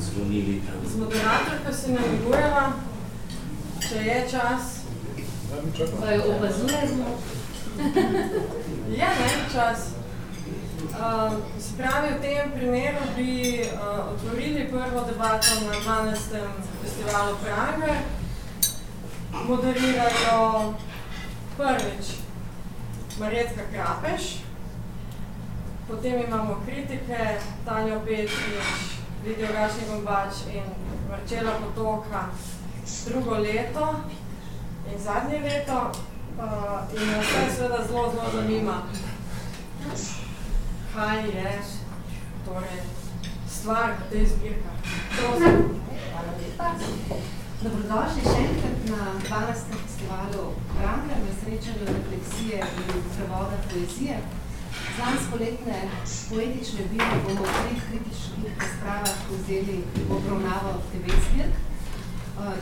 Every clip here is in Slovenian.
odzvonili tam. Z moderatorko se namigujeva, če je čas. Pa jo opazujemo. Je, ne, čas. Uh, se pravi, v tem primeru bi uh, otvorili prvo debato na 12. festivalu Pranger. Moderirajo prvič Marjetka Krapeš, potem imamo kritike Tanjo Petrič, Lidijo Gašni Gombač in Marčela Potoka drugo leto in zadnje leto uh, in vse seveda zelo, zelo zanima, kaj je torej, stvar v tej zbirkah. Hvala lepa. Dobrodošli še enkrat na 12. festivalu Pranger v srečanju refleksije in prevoda poezije. Z lanskoletne poetične bire bomo v treh kritičnih razpravah vzeli obravnavo TV zbirk.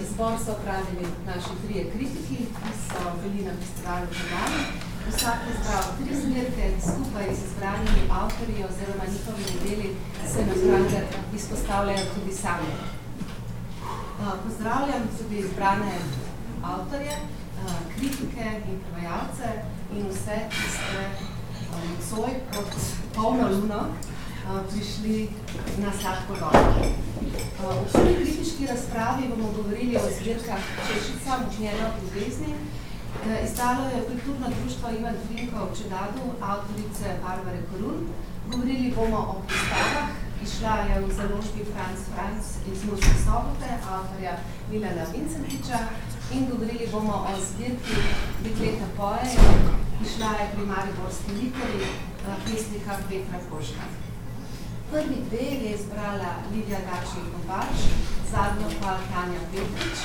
Izbor so opravili naši trije kritiki, ki so bili na festivalu Žadani. Vsak je zbral tri zbirke, skupaj z izbranimi avtorji oziroma njihovimi deli se na Pranger izpostavljajo tudi sami. Pozdravljam tudi izbrane avtorje, kritike in prevajalce in vse, ki ste nocoj pod polno luno prišli na sladko dol. V svoji kritiški razpravi bomo govorili o zbirkah Češica, mučnjena v ljubezni. Izdalo je kulturno društvo Ivan Trinko v Čedadu, avtorice Barbare Korun. Govorili bomo o predstavah, Išla je v založbi Franz Franz iz Murske sobote, avtorja Milana Vincentiča in govorili bomo o zbirki Dekleta poje, išla je pri Mariborski literi, pesnika Petra Koška. Prvi dve je izbrala Lidija Gačnik Bobač, zadnjo pa Tanja Petrič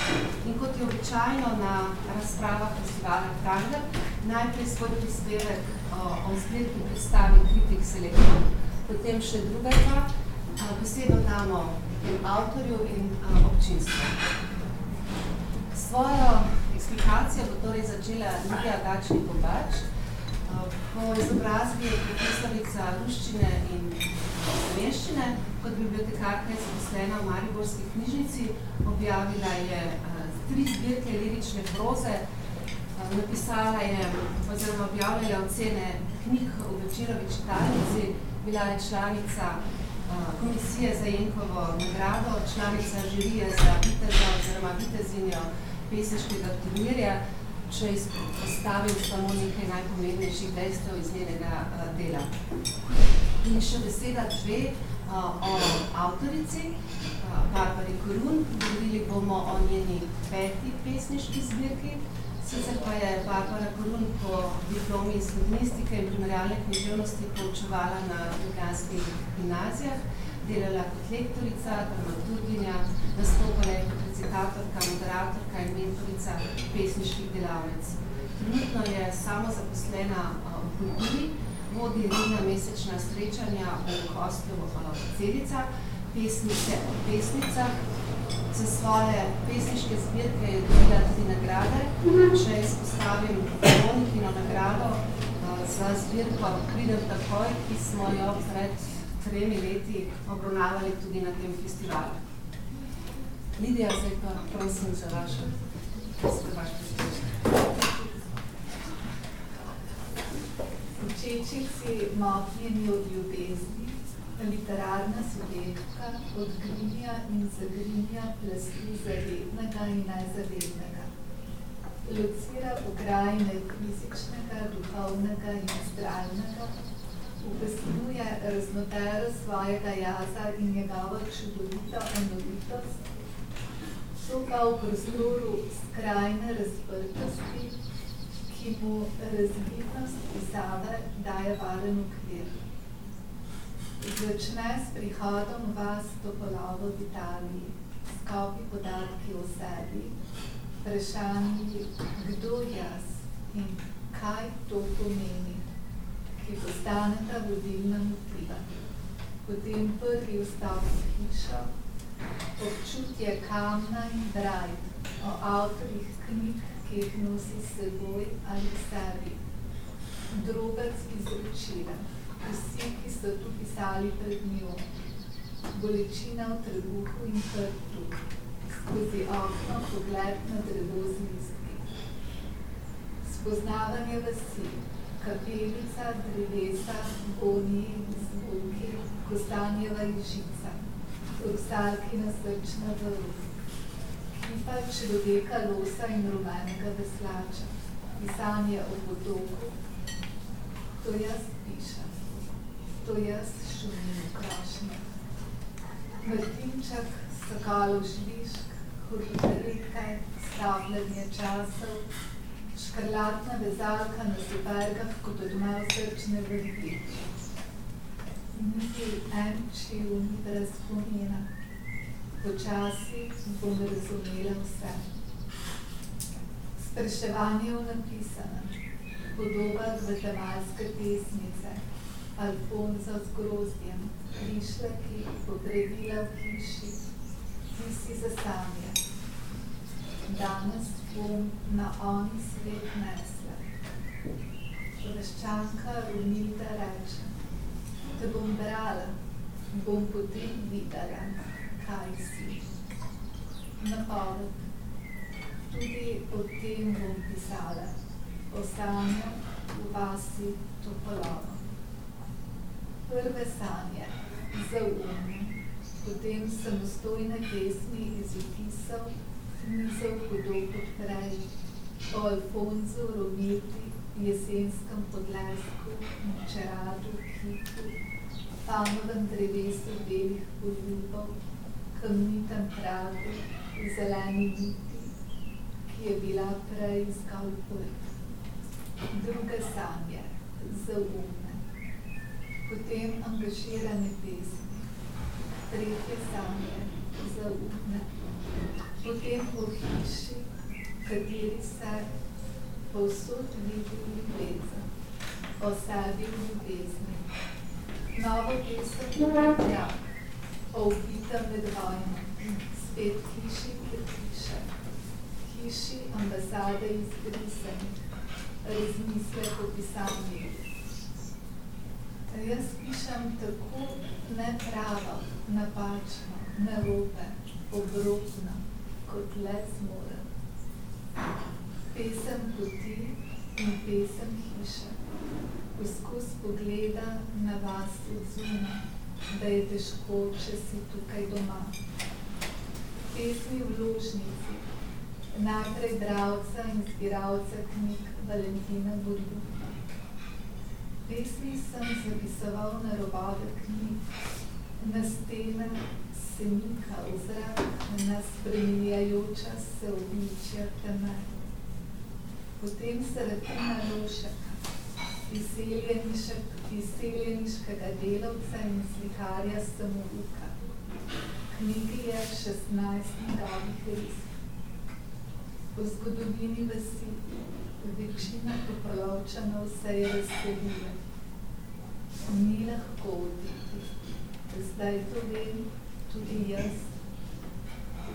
in kot je običajno na razpravah festivala Pranger, najprej svoj prispevek o, o zbirki predstavi kritik selektor, potem še drugega, besedo damo avtorju in občinstvu. Svojo eksplikacijo bo torej začela Lidija Gačnik-Bobač. Po izobrazbi je profesorica ruščine in slovenščine, kot bibliotekarka je zaposlena v Mariborski knjižnici, objavila je tri zbirke lirične proze, napisala je oziroma objavljala ocene knjig v Večerovi čitalnici, bila je članica komisije za Jenkovo nagrado, članica žirije za viteza oziroma vitezinjo pesniškega turnirja, če izpostavim samo nekaj najpomembnejših dejstev iz njenega dela. In še beseda dve o avtorici, Barbari Korun, govorili bomo o njeni peti pesniški zbirki, sicer pa je Barbara Korun po diplomi iz feministike in primerjalne književnosti poučevala na ljubljanskih gimnazijah, delala kot lektorica, dramaturginja, nastopala je kot recitatorka, moderatorka in mentorica pesniških delavnic. Trenutno je samo zaposlena v kulturi, vodi redna mesečna srečanja v hostlu Celica, pesnice o pesnicah, za svoje pesniške zbirke je dobila tudi nagrade. Če izpostavim Monikino nagrado za zbirko Pridem takoj, ki smo jo pred tremi leti obravnavali tudi na tem festivalu. Lidija, zdaj pa prosim za vašo, za vaš Učečici motnjeni od ljubezni, literarna subjektka odgrinja in zagrinja plasti zavednega in nezavednega. Locira pokrajine fizičnega, duhovnega in astralnega, upestruje raznotero svojega jaza in njegovo čudovito enovitost, suka v prostoru skrajne razprtosti, ki mu razvidnost pisave daje varen okvir. Začne s prihodom vas topolovo v Italiji, skopi podatki o sebi, vprašanji, kdo jaz in kaj to pomeni, ki postaneta vodilna motiva. Potem prvi vstop v hišo, občutje kamna in braj, o avtorjih knjig, ki jih nosi s seboj ali sebi. Drobec izročila, vsi, ki so tu pisali pred njo. bolečina v trebuhu in hrbtu, skozi okno pogled na drevo z listki. Spoznavanje vasi, kapelica, drevesa, bonji, zvuki, kostanjeva ježica, rusalkina srčna vrst, kipa človeka, losa in rumenega veslača, pisanje o potoku, to jaz pišem, to jaz šumim v krašnje. Vrtinčak, sokalov žvišk, huriterike, stavljanje časov, škrlatna vezalka na supergah, kot odmev srčne vrti. Niti en čil ni brez pomena. Počasi bom razumela vse. Spraševanje v napisanem, podoba gvatemalske pesnice, Alfonso z grozdjem, prišleki, popravila v hiši, ti si za sanje. Danes bom na oni svet nesla. Veščanka Runilda reče, te bom brala, bom potem videla, kaj si. Napoved, tudi o tem bom pisala, o stanju v vasi Topolova. Prve sanje, zaumne, potem samostojne pesmi iz opisov, misel podob od prej, o Alfonzu, Romiti, jesenskem podlesku, močeradu, hitu, pamovem drevesu belih poljubov, kamnitem pragu, zeleni biti, ki je bila prej zgolj prt. Druge sanje, zaumne. Potem angažirane pesmi. Tretje sanje, zaumne potem v hiši, kateri se povsod vidi ljubezen, o sebi v ljubezni. Novo pesem je jak, o ubitem med vojno, spet hiši pripiše, hiši ambasade izbrisani, razmisle po pisanju. Jaz pišem tako nepravo, napačno, narobe, obrobno, kot le zmorem. Pesem poti in pesem hiše, poskus pogleda na vas od zuna, da je težko, če si tukaj doma. Pesmi v ložnici, najprej bravca in zbiralca knjig Valentina Burjuka. Pesmi sem zapisoval na robove knjig, na stene se mika v zrak, na spreminjajoča se obličja teme. Potem se Retina Lošek, izseljeniškega delavca in slikarja samouka. Knjigi je 16 njegovih risk. Po zgodovini vasi večina popolovčanov se je razselila. Ni lahko oditi. Zdaj to vem, tudi jaz,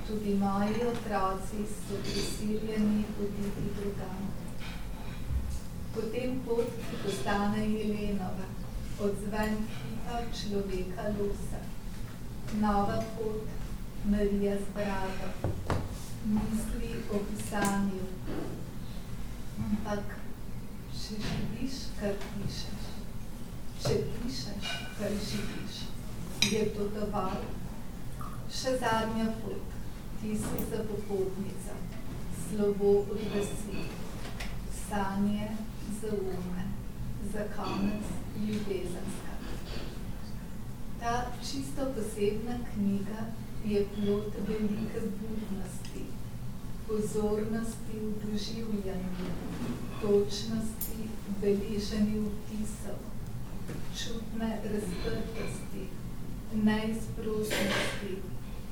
tudi moji otroci so prisiljeni oditi drugam. Potem pot, ki postane Jelenova, odzven hipa človeka Lusa. Nova pot, Marija z brado, misli o pisanju. Ampak, če živiš, kar pišeš, če pišeš, kar živiš, je to dovolj. Še zadnja pot, ti si za popotnica, slovo od vasi, sanje za ume, za konec ljubezenska. Ta čisto posebna knjiga je plot velike budnosti, pozornosti v doživljanju, točnosti, beleženju vtisov, čutne razprtosti, neizprostnosti,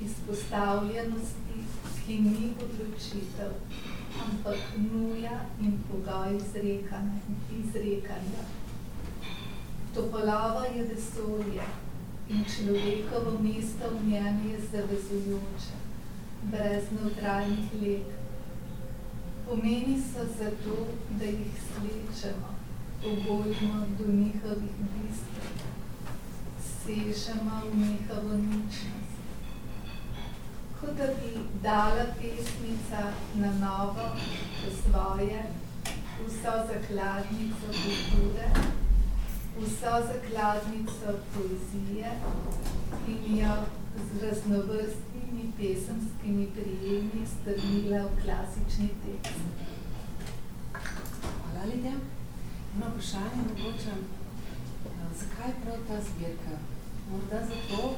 izpostavljenosti, ki ni odločitev, ampak nuja in pogoj izrekanja. izrekanja. Topolava je vesolje in človekovo mesto v njem je zavezujoče, brez neutralnih leg. Pomeni so zato, da jih slečemo, obojmo do njihovih bistrov sežemo v njihovo ničnost. Kot da bi dala pesnica na novo svoje vso zakladnico kulture, vso zakladnico poezije in jo z raznovrstnimi pesemskimi prijemi strnila v klasični tekst. Hvala, Lidija. Ima vprašanje mogoče, zakaj prav ta zbirka? Morda zato,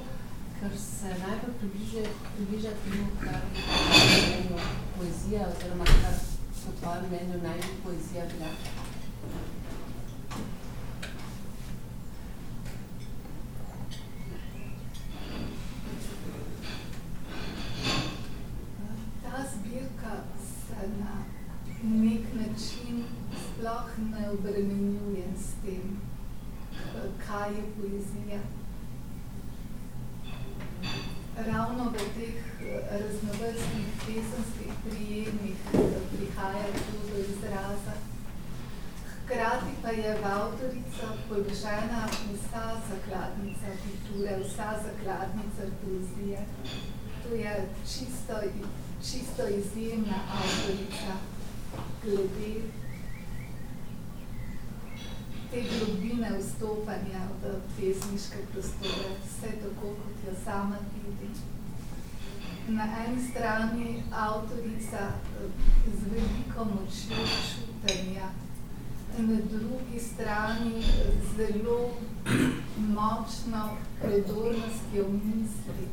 ker se najbolj približa, približa temu, kar je poezija, oziroma kar po tvojem mnenju naj bi poezija bila. Ta zbirka se na nek način sploh ne obremenjuje s tem, kaj je poezija. Ravno v teh raznovrstnih pesemskih prijemih prihaja to do izraza. Hkrati pa je v avtorico položena vsa zakladnica kulture, vsa zakladnica poezije. To je čisto, čisto izjemna avtorica glede te globine vstopanja v pesniške prostore, vse tako, kot jo sama vidi. Na eni strani avtorica z veliko močjo čutenja, na drugi strani zelo močno predornostjo misli.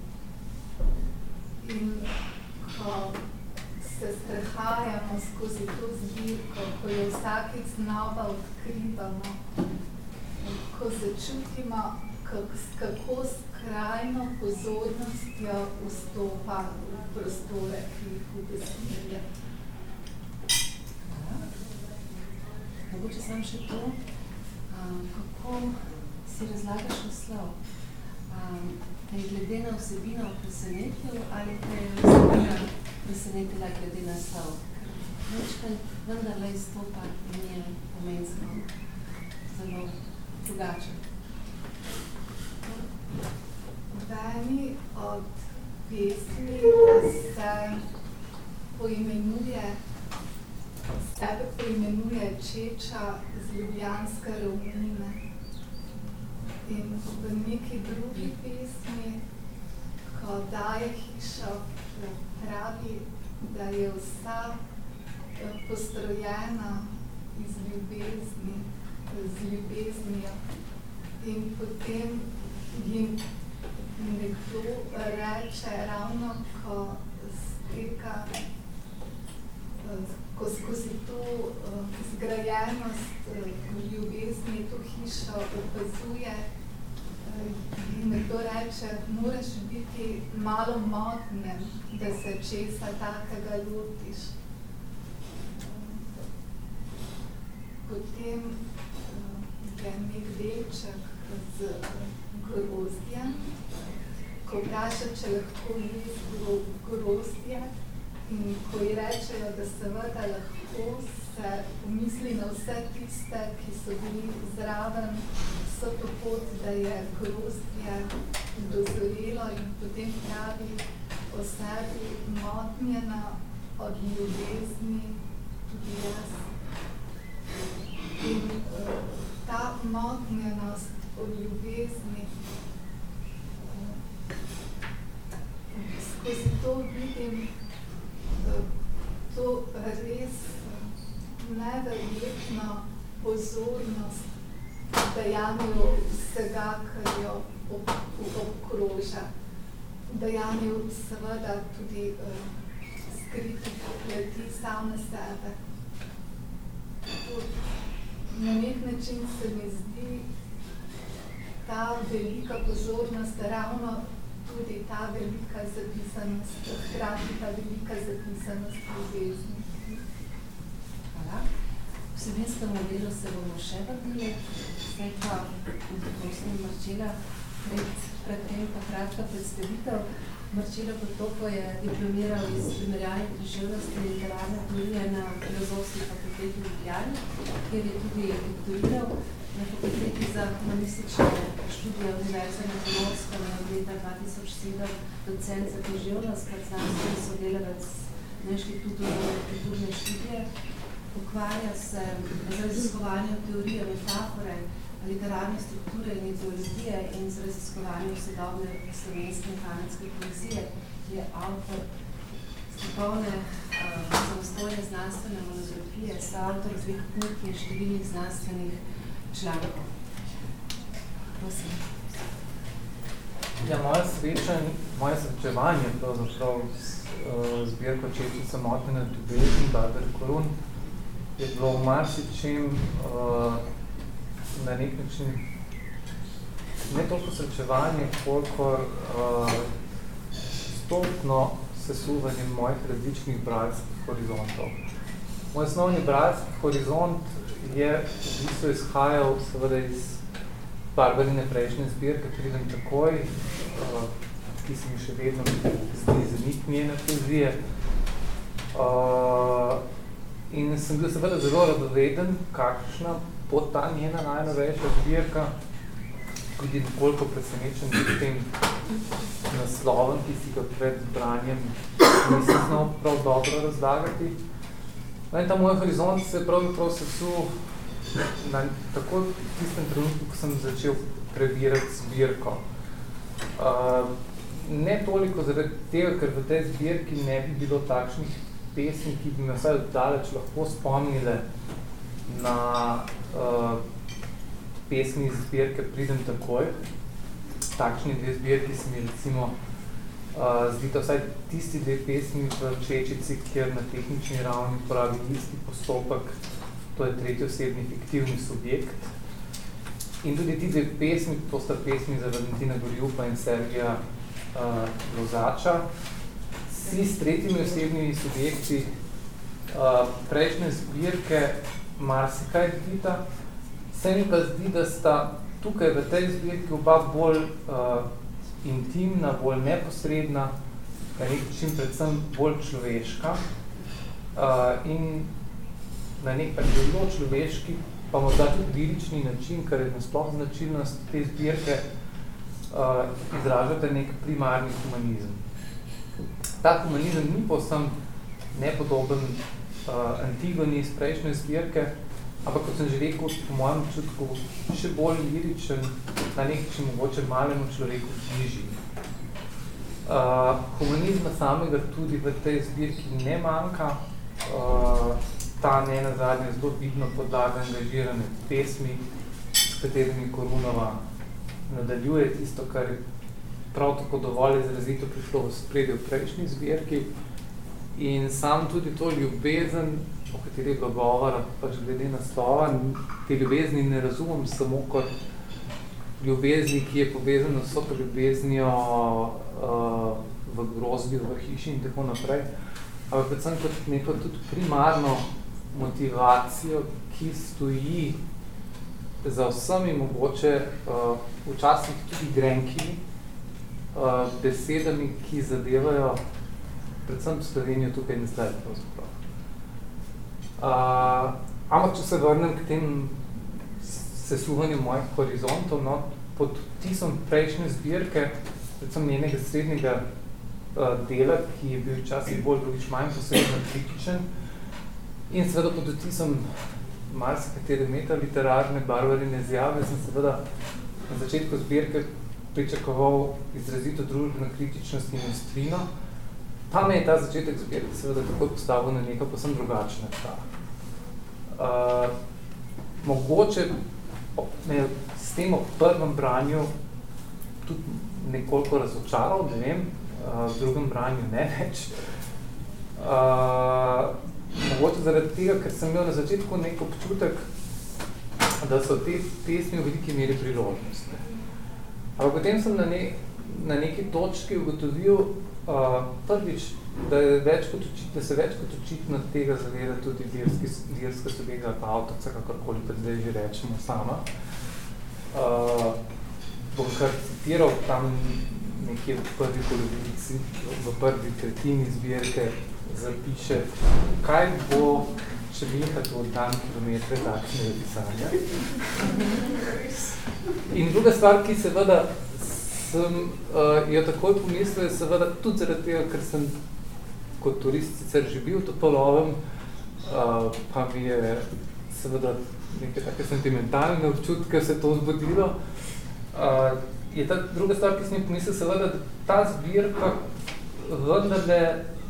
In ko se sprehajamo skozi to zbirko, ko jo vsakič znova odkrivamo, ko začutimo, kako skrajno pozornostjo vstopa v prostore, ki jih udesnuje. Mogoče sam še to, um, kako si razlagaš naslov? Um, te je glede na vsebino presenetil ali te je vsebina presenetila glede na naslov? Večkaj vendarle izstopa in je pomensko zelo drugačen. V eni od pesmi se poimenuje, sebe poimenuje Čeča z Ljubljanske ravnine. In v neki drugi pesmi, ko daje hišo, pravi, da je vsa postrojena iz ljubezni, z ljubeznijo. In potem jim nekdo reče ravno, ko steka, ko skozi to zgrajenost ljubezni to hišo opazuje, nekdo reče, moraš biti malo modnem, da se česa takega lotiš. Potem je nek delček z grozdjem, ko vpraša, če lahko je grozdje, in ko ji rečejo, da seveda lahko, se pomisli na vse tiste, ki so bili zraven vso to pot, da je grozdje dozorelo in potem pravi o sebi motnjena od ljubezni tudi jaz. In uh, ta motnjenost o ljubezni, skozi to vidim to res neverjetno pozornost dejanju vsega, kar jo ob, obkroža. Dejanju seveda tudi uh, skritih leti same sebe. Na nek način se mi zdi ta velika pozornost ravno tudi ta velika zapisanost, hkrati ta velika zapisanost ljubezni. Hvala. V vsebinskemu delu se bomo še vrnili, zdaj pa prosim Marčela, pred, pred tem pa kratka predstavitev. Marčelo Potoko je diplomiral iz primerjalne književnosti in literarne teorije na Filozofski fakulteti Ljubljani, kjer je tudi doktoriral na fakulteti za humanistične študije Univerze na je od leta 2007 docent za književnost, kar znanstveni sodelavec na inštitutu za kulturne študije. Ukvarja se z raziskovanjem teorije metafore, literarne strukture in ideologije in z raziskovanjem sodobne slovenske in kanadske poezije, je avtor strokovne uh, samostojne znanstvene monografije, so avtor dveh knjig in številnih znanstvenih člankov. Prosim. Ja, moje srečanje, moje srečevanje pravzaprav z uh, zbirko Četica Motnjena Tibet in Barbara Korun je bilo v marsičem uh, na nek način ne toliko srečevanje, koliko uh, stopno sesuvanje mojih različnih bralskih horizontov. Moj osnovni bralski horizont je v bistvu izhajal seveda iz barbarine prejšnje zbirke, pridem takoj, uh, ki se mi še vedno zdi zanik njene poezije. Uh, in sem bil seveda zelo radoveden, kakšna bo ta njena najnovejša zbirka, tudi nekoliko presenečen s tem naslovom, ki si ga pred branjem nisem znal prav dobro razlagati. No in ta moj horizont se pravzaprav sesu na tako tistem trenutku, ko sem začel prebirati zbirko. Uh, ne toliko zaradi tega, ker v tej zbirki ne bi bilo takšnih pesmi, ki bi me vsaj daleč lahko spomnile na uh, pesmi iz zbirke Pridem takoj. Takšni dve zbirki se mi recimo uh, zdita vsaj tisti dve pesmi v Čečici, kjer na tehnični ravni pravi isti postopek, to je tretji osebni fiktivni subjekt. In tudi ti dve pesmi, to sta pesmi za Valentina Gorjupa in Sergija uh, Lozača, vsi s tretjimi osebnimi subjekti uh, prejšnje zbirke marsikaj vidita, se mi pa zdi, da sta tukaj v tej zbirki oba bolj uh, intimna, bolj neposredna, na nek način predvsem bolj človeška uh, in na nek pač zelo človeški, pa morda tudi lirični način, kar je nasploh značilnost te zbirke, uh, izražate nek primarni humanizem. Ta humanizem ni povsem nepodoben uh, Antigoni iz prejšnje zbirke, ampak kot sem že rekel, po mojem čutku, še bolj liričen, na nek način mogoče malemu človeku bližji. Uh, humanizma samega tudi v tej zbirki ne manjka, uh, ta ne na zadnje zelo vidno podlaga angažirane pesmi, s katerimi Korunova nadaljuje tisto, kar je prav tako dovolj izrazito prišlo v spredju v prejšnji zbirki. In sam tudi to ljubezen, o kateri je govora, pač glede na slova, te ljubezni ne razumem samo kot ljubezni, ki je povezana s to ljubeznijo uh, v grozbi, v hiši in tako naprej, ampak predvsem kot neko tudi primarno motivacijo, ki stoji za vsemi mogoče uh, včasih tudi grenki uh, besedami, ki zadevajo predvsem Slovenijo tukaj in zdaj pravzaprav. Uh, ampak, če se vrnem k tem sesuvanju mojih horizontov, no, pod tisom prejšnje zbirke, predvsem njenega srednjega uh, dela, ki je bil včasih bolj drugič manj posebno kritičen, in seveda pod tisom marsikatere meta literarne barbarine zjave, sem seveda na začetku zbirke pričakoval izrazito družbeno kritičnost in ostrino, pa me je ta začetek zbirke seveda tako postavil na nekaj posem drugačne ta. Uh, mogoče me s tem ob prvem branju tudi nekoliko razočaral, ne vem, uh, v drugem branju ne več. Uh, mogoče zaradi tega, ker sem imel na začetku nek občutek, da so te pesmi v veliki meri priložnosti. Ampak potem sem na, ne, na neki točki ugotovil, Prvič, da, je več kot očit, da se več kot očitno tega zaveda tudi dirski, dirska subjekta ali pa avtorca, kakorkoli pa zdaj že rečemo sama. Uh, bom kar citiral tam nekje v prvi polovici, v prvi tretjini zbirke zapiše, kaj bo, če Miha to oddam kilometre takšnega pisanja. In druga stvar, ki seveda sem uh, jo takoj pomislil, seveda tudi zaradi tega, ker sem kot turist sicer že bil to polovem, uh, pa mi je seveda neke take sentimentalne občutke se to zbudilo. Uh, je ta druga stvar, ki sem jo pomislil, seveda, da ta zbirka vendarle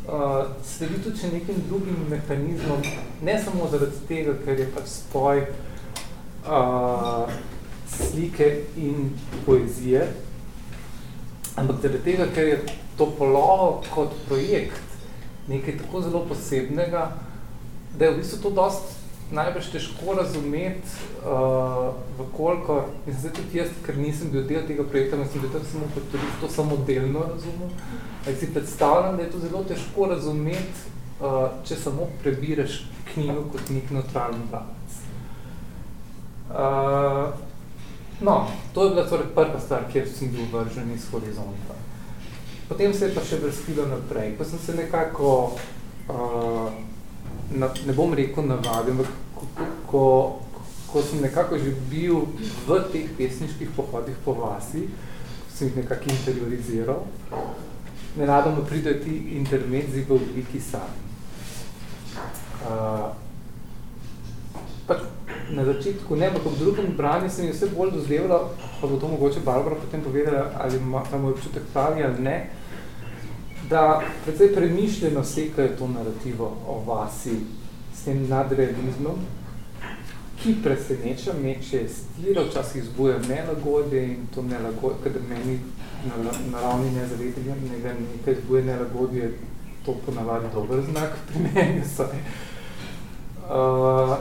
uh, sledi tudi še nekim drugim mehanizmom, ne samo zaradi tega, ker je pač spoj uh, slike in poezije, ampak zaradi tega, ker je to polovo kot projekt nekaj tako zelo posebnega, da je v bistvu to dost najbrž težko razumeti, uh, vkoliko, in zdaj tudi jaz, ker nisem bil del tega projekta, sem bil tam samo kot turist, to samo delno razumel, ampak si predstavljam, da je to zelo težko razumeti, uh, če samo prebiraš knjigo kot nek neutralni bralec. Uh, no, to je bila torej prva stvar, kjer sem bil vržen iz horizonta. Potem se je pa še vrstilo naprej, ko sem se nekako uh, na, ne bom rekel navadil, ampak ko, ko, ko sem nekako že bil v teh pesniških pohodih po vasi, sem jih nekako interioriziral, nenadoma pridejo ti intermedzi v obliki sami. Uh, na začetku ne, ampak v drugem branju se mi vse bolj dozdevala, pa bo to mogoče Barbara potem povedala, ali ima ta moj občutek pravi ali ne, da predvsej premišljeno sekajo to narativo o vasi s tem nadrealizmom, ki preseneča, meče stira, včasih zbuja nelagodje in to nelagodje, kadar meni na, na ravni nezavedanja nekaj zbuja nelagodje, to ponavadi dober znak pri meni, saj. Uh,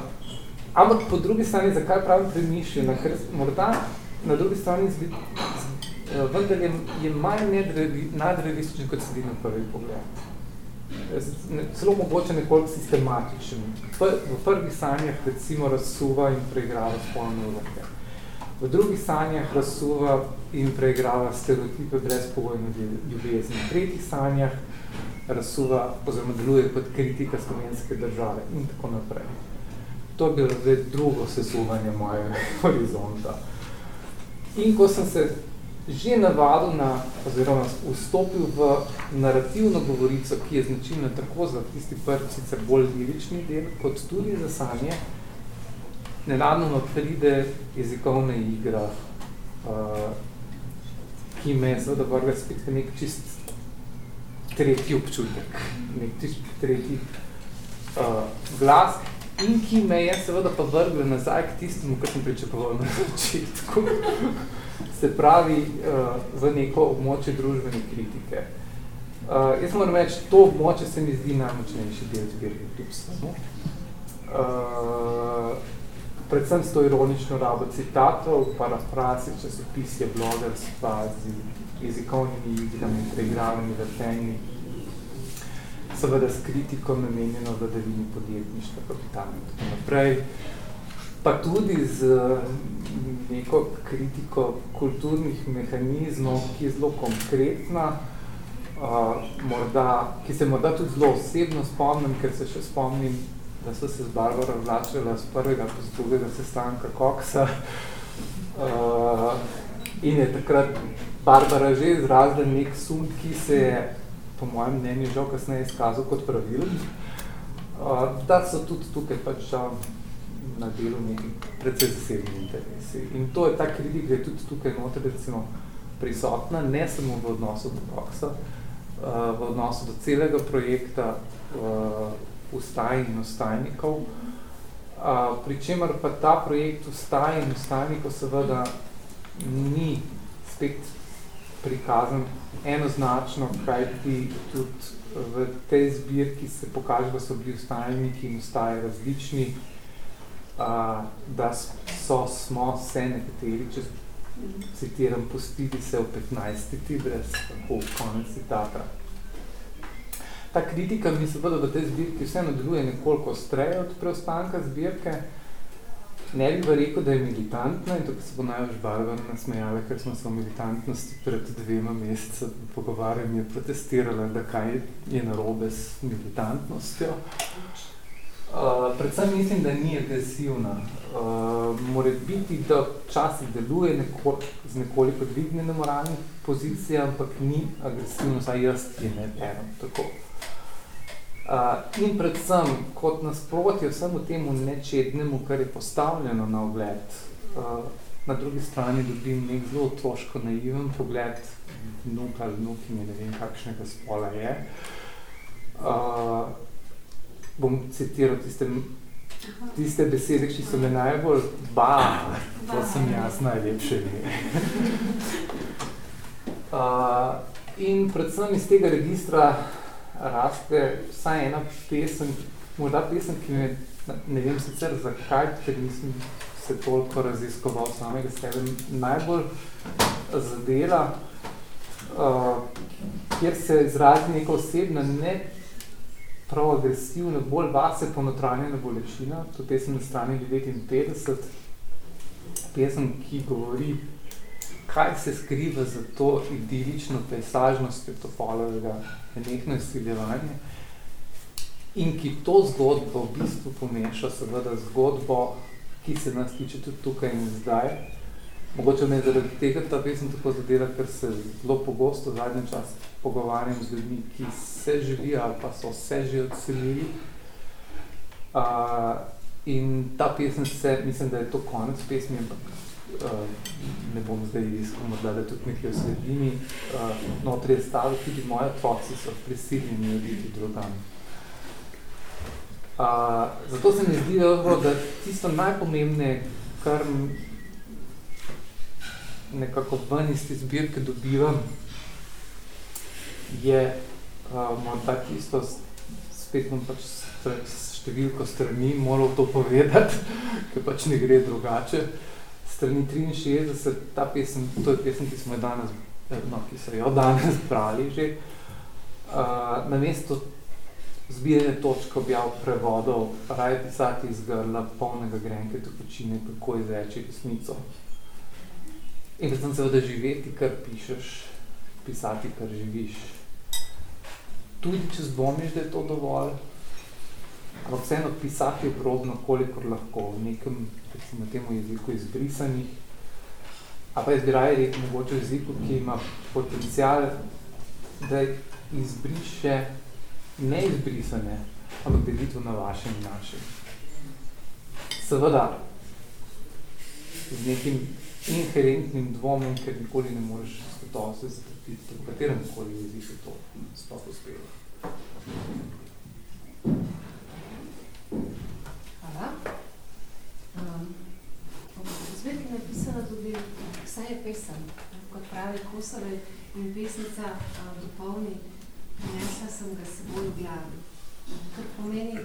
ampak po drugi strani, zakaj pravim premišljeno? Ker morda na drugi strani zvi, Eh, vendar je, je manj nadrealističen, kot sedi na prvi pogled. Celo mogoče nekoliko sistematičen. V prvih sanjah recimo razsuva in preigrava spolne vloge. V drugih sanjah razsuva in preigrava stereotipe brezpogojne ljubezni. V tretjih sanjah razsuva oziroma deluje kot kritika slovenske države in tako naprej. To je bilo zdaj drugo sesuvanje mojega horizonta. In ko sem se že navadil na, oziroma vstopil v narativno govorico, ki je značilna tako za tisti prvi, sicer bolj lirični del, kot tudi za sanje, nenadno pride jezikovna igra, uh, ki me seveda vrga spet nek čist tretji občutek, nek čist tretji uh, glas, in ki me je seveda pa vrgla nazaj k tistemu, kar sem pričakoval na začetku. Se pravi uh, v neko območje družbene kritike. Uh, jaz moram reči, to območje se mi zdi najmočnejši del zbirke kljub uh, Predvsem s to ironično rabo citatov, parafrasi, časopisje, blogerstva, z jezikovnimi igrami, preigravami, vrtenji, seveda s kritiko namenjeno vladavini podjetništva, kapitalno in tako naprej pa tudi z neko kritiko kulturnih mehanizmov, ki je zelo konkretna, uh, morda, ki se morda tudi zelo osebno spomnim, ker se še spomnim, da so se z Barbara vlačila z prvega pa z drugega sestanka Koksa. Uh, in je takrat Barbara že izrazila nek sum, ki se je, po mojem mnenju, žal kasneje izkazal kot pravilen. Uh, da so tudi tukaj pač na delu neki predvsej zasebni interesi. In to je ta kritika, je tudi tukaj noter recimo prisotna, ne samo v odnosu do uh, v odnosu do celega projekta ustaj in ustajnikov, pri čemer pa ta projekt ustaj in ustajnikov seveda ni spet prikazan enoznačno, kaj ti tudi v tej zbirki se pokaže, da so bili ustajniki in ustaje različni, da so, smo se nekateri, če citiram, pustili se v 15. ti brez tako konec citata. Ta kritika mi se v tej zbirki vseeno deluje nekoliko ostreje od preostanka zbirke. Ne bi rekel, da je militantna in tukaj se bo največ Barbara nasmejala, ker smo se o militantnosti pred dvema meseca pogovarjali in je protestirala, da kaj je narobe s militantnostjo. Uh, predvsem mislim, da ni agresivna. Uh, more biti, da včasih deluje neko, z nekoliko dvignjene moralne pozicije, ampak ni agresivno, saj jaz je ne berem tako. Uh, in predvsem, kot nasprotje vsemu temu nečednemu, kar je postavljeno na ogled, uh, na drugi strani dobim nek zelo otroško naiven pogled, vnuk ali vnukinje, ne vem kakšnega spola je. Uh, bom citiral tiste, tiste besede, ki so me najbolj ba, to sem jaz najlepše uh, In predvsem iz tega registra raste vsaj ena pesem, morda pesem, ki me, ne vem sicer zakaj, ker nisem se toliko raziskoval samega sebe, najbolj zadela, uh, kjer se izrazi neka osebna, ne prav agresivna, bolj vase ponotranjena bolečina, to je pesem na strani 59, pesem, ki govori, kaj se skriva za to idilično pejsažnost Topolovega nenehno izsiljevanje in ki to zgodbo v bistvu pomeša seveda zgodbo, ki se nas tiče tudi tukaj in zdaj. Mogoče me zaradi tega ta pesem tako zadela, ker se zelo pogosto v zadnjem času pogovarjam z ljudmi, ki se želijo ali pa so se že odselili. Uh, in ta pesem se, mislim, da je to konec pesmi, ampak ne bom zdaj morda da tudi nekaj v sredini. Uh, notri je stavil, tudi moji otroci so prisiljeni oditi drugam. Uh, zato se mi zdi, da tisto najpomembne, kar nekako ven iz te zbirke dobivam, je uh, morda isto, spet bom pač številko strani moral to povedati, ker pač ne gre drugače. Strani 63, ta pesem, to je pesem, ki smo jo danes, no, ki so jo danes brali že, uh, na mesto zbiranje točk objav prevodov, raje pisati iz grla polnega grenke tekočine, kako izreči resnico. In predvsem seveda živeti, kar pišeš, pisati, kar živiš. Tudi, če zbomiš, da je to dovolj, ampak vseeno pisati obrobno, kolikor lahko, v nekem, recimo temu jeziku izbrisanih, a pa jaz bi raje rekel mogoče jeziku, ki ima potencial, da izbriše ne izbrisane, ampak delitev na vašem in našem. Seveda, z nekim inherentnim dvomom, ker nikoli ne moreš to se zapretiti, v katerem koli jeziku to sploh uspelo. Hvala. Um, Zbirki napisala tudi vse je pesem, kot pravi Kosove in pesnica uh, dopolni, prinesla sem ga seboj v glavi. Kar pomeni,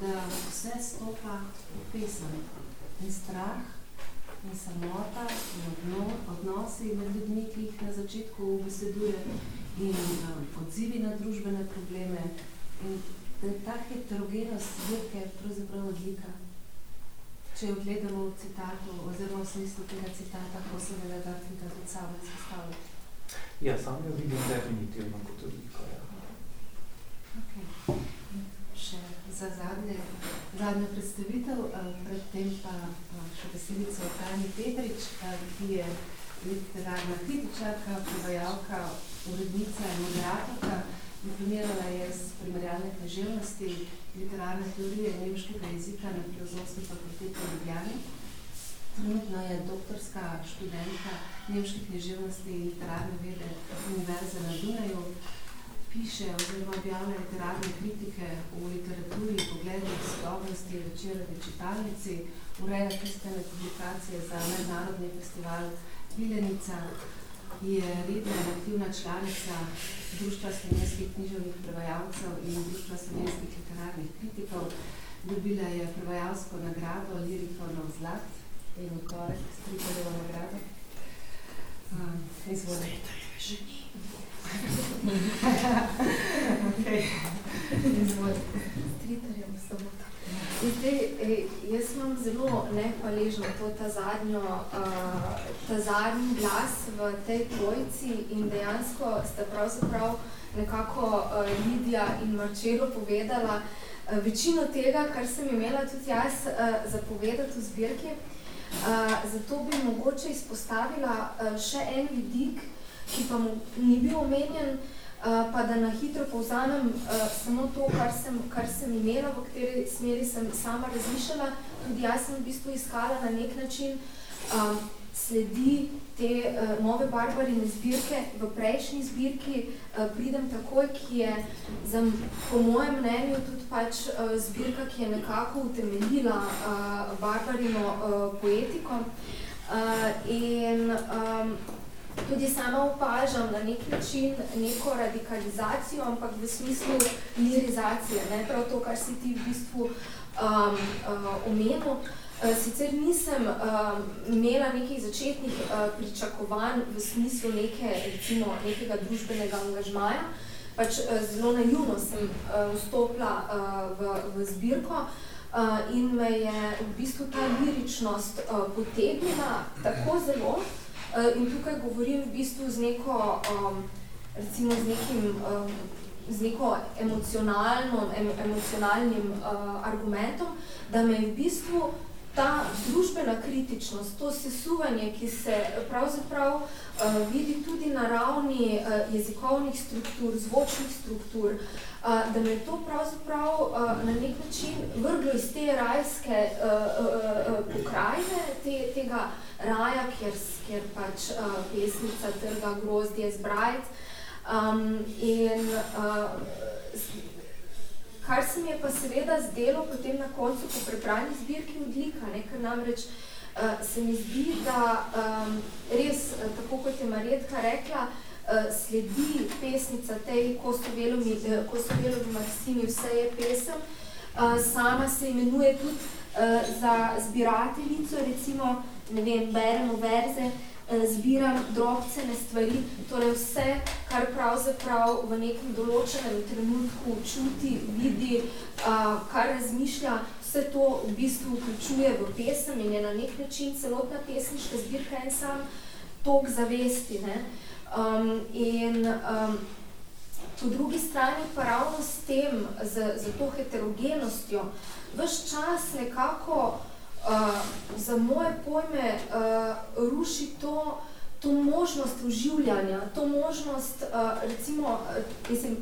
da vse stopa v pesem in strah in samota in odno, odnosi med ljudmi, ki jih na začetku beseduje in um, odzivi na družbene probleme. In je ta heterogenost zbirke pravzaprav odlika. Če gledamo v citatu, oziroma v smislu tega citata, ko se ne da tudi tudi samo izpostavlja. Ja, sam jo vidim definitivno kot odliko, ja. Okay. Še za zadnje, zadnjo predstavitev, eh, predtem pa eh, še besedico o Tani Petrič, eh, ki je literarna kritičarka, prevajalka, urednica in moderatorka. Diplomirala je z primerjalne književnosti, literarne teorije nemškega jezika na filozofski fakulteti v Ljubljani. Trenutno je doktorska študentka nemške književnosti in literarne vede Univerze na Dunaju. Piše oziroma objavlja literarne kritike v literaturi, pogledih, sodobnosti, večerove čitalnici, ureja tiskane publikacije za mednarodni festival Vilenica, je redna aktivna članica Društva slovenskih književnih prevajalcev in Društva slovenskih literarnih kritikov. Dobila je prevajalsko nagrado Liriko na vzlat in v torek Stritarjevo nagrado. Um, Izvolite. Stritarjeve že ni. okay. Izvolite. Zdaj, jaz imam zelo nehvaležno to ta, zadnjo, uh, ta zadnji glas v tej trojci in dejansko sta pravzaprav nekako uh, Lidija in Marčelo povedala, večino tega, kar sem imela tudi jaz uh, zapovedati v zbirki. Uh, zato bi mogoče izpostavila uh, še en vidik, ki pa mu ni bil omenjen, uh, pa da na hitro povzamem uh, samo to, kar sem, kar sem imela, v kateri smeri sem sama razmišljala. Tudi jaz sem v bistvu iskala na nek način uh, sledi te uh, nove barbarine zbirke. V prejšnji zbirki uh, pridem takoj, ki je za, po mojem mnenju tudi pač uh, zbirka, ki je nekako utemeljila uh, barbarino uh, poetiko. Uh, in um, tudi sama opažam na nek način neko radikalizacijo, ampak v smislu lirizacije, ne prav to, kar si ti v bistvu um, uh, omenil. Eh, sicer nisem uh, imela nekih začetnih uh, pričakovanj v smislu neke, recimo, nekega družbenega angažmaja, pač uh, zelo naivno sem uh, vstopila uh, v, v zbirko uh, in me je v bistvu ta liričnost uh, potegnila tako zelo uh, in tukaj govorim v bistvu z neko, um, recimo z nekim um, z neko emocionalno, em, emocionalnim uh, argumentom, da me v bistvu ta družbena kritičnost, to sesuvanje, ki se pravzaprav uh, vidi tudi na ravni uh, jezikovnih struktur, zvočnih struktur, uh, da me to pravzaprav uh, na nek način vrglo iz te rajske uh, uh, uh, pokrajine, te, tega raja, kjer, kjer pač uh, pesnica trga grozdje zbrajt. Um, in uh, Kar se mi je pa seveda zdelo potem na koncu po prebrani zbirki odlika, ne? ker namreč uh, se mi zdi, da um, res, uh, tako kot je Marjetka rekla, uh, sledi pesnica tej Kostovelovi uh, Maksimi, vse je pesem, uh, sama se imenuje tudi uh, za zbirateljico, recimo, ne vem, beremo verze, Eh, zbiram drobcene stvari, torej vse, kar pravzaprav v nekem določenem trenutku čuti, vidi, kar razmišlja, vse to v bistvu vključuje v pesem in je na nek način celotna pesniška zbirka en sam tok zavesti. Ne? Um, in um, po drugi strani pa ravno s tem, z, z to heterogenostjo, vse čas nekako uh, za moje pojme uh, ruši to, to možnost uživljanja, to možnost, uh, recimo, uh, mislim,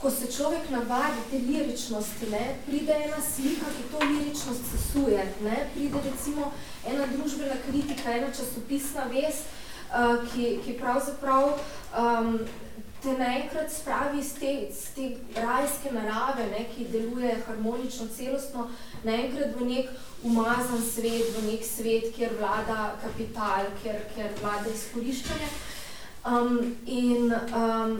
ko se človek navadi te liričnosti, ne, pride ena slika, ki to liričnost sesuje, ne, pride recimo ena družbena kritika, ena časopisna vest, uh, ki, ki pravzaprav um, te naenkrat spravi iz te, te rajske narave, ne, ki deluje harmonično, celostno, naenkrat v nek umazan svet, v nek svet, kjer vlada kapital, kjer, kjer vlada izkoriščanje. Um, in um,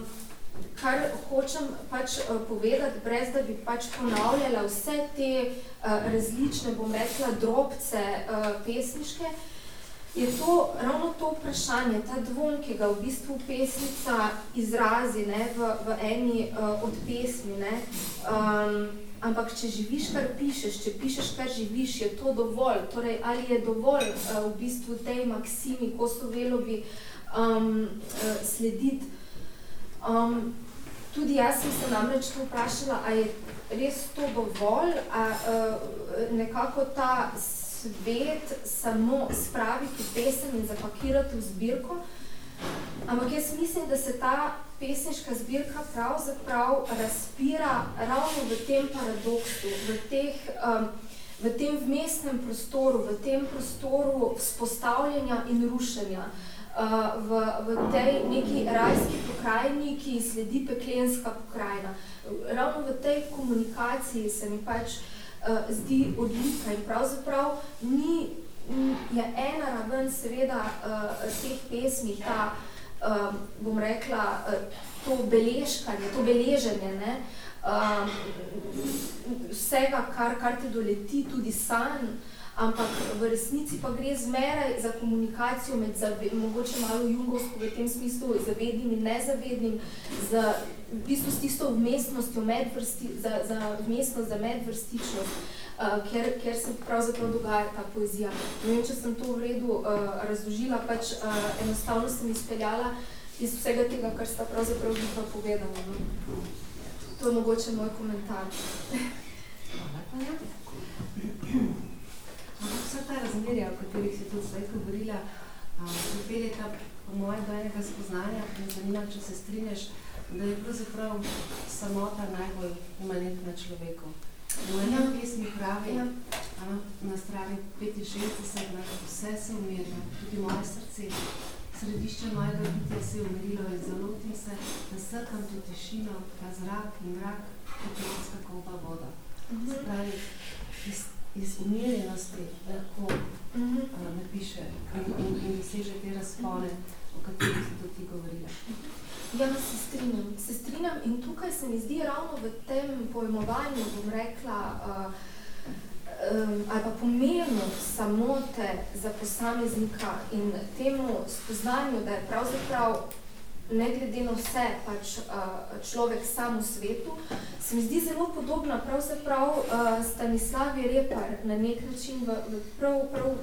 kar hočem pač uh, povedati, brez da bi pač ponavljala vse te uh, različne, bom rekla, drobce uh, pesniške, je to ravno to vprašanje, ta dvom, ki ga v bistvu pesnica izrazi ne, v, v eni uh, od pesmi. Ne, um, Ampak, če živiš, kar pišeš, če pišeš, kar živiš, je to dovolj. Torej, ali je dovolj uh, v bistvu tej maksimi Kosovelovi um, uh, slediti? Um, tudi jaz sem se namreč to vprašala, a je res to dovolj, a uh, nekako ta svet samo spraviti pesem in zapakirati v zbirko. Ampak jaz mislim, da se ta pesniška zbirka pravzaprav razpira ravno v tem paradoksu, v, teh, um, v tem vmesnem prostoru, v tem prostoru vzpostavljanja in rušenja, uh, v, v tej neki rajski pokrajini, ki sledi peklenska pokrajina. Ravno v tej komunikaciji se mi pač uh, zdi odlika in pravzaprav ni, je ena raven seveda uh, teh pesmih, ta um, bom rekla, to beležkanje, to beleženje, ne, vsega, kar, kar te doleti, tudi sanj, ampak v resnici pa gre zmeraj za komunikacijo med, zave, mogoče malo jungovsko v tem smislu, zavednim in nezavednim, za, v bistvu s tisto vmestnostjo, medvrsti, za, za vmestnost, za medvrstičnost. Uh, ker, ker se pravzaprav dogaja ta poezija. Ne vem, če sem to v redu uh, razložila, pač uh, enostavno sem izpeljala iz vsega tega, kar sta pravzaprav vidva povedala. No? To je mogoče moj komentar. Vsa ta razmerja, o katerih si tudi zdaj govorila, pripeljeta po mojem do enega spoznanja, me zanima, če se strinjaš, da je pravzaprav samota najbolj imanentna človeku. V enem pesmi pravi, ja. na strani 65, vse se umirja, tudi moje srce. Središče mojega bitja se je umirilo in zalotim se, da srkam to tišino, ta zrak in mrak, kot morska kolba voda. Mhm. Se pravi, iz, iz umirjenosti lahko mhm. uh, napiše in, in, in doseže te razpone, o katerih si tudi govorila. Ja, se strinjam. Se strinjam in tukaj se mi zdi ravno v tem pojmovanju, bom rekla, uh, um, ali pa pomenu samote za posameznika in temu spoznanju, da je pravzaprav ne glede na vse pač uh, človek sam v svetu, se mi zdi zelo podobna pravzaprav uh, Stanislavi Repar na nek način v, v prav, prav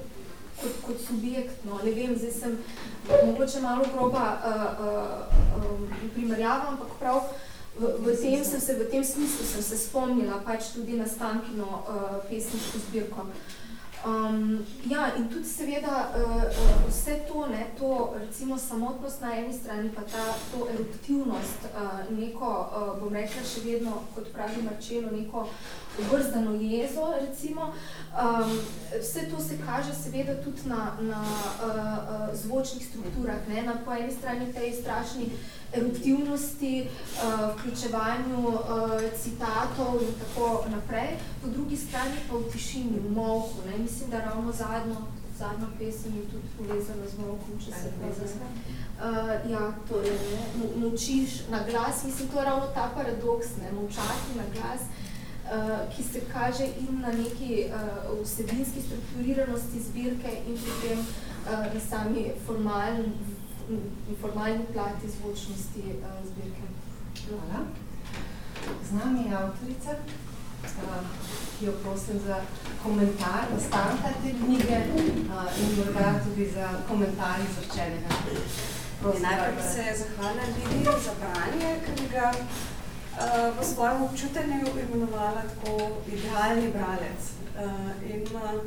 kot, kot subjekt. No. Ne vem, zdaj sem mogoče malo groba uh, uh, um, primerjava, ampak prav v, v tem sem se, v tem smislu sem se spomnila pač tudi na Stankino uh, pesniško zbirko. Um, ja, in tudi seveda uh, uh, vse to, ne, to recimo samotnost na eni strani, pa ta, to eruptivnost, uh, neko, uh, bom rekla še vedno, kot pravi Marčelo, neko obrzdano jezo, recimo, um, vse to se kaže seveda tudi na, na uh, uh, zvočnih strukturah, ne, na po eni strani tej strašni eruptivnosti, uh, vključevanju uh, citatov in tako naprej, po drugi strani pa v tišini, v molku. Ne. Mislim, da ravno zadnjo, zadnjo pesem je tudi povezano z molkom, če se povezano. Uh, ja, to je, ne, močiš na glas, mislim, to je ravno ta paradoks, ne, močati na glas, uh, ki se kaže in na neki uh, vsebinski strukturiranosti zbirke in potem uh, na sami formalni formalni plati zvočnosti uh, zbirke. Hvala. Z nami je avtorica, uh, ki jo prosim za komentar nastanka te knjige uh, in morda tudi za komentar izvrčenega. Najprej bi se zahvala Lidiju za branje, ker bi ga uh, v svojem občutenju imenovala tako idealni bralec. Uh, in uh,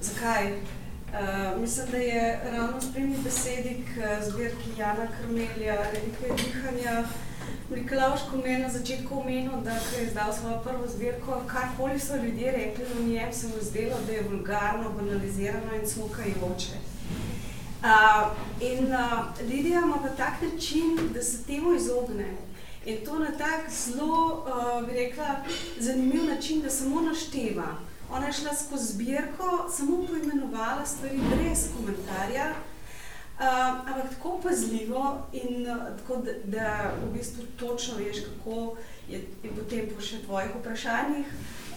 zakaj? Uh, mislim, da je ravno spremni besedik zbirki Jana Krmelja, Relikve dihanja, Miklauš Komen na začetku omenil, da je izdal svojo prvo zbirko, karkoli so ljudje rekli o njem, se mu zdelo, da je vulgarno, banalizirano in smukajoče. Uh, in uh, Lidija ima pa tak način, da se temu izogne. In to na tak zelo, uh, bi rekla, zanimiv način, da samo našteva. Ona je šla skozi zbirko, samo poimenovala stvari brez komentarja, uh, ampak tako pazljivo in uh, tako, da, da v bistvu točno veš, kako je, je potem po še tvojih vprašanjih.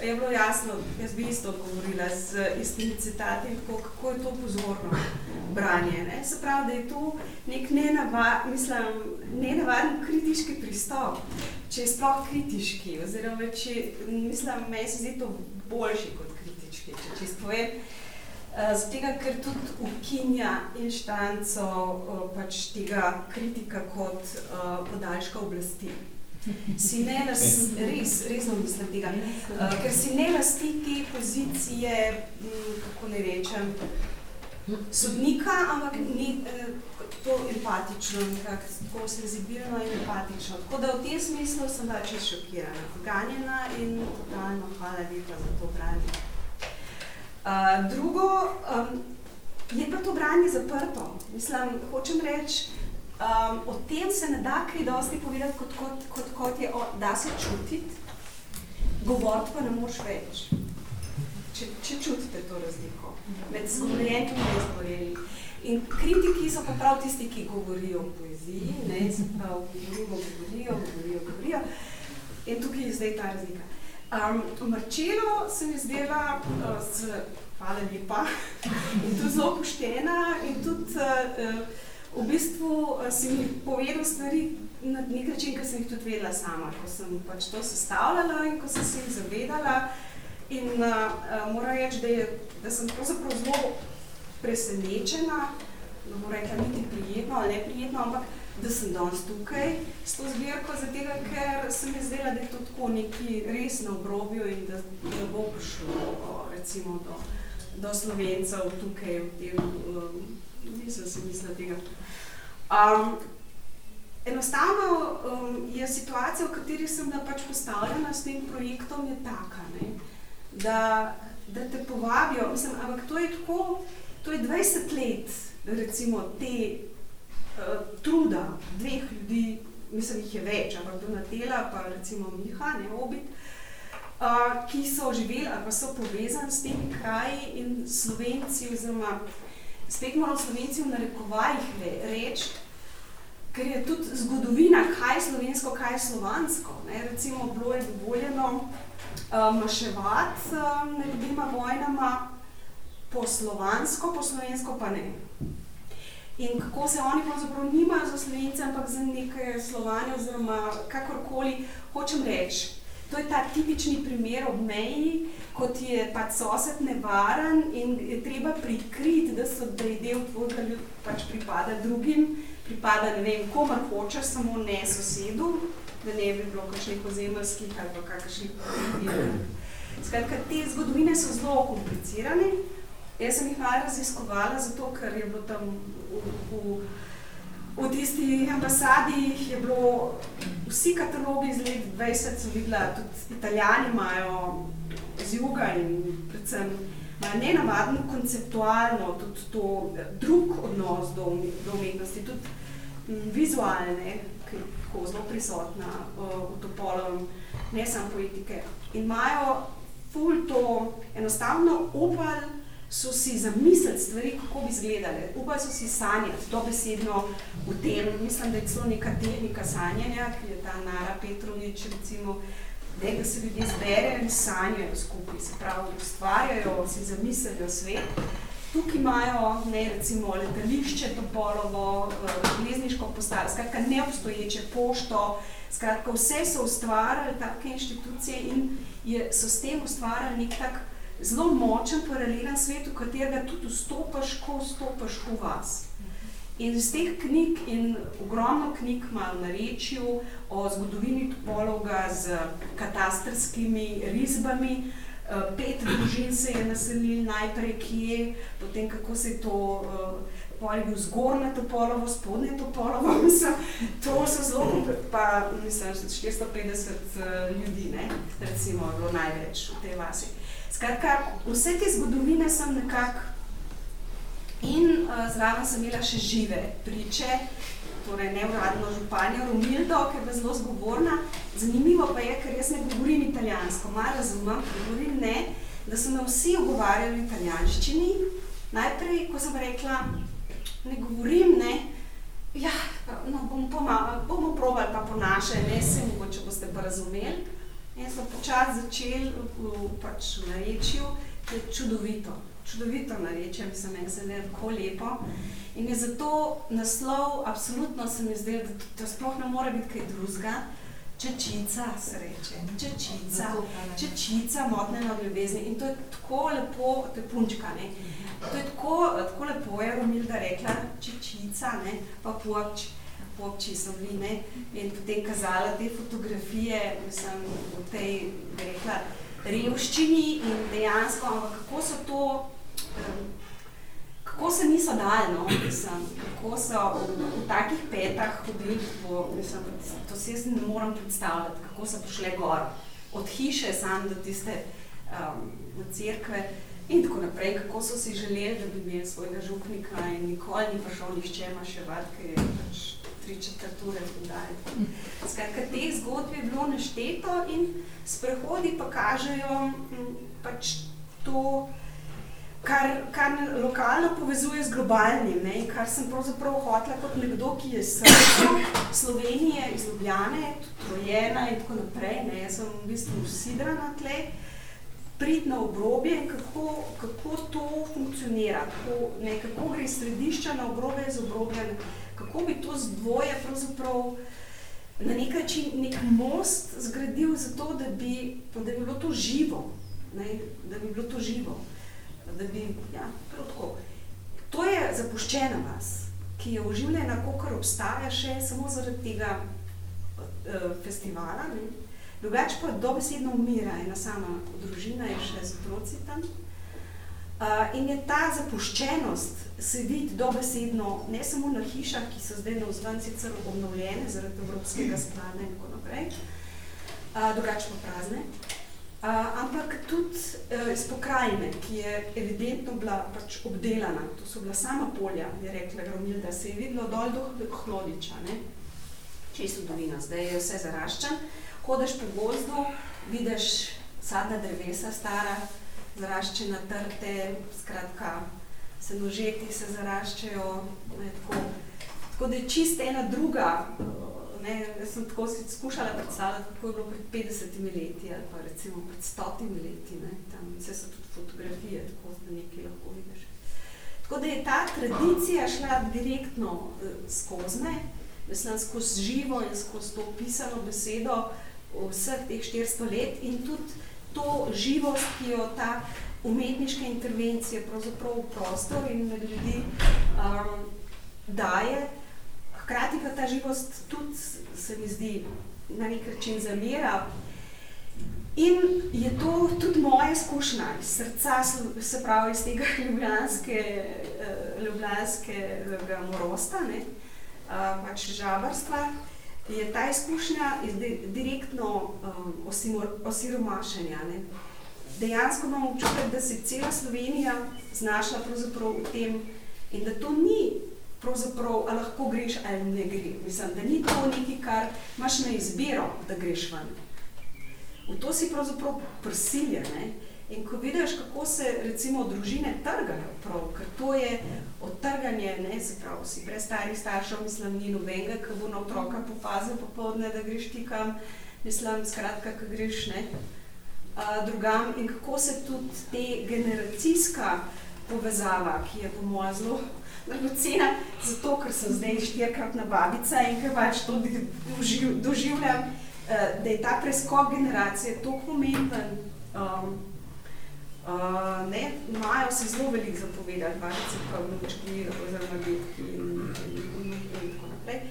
Je bilo jasno, jaz bi isto odgovorila z istimi citati, tako, kako je to pozorno branje. Ne? Se pravi, da je to nek nenavaden, mislim, nenavaden kritiški pristop, če je sploh kritiški, oziroma če, mislim, meni se zdi to boljši kot kritički, če čisto povem. Uh, zato, ker tudi ukinja inštanco uh, pač tega kritika kot uh, podaljška oblasti. Si ne lasti, res, resno mislim tega, uh, ker si ne lasti te pozicije, m, mm, kako ne rečem, sodnika, ampak ni uh, to empatično, nekako tako senzibilno in empatično. Tako da v tem smislu sem da čisto šokirana, ganjena in totalno hvala lepa za to branje. Uh, drugo, um, je pa to branje zaprto. Mislim, hočem reči, um, o tem se ne da kaj dosti povedati, kot, kot, kot, kot je, o, da se čutiti, govoriti pa ne moš več. Če, če čutite to razliko med zgovorjenim in nezgovorjenim. In kritiki so pa prav tisti, ki govorijo o poeziji, ne, se prav govorijo, govorijo, govorijo, govorijo. In tukaj je zdaj ta razlika. Um, Marčelo se mi zdela, uh, s, hvala lepa, in tudi zelo poštena in tudi uh, v bistvu uh, si mi povedal stvari na nek način, ker sem jih tudi vedela sama, ko sem pač to sestavljala in ko sem se jih zavedala. In uh, uh, moram reči, da, je, da sem pravzaprav zelo presenečena, ne bom rekla niti prijetno ali neprijetno, ampak da sem danes tukaj s to zbirko, zato ker se mi zdela, da je to tako neki res na obrobju in da, da bo prišlo recimo do, do slovencev tukaj v tem, um, nisem si mislila tega. Um, enostavno um, je situacija, v kateri sem da pač postavljena s tem projektom, je taka, ne? Da, da te povabijo, mislim, ampak to je tako, to je 20 let, recimo, te uh, truda dveh ljudi, mislim, jih je več, ampak Donatela, pa recimo Miha, ne obit, uh, ki so živeli ali pa so povezani s temi kraji in Slovenci, oziroma spet moramo Slovenci v narekovajih reči, ker je tudi zgodovina, kaj je slovensko, kaj je slovansko. Ne? Recimo, bilo je dovoljeno um, maševati um, med dvema vojnama po slovansko, po slovensko pa ne. In kako se oni pravzaprav nimajo za slovence, ampak za neke slovanje oziroma kakorkoli, hočem reči. To je ta tipični primer ob meji, kot je pač sosed nevaren in je treba prikriti, da, so, da del tvojega pač pripada drugim, pripada ne vem, komar hočeš, samo ne sosedu, da ne bi bilo kakšnih ozemeljskih ali pa kakšnih. Skratka, te zgodovine so zelo komplicirane. Jaz sem jih malo raziskovala, zato ker je bilo tam v, v, v tisti ambasadi, je bilo vsi katalogi iz let 20, so videla, tudi italijani imajo z juga in predvsem imajo nenavadno konceptualno tudi to drug odnos do, do umetnosti, tudi m, vizualne, ki je tako zelo prisotna uh, v topolovem, ne samo poetike. In imajo ful to enostavno opal, so si zamislili stvari, kako bi izgledale. Upali so si sanjati, dobesedno v tem, mislim, da je celo neka tehnika sanjanja, ki je ta Nara Petrovič, recimo, da, da se ljudje zberejo in sanjajo skupaj, se pravi, ustvarjajo, si zamislijo svet. Tukaj imajo ne, recimo letališče, topolovo, železniško postajo, skratka neobstoječe pošto, skratka vse so ustvarjali take inštitucije in je, so s tem ustvarjali nek tak zelo močen paralelen svet, v katerega tudi vstopaš, ko vstopaš v vas. In iz teh knjig, in ogromno knjig ima v narečju o zgodovini Topologa z katastrskimi risbami, pet družin se je naselil najprej kje, potem kako se je to, pol je bil zgornje Topolovo, spodnje Topolovo, mislim, to so zelo, pa mislim, 450 ljudi, ne, recimo, bilo največ v tej vasi. Skratka, vse te zgodovine sem nekako in uh, zraven sem imela še žive priče, torej neuradno županjo Romildo, ki je bila zelo zgovorna. Zanimivo pa je, ker jaz ne govorim italijansko, malo razumem, govorim ne, da so me vsi ogovarjali v italijanščini. Najprej, ko sem rekla, ne govorim, ne, ja, no, bomo, pomagali, bomo probali pa po naše, ne, se mogoče boste pa razumeli. In smo počasi začeli pač v narečju, je čudovito čudovito narečje, mislim, meni se je tako lepo. In je zato naslov, absolutno se mi zdelo, da to sploh ne more biti kaj drugega. Čečica se reče, čečica, čečica motnena od ljubezni. In to je tako lepo, to je punčka, ne. To je tako, tako lepo, je Romilda rekla, čečica, ne, pa popč, popči so bili, ne. In potem kazala te fotografije, mislim, v tej, bi rekla, revščini in dejansko, ampak kako so to kako se niso dali, no, mislim, kako so v, v takih petah hodili, po, mislim, to si jaz ne moram predstavljati, kako so prišle gor, od hiše sam do tiste um, cerkve in tako naprej, kako so si želeli, da bi imeli svojega župnika in nikoli ni prišel nišče maševati, ker je pač tri četvrture podali. Skratka, te zgodbe je bilo našteto in sprehodi pa kažejo pač to, kar, kar lokalno povezuje z globalnim, ne, in kar sem pravzaprav hotela kot nekdo, ki je srce Slovenije, iz Ljubljane, rojena in tako naprej, ne, jaz sem v bistvu usidrana tle, priti na obrobje in kako, kako to funkcionira, kako, ne, kako gre iz središča na obrobje iz obrobja, kako bi to z dvoje pravzaprav na nek način nek most zgradil za to, da bi, da bi bilo to živo, ne, da bi bilo to živo da bi, ja, prav tako. To je zapuščena vas, ki je oživljena, kot obstaja še samo zaradi tega uh, festivala. Ne. Drugače pa dobesedno umira, ena sama družina je še z otroci tam. In je ta zapuščenost, se vidi dobesedno ne samo na hišah, ki so zdaj na vzven sicer obnovljene zaradi evropskega sklada in tako naprej, drugače pa prazne, uh, ampak tudi uh, iz pokrajine, ki je evidentno bila pač obdelana, to so bila sama polja, je rekla Gromilda, se je videlo dol do Hlodiča, ne? čisto dolina, zdaj je vse zaraščan hodeš po gozdu, vidiš sadna drevesa, stara, zaraščena trte, skratka, se nožeti se zaraščajo. Ne, tako. tako da je čist ena druga. Ne, jaz sem tako si skušala predstavljati, kako je bilo pred 50 leti ali pa recimo pred 100 leti. Ne, tam vse so tudi fotografije, tako da nekaj lahko vidiš. Tako da je ta tradicija šla direktno skozi me, mislim, skozi živo in skozi to pisano besedo, vseh teh 400 let in tudi to živost, ki jo ta umetniška intervencija pravzaprav v prostor in med ljudi um, daje. Hkrati pa ta živost tudi, se mi zdi, na nek način zamira. In je to tudi moja izkušnja iz srca, se pravi iz tega ljubljanske, uh, ljubljanskega morosta, ne, uh, pač žabarstva je ta izkušnja direktno um, osiromašenja. Ne? Dejansko imamo občutek, da se cela Slovenija znašla v tem in da to ni pravzaprav, a lahko greš ali ne gre. Mislim, da ni to nekaj, kar imaš na izbiro, da greš ven. V to si pravzaprav prisiljen. In ko vidiš, kako se recimo družine trgajo, prav, ker to je odtrganje, ne, se pravi, si brez starih staršev, mislim, ni nobenega, ki bo na otroka popazil popovdne, da greš ti kam, mislim, skratka, ki greš ne, a, drugam. In kako se tudi te generacijska povezava, ki je po moja zelo dragocena, zato ker sem zdaj štirkratna babica in ker pač to doživ, doživljam, da je ta preskok generacije toliko pomemben, um, Ne, imajo se zelo veliko zapovedati, babice pa vnučki oziroma detki in, in, in, in tako naprej.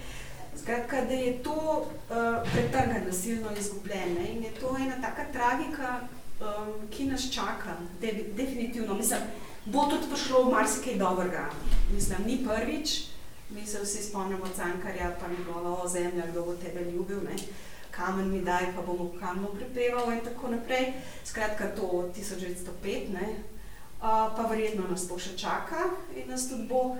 Skratka, da je to uh, pretrgano, nasilno izgubljeno in je to ena taka tragika, um, ki nas čaka, de, definitivno. Mislim, bo tudi prišlo v marsikaj dobrega. Mislim, ni prvič, mi se vsi spomnimo Cankarja, pa njegovo zemlja, kdo bo tebe ljubil. Ne. Uh, kamen mi daj, pa bomo kamno pripeval in tako naprej. Skratka, to 1905, ne. Uh, pa verjetno nas to še čaka in nas tudi bo.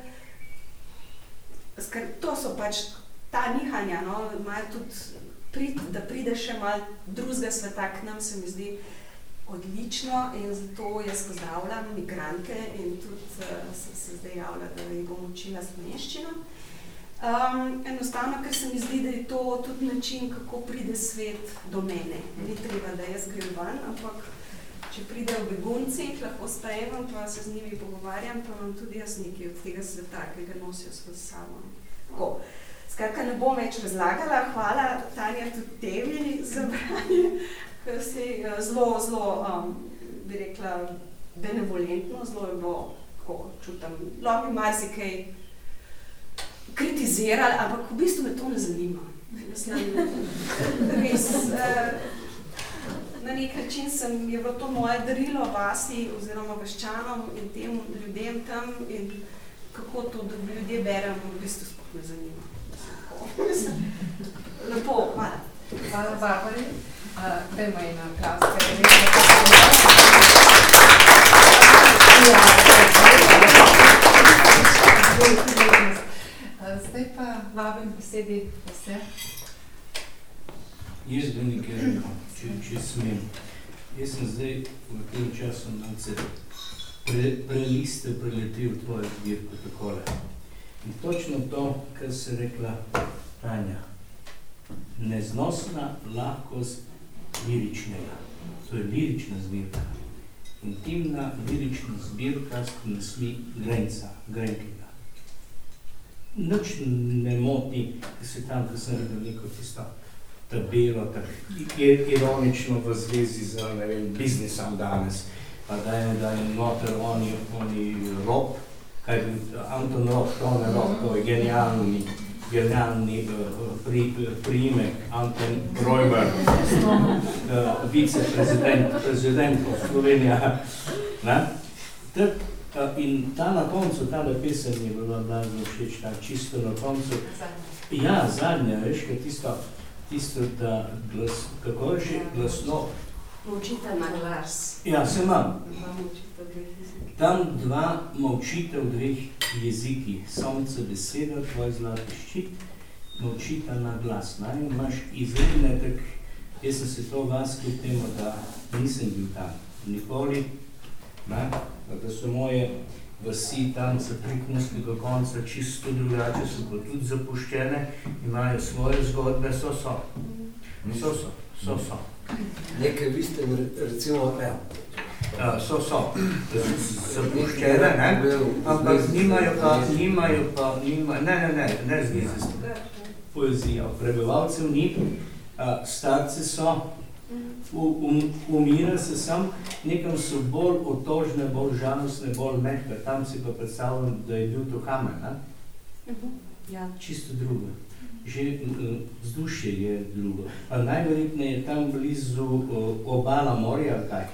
Skr to so pač ta nihanja, no, imajo tudi prid, da pride še malo drugega sveta k nam, se mi zdi odlično in zato jaz pozdravljam migrante in tudi uh, sem se zdaj javila, da jih bom učila slovenščino. Um, enostavno, ker se mi zdi, da je to tudi način, kako pride svet do mene. Ni treba, da jaz grem ven, ampak če pridejo begunci, lahko sprejemam, pa se z njimi pogovarjam, pa imam tudi jaz nekaj od tega sveta, ki ga nosijo skozi samo. Tako. Skratka, ne bom več razlagala. Hvala, Tanja, tudi tebi za branje, ker si uh, zelo, zelo, um, bi rekla, benevolentno, zelo je bilo, kako čutam, lahko marsikaj kritizirali, ampak v bistvu me to ne zanima. Res, eh, na nek način sem, je bilo to moje darilo vasi oziroma vaščanom in tem ljudem tam in kako to, da ljudje berem, v bistvu sploh ne zanima. Lepo, hvala. Hvala, Barbari. Uh, dajmo ena aplavz, ker je res Zdaj pa vabim besedi vse. Jaz bi nekaj rekel, če, če smem. Jaz sem zdaj v tem času malce pre, preliste preletel tvoje zbirko takole. In točno to, kar se rekla Tanja. Neznosna lahkost liričnega. To je lirična zbirka. Intimna lirična zbirka s nasmi Grenca, Grenke nič ne moti, da se tam, da sem videl neko tisto tabelo, tako ironično v zvezi z, ne vem, biznisom danes, pa da je, da je noter oni, oni rob, kaj bi, Anton Rock, Tone Rock, to je genialni, genialni uh, pri, priimek, Anton Brojber, uh, viceprezident, prezident Slovenija. Ne? In ta na koncu, ta pesem je bila blazno všeč, ta čisto na koncu. Ja, zadnja, veš, kaj tisto, tisto, da glas, kako je še glasno? Učite na glas. Ja, se imam. Tam dva molčita v dveh jezikih, sonce beseda, tvoj zlati ščit, molčita na glas. Naj imaš izredne, tak, jaz sem se to vas kljub temu, da nisem bil tam nikoli, ne, da so moje vasi tam za prikmustnega konca čisto drugače, so pa tudi zapuščene, imajo svoje zgodbe, so so. So so, so so. Nekaj vi ste recimo, evo, Uh, so, so, zapuščene, ne, ampak nimajo pa, nimajo pa, nimajo, ne, ne, ne, ne zvezi s poezijo, prebivalcev ni, uh, starci so, um, umira se sam, nekam so bolj otožne, bolj žalostne, bolj mehke, tam si pa predstavljam, da je bil to kamen, ne? Ja. Čisto drugo. Že uh, vzdušje je drugo. Pa najverjetneje je tam blizu uh, obala morja, kaj?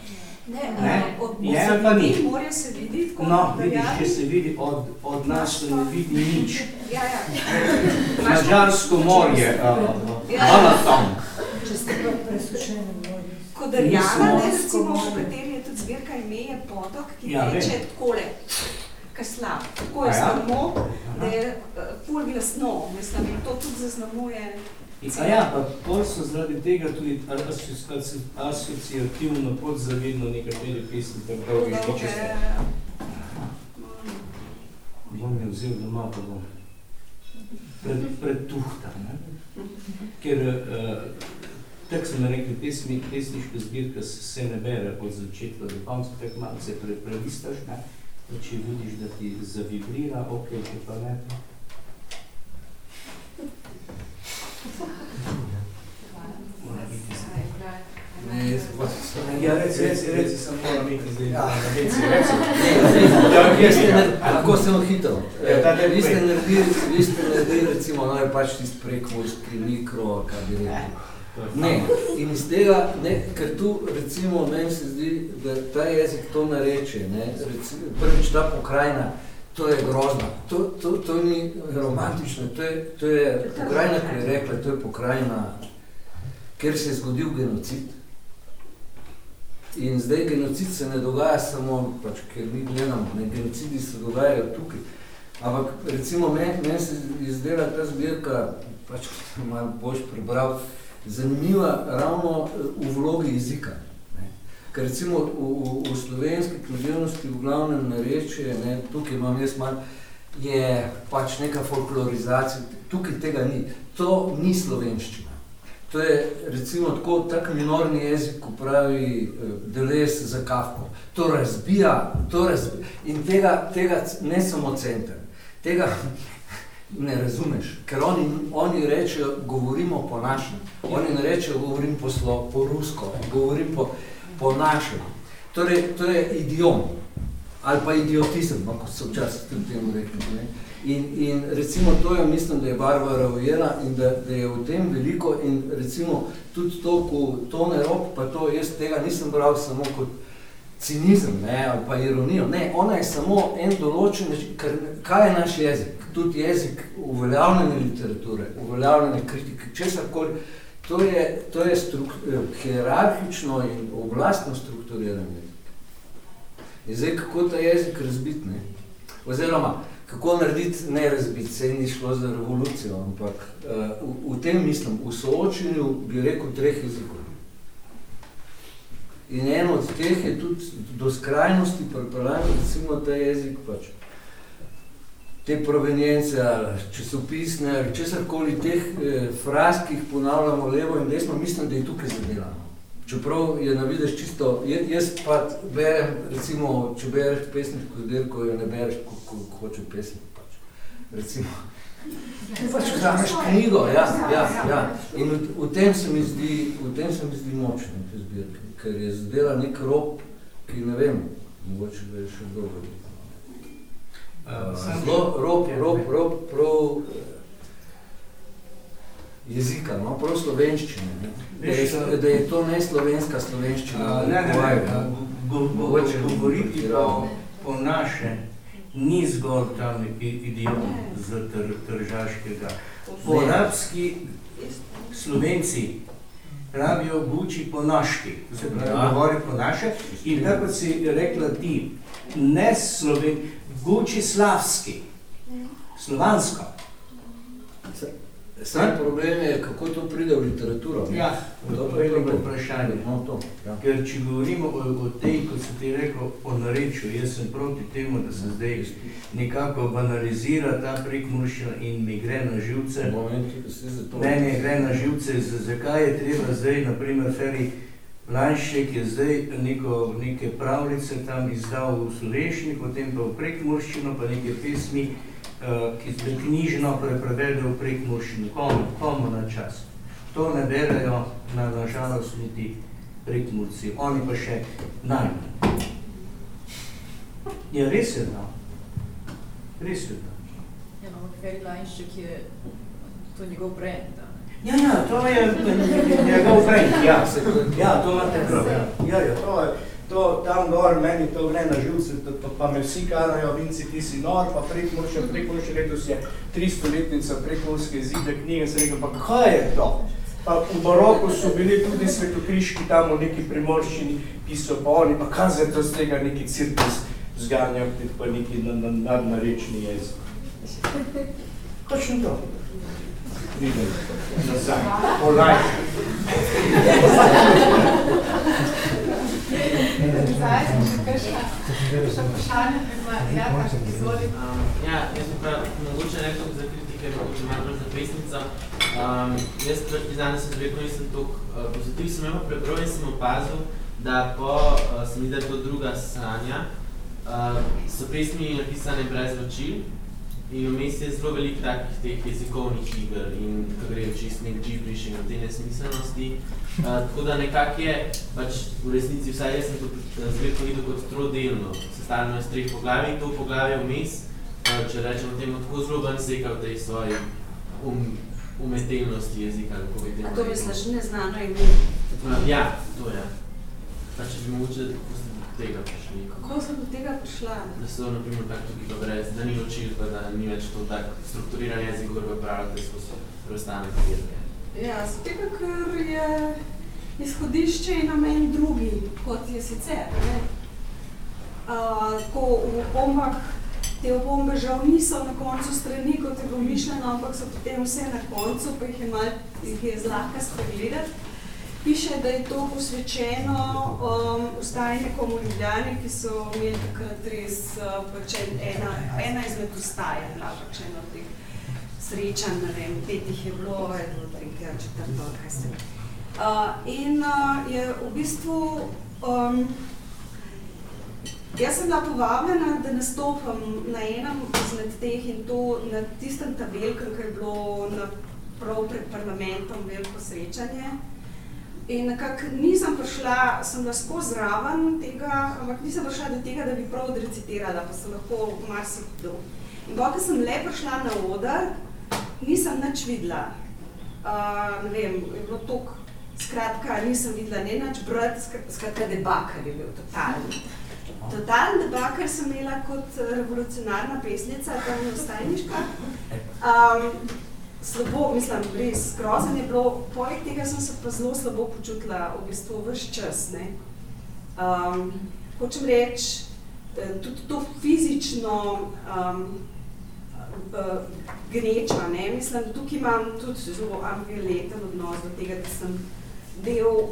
Ne, Ne, uh, od, je se pa vidi, ni. Morje se vidi, tako No, vidiš, če se vidi od, od nas, se ne vidi nič. Ja, ja. Mađarsko morje, Ja. Balaton. Če ste pa presušeni morje. Kodarjana, ne, Nismo. recimo, v kateri je tudi zbirka ime, je potok, ki Ja, teče takole, ka slab. Tako je A ja? da je uh, ful glasno, mislim, in to tudi zaznamuje A ja, pa pol so zaradi tega tudi asoci- asoci- asociativno podzavedno nekatere pesmi tako dolge dolge. špičaste. Bom je vzel doma, pa bom pred, pretuhtal, ne? Ker, uh, tako sem rekel, pesmi, pesniška zbirka se ne bere od začetka do konca, tako malo se pre, prelistaš, ne? Pa če vidiš, da ti zavibrira, ok, če pa ne, mora biti ne, jaz Ja, reci, reci, reci, sem moram iti zdaj. Ja. Reci, reci. Ja, vi ste nar- Lahko samo hitro. Ja, Vi ste naredili, vi ste naredili recimo, no je pač tisti prekmorski mikro, kaj bi rekel. Ne, in iz tega, ne, ker tu recimo meni se zdi, da ta jezik to nareče, ne, recimo, prvič ta pokrajina, to je grozno, to, to, to ni romantično, to je, to je pokrajina, ko je rekla, to je pokrajina, kjer se je zgodil genocid. In zdaj genocid se ne dogaja samo, pač, ker mi gledamo, ne, genocidi se dogajajo tukaj. Ampak recimo meni men se izdela ta zbirka, pač malo boš prebral, zanimiva ravno eh, v vlogi jezika. Ne. Ker recimo v, v, v slovenski književnosti v glavnem narečje, ne, tukaj imam jaz malo, je pač neka folklorizacija, tukaj tega ni. To ni slovenščina. To je recimo tako tak minorni jezik, ko pravi eh, Deleuze za Kafko. To razbija, to razbija. In tega, tega ne samo center, tega ne razumeš, ker oni, oni rečejo, govorimo po našem. Oni ne rečejo, govorim po, slo, po rusko, govorim po, po našem. Torej, to je idiom ali pa idiotizem, no, kot so včasih tudi temu rekli. Ne. In, in recimo to jo mislim, da je Barbara ujela in da, da je v tem veliko in recimo tudi to, ko tone rok, pa to jaz tega nisem bral samo kot cinizem ne, ali pa ironijo. Ne, ona je samo en določen, ker kaj je naš jezik? Tudi jezik uveljavljene literature, uveljavljene kritike, česarkoli. To je, to je struk, hierarhično in oblastno strukturiran jezik. In zdaj, kako ta jezik razbiti, ne? Oziroma, kako narediti ne razbiti, sej ni šlo za revolucijo, ampak uh, v, v tem mislim, v soočenju bi rekel treh jezikov. In eno od teh je tudi do skrajnosti pripeljan, recimo ta jezik pač te provenjence ali časopisne ali česarkoli teh eh, fraz, ki jih ponavljamo levo in desno, mislim, da je tukaj zadelano. Čeprav je na vidiš čisto, jaz, jaz pa berem, recimo, če bereš pesniško zbirko, jo ne bereš, ko, ko, ko hoče pesnik pač. Recimo, pač vzameš knjigo, ja, ja, ja. In v, v, tem se mi zdi, v tem se mi zdi močno te zbirke, ker je zdela nek rob, ki ne vem, mogoče ga je še dolgo. zelo rob, rob, rob, prav jezika, no, prav slovenščine. Ne? Da, je, da je to ne slovenska slovenščina. A, ne, ne, ne, go, go, go, govoriti po, po naše ni zgolj ta idiom z tr, tržaškega. Po arabski Slovenci pravijo guči po naški, se pravi, govori po naše, in tako si rekla ti, ne sloven, guči slavski, slovansko. Sam problem je, kako to pride v literaturo. Ja, to je dobro vprašanje. No, to, ja. Ker če govorimo o, o tej, kot si ti rekel, o narečju, jaz sem proti temu, da se zdaj nekako banalizira ta prekmurščina in mi gre na živce. Meni gre na živce, zakaj je treba zdaj, naprimer, Feri Planšek je zdaj neko, neke pravljice tam izdal v slovenščini, potem pa v prekmurščino, pa neke pesmi, ki je knjižno preprevedel prek moščine, komu, komu na čas. To ne berajo na, na žalost niti prek murci, oni pa še najmanj. Ja, res je da. Res je da. Ja, no, Feri Lajnšek je, to je njegov brand, da. Ja, ja, to je njegov brand, ja. Ja, to imate prav. Ja, ja, to je, to tam gor, meni to gre na živce, to, to, pa me vsi karajo, Vinci, ti si nor, pa prekmurše, prekmurše letos je 300-letnica prekmurske zide knjige, se rekel, pa kaj je to? Pa v baroku so bili tudi svetokriški tam v neki primorščini, ki so pa oni, pa kaj za to z tega neki cirkus zganjal, pa neki nadnarečni jezik. Kakšno to? Vidim, nazaj, polaj. Zdaj, še vprašanje, ja, izvoli. Ja, jaz bi prav mogoče nekaj za kritike, mogoče malo bolj za pesnica. Um, jaz pač priznam, da sem vedno nisem toliko uh, pozitiv, sem imel prebral in sem opazil, da po, uh, se mi zdi, to druga sanja, uh, so pesmi napisane brez ločil, In vmes je zelo veliko takih teh jezikovnih iger in ko gre čist nek gibriš in te nesmiselnosti. Uh, tako da nekako je, pač v resnici vsaj jaz sem to zvedko videl kot trodelno, sestavljeno iz treh poglavij in to poglavje vmes, uh, če rečemo temu, tako zelo ven seka v tej svoji um, umetelnosti jezika. Kako bi A to misliš neznano ime? Uh, ja, to je. Pač bi mogoče tega prišli. Kako sem do tega prišla? Da so, na primer, tak tukaj pa brez, da ni učil, pa da ni več to tak strukturiran jezik, kako ga pravite skozi preostane papirke. Ja, z tega, ker je izhodišče in namen drugi, kot je sicer. Ne? Uh, tako v opombah, te opombe žal niso na koncu strani, kot je bilo mišljeno, ampak so potem vse na koncu, pa jih je, mal, jih je zlahka spregledati piše, da je to posvečeno um, ustajnikom v Ljubljani, ki so imeli takrat res uh, pač ena, ena izmed ustaj, bila pač ena od teh srečanj, ne vem, pet jih je bilo, eno, trikrat, četrto, kaj se. Uh, in uh, je v bistvu, um, jaz sem bila povabljena, da nastopam na enem izmed teh in to na tistem tabelkem, ki je bilo na prav pred parlamentom veliko srečanje. In nekako nisem prišla, sem lahko zraven tega, ampak nisem prišla do tega, da bi prav odrecitirala, pa sem lahko marsikdo. In pa, sem le prišla na oder, nisem nič videla. Uh, ne vem, je bilo toliko, skratka, nisem videla ne nič brat, skratka, debakar je bil totalni. Totalni debakar sem imela kot revolucionarna pesnica, tam je ostajniška. Um, slabo, mislim, res grozen je bilo, poleg tega sem se pa zelo slabo počutila v bistvu vse čas. Ne. Um, hočem reči, tudi to fizično um, gneča, ne. mislim, tukaj imam tudi zelo ambivalenten odnos do tega, da sem del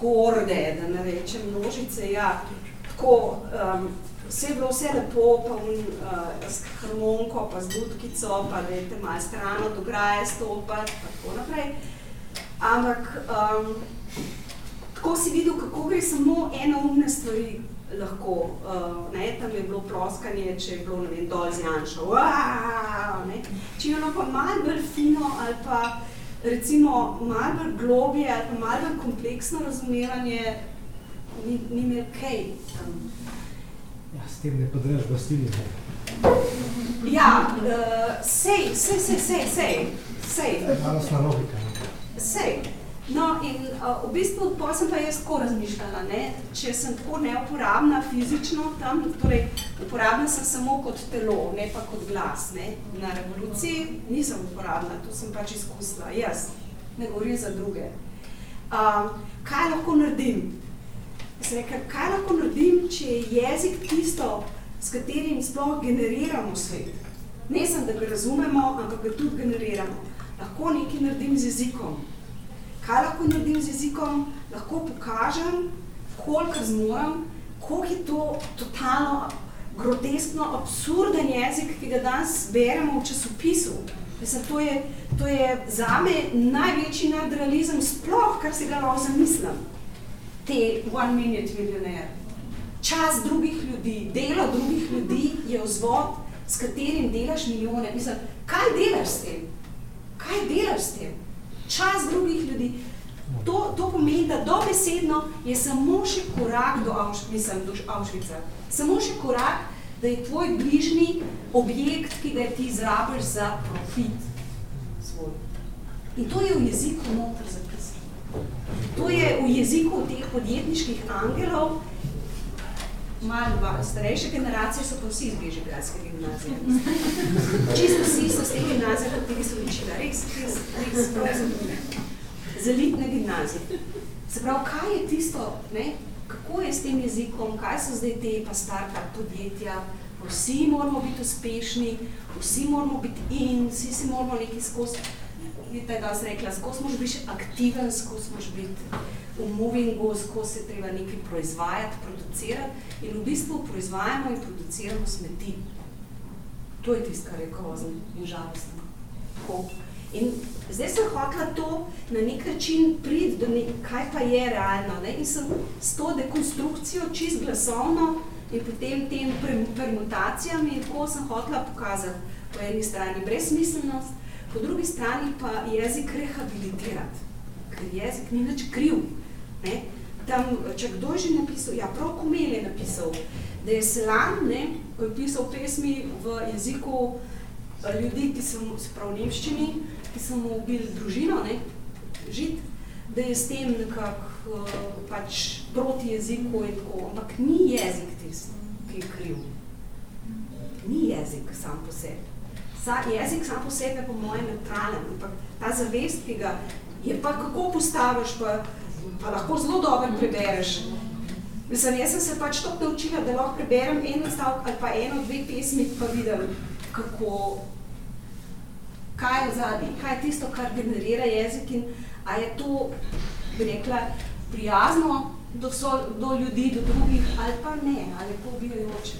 horde, da ne rečem množice, ja, tako, um, vse je bilo vse lepo, pa un, uh, s harmoniko, pa z budkico, pa da je te malo strano do graje stopati, pa tako naprej. Ampak um, tako si videl, kako gre samo enoumne stvari lahko. Uh, ne, tam je bilo proskanje, če je bilo, ne vem, dol z Janša, Uaaaa, ne. Če je ono pa malo bolj fino ali pa recimo malo bolj globje ali pa malo bolj kompleksno razumevanje, ni, ni imel kaj tam. Ja, s tem ne podreš gostilje. Ja, uh, sej, sej, sej, sej, sej, sej. Žalostna logika. Sej. No, in uh, v bistvu pa sem pa jaz tako razmišljala, ne? če sem tako neuporabna fizično tam, torej uporabna sem samo kot telo, ne pa kot glas. Ne? Na revoluciji nisem uporabna, to sem pač izkusila, jaz, ne govorim za druge. Uh, kaj lahko naredim? Sem rekla, kaj lahko naredim, če je jezik tisto, s katerim sploh generiramo svet. Ne sem, da ga razumemo, ampak ga tudi generiramo. Lahko nekaj naredim z jezikom. Kaj lahko naredim z jezikom? Lahko pokažem, koliko zmorem, koliko je to totalno groteskno, absurden jezik, ki ga danes beremo v časopisu. Mislim, to je, to je zame največji nadrealizem sploh, kar si ga lahko zamislim. Te one minute millionaire čas drugih ljudi, delo drugih ljudi je vzvod, s katerim delaš milijone. Mislim, kaj delaš s tem? Kaj delaš s tem? Čas drugih ljudi. To, to pomeni, da dobesedno je samo še korak do, Ausch, mislim, do Auschwitza. Samo še korak, da je tvoj bližnji objekt, ki ga ti izrabiš za profit svoj. In to je v jeziku noter zapisano. To je v jeziku teh podjetniških angelov, malo starejše generacije so pa vsi iz Bežigradske gimnazije. Čisto vsi so z te gimnazije, kateri so učila. Res, res, res, res. Zelitne gimnazije. Se pravi, kaj je tisto, ne? kako je s tem jezikom, kaj so zdaj te pa starta podjetja, vsi moramo biti uspešni, vsi moramo biti in, vsi si moramo nekaj skozi, je taj da rekla, skozi moraš biti aktiven, skozi moraš biti v movingu, skozi se treba nekaj proizvajati, producirati in v bistvu proizvajamo in produciramo smeti. To je tisto, kar je grozno in žalostno. In zdaj sem hotela to na nek način priti do nek, kaj pa je realno. Ne? In sem s to dekonstrukcijo čist glasovno in potem tem permutacijami, tako sem hotela pokazati po eni strani brezsmiselnost, po drugi strani pa jezik rehabilitirati. Ker jezik ni nič kriv. Ne? Tam, če kdo je že napisal, ja, prav Kumel je napisal, da je Selan, ne, ko je pisal pesmi v jeziku eh, ljudi, ki so, se pravi v nemščini, ki so mu ubili družino, ne, žit, da je s tem nekako uh, pač proti jeziku in tako, ampak ni jezik tisto, ki je kriv. Ni jezik sam po sebi. Jezik sam po sebi po mojem neutralen, ampak ta zavest, ki ga je pa kako postaviš, pa pa lahko zelo dobro prebereš. Mislim, jaz sem se pač tako naučila, da lahko preberem en stavek ali pa eno, dve pesmi, pa vidim, kako, kaj je zadnji, kaj je tisto, kar generira jezik in a je to, bi rekla, prijazno do, so, do ljudi, do drugih, ali pa ne, ali je to ubijajoče.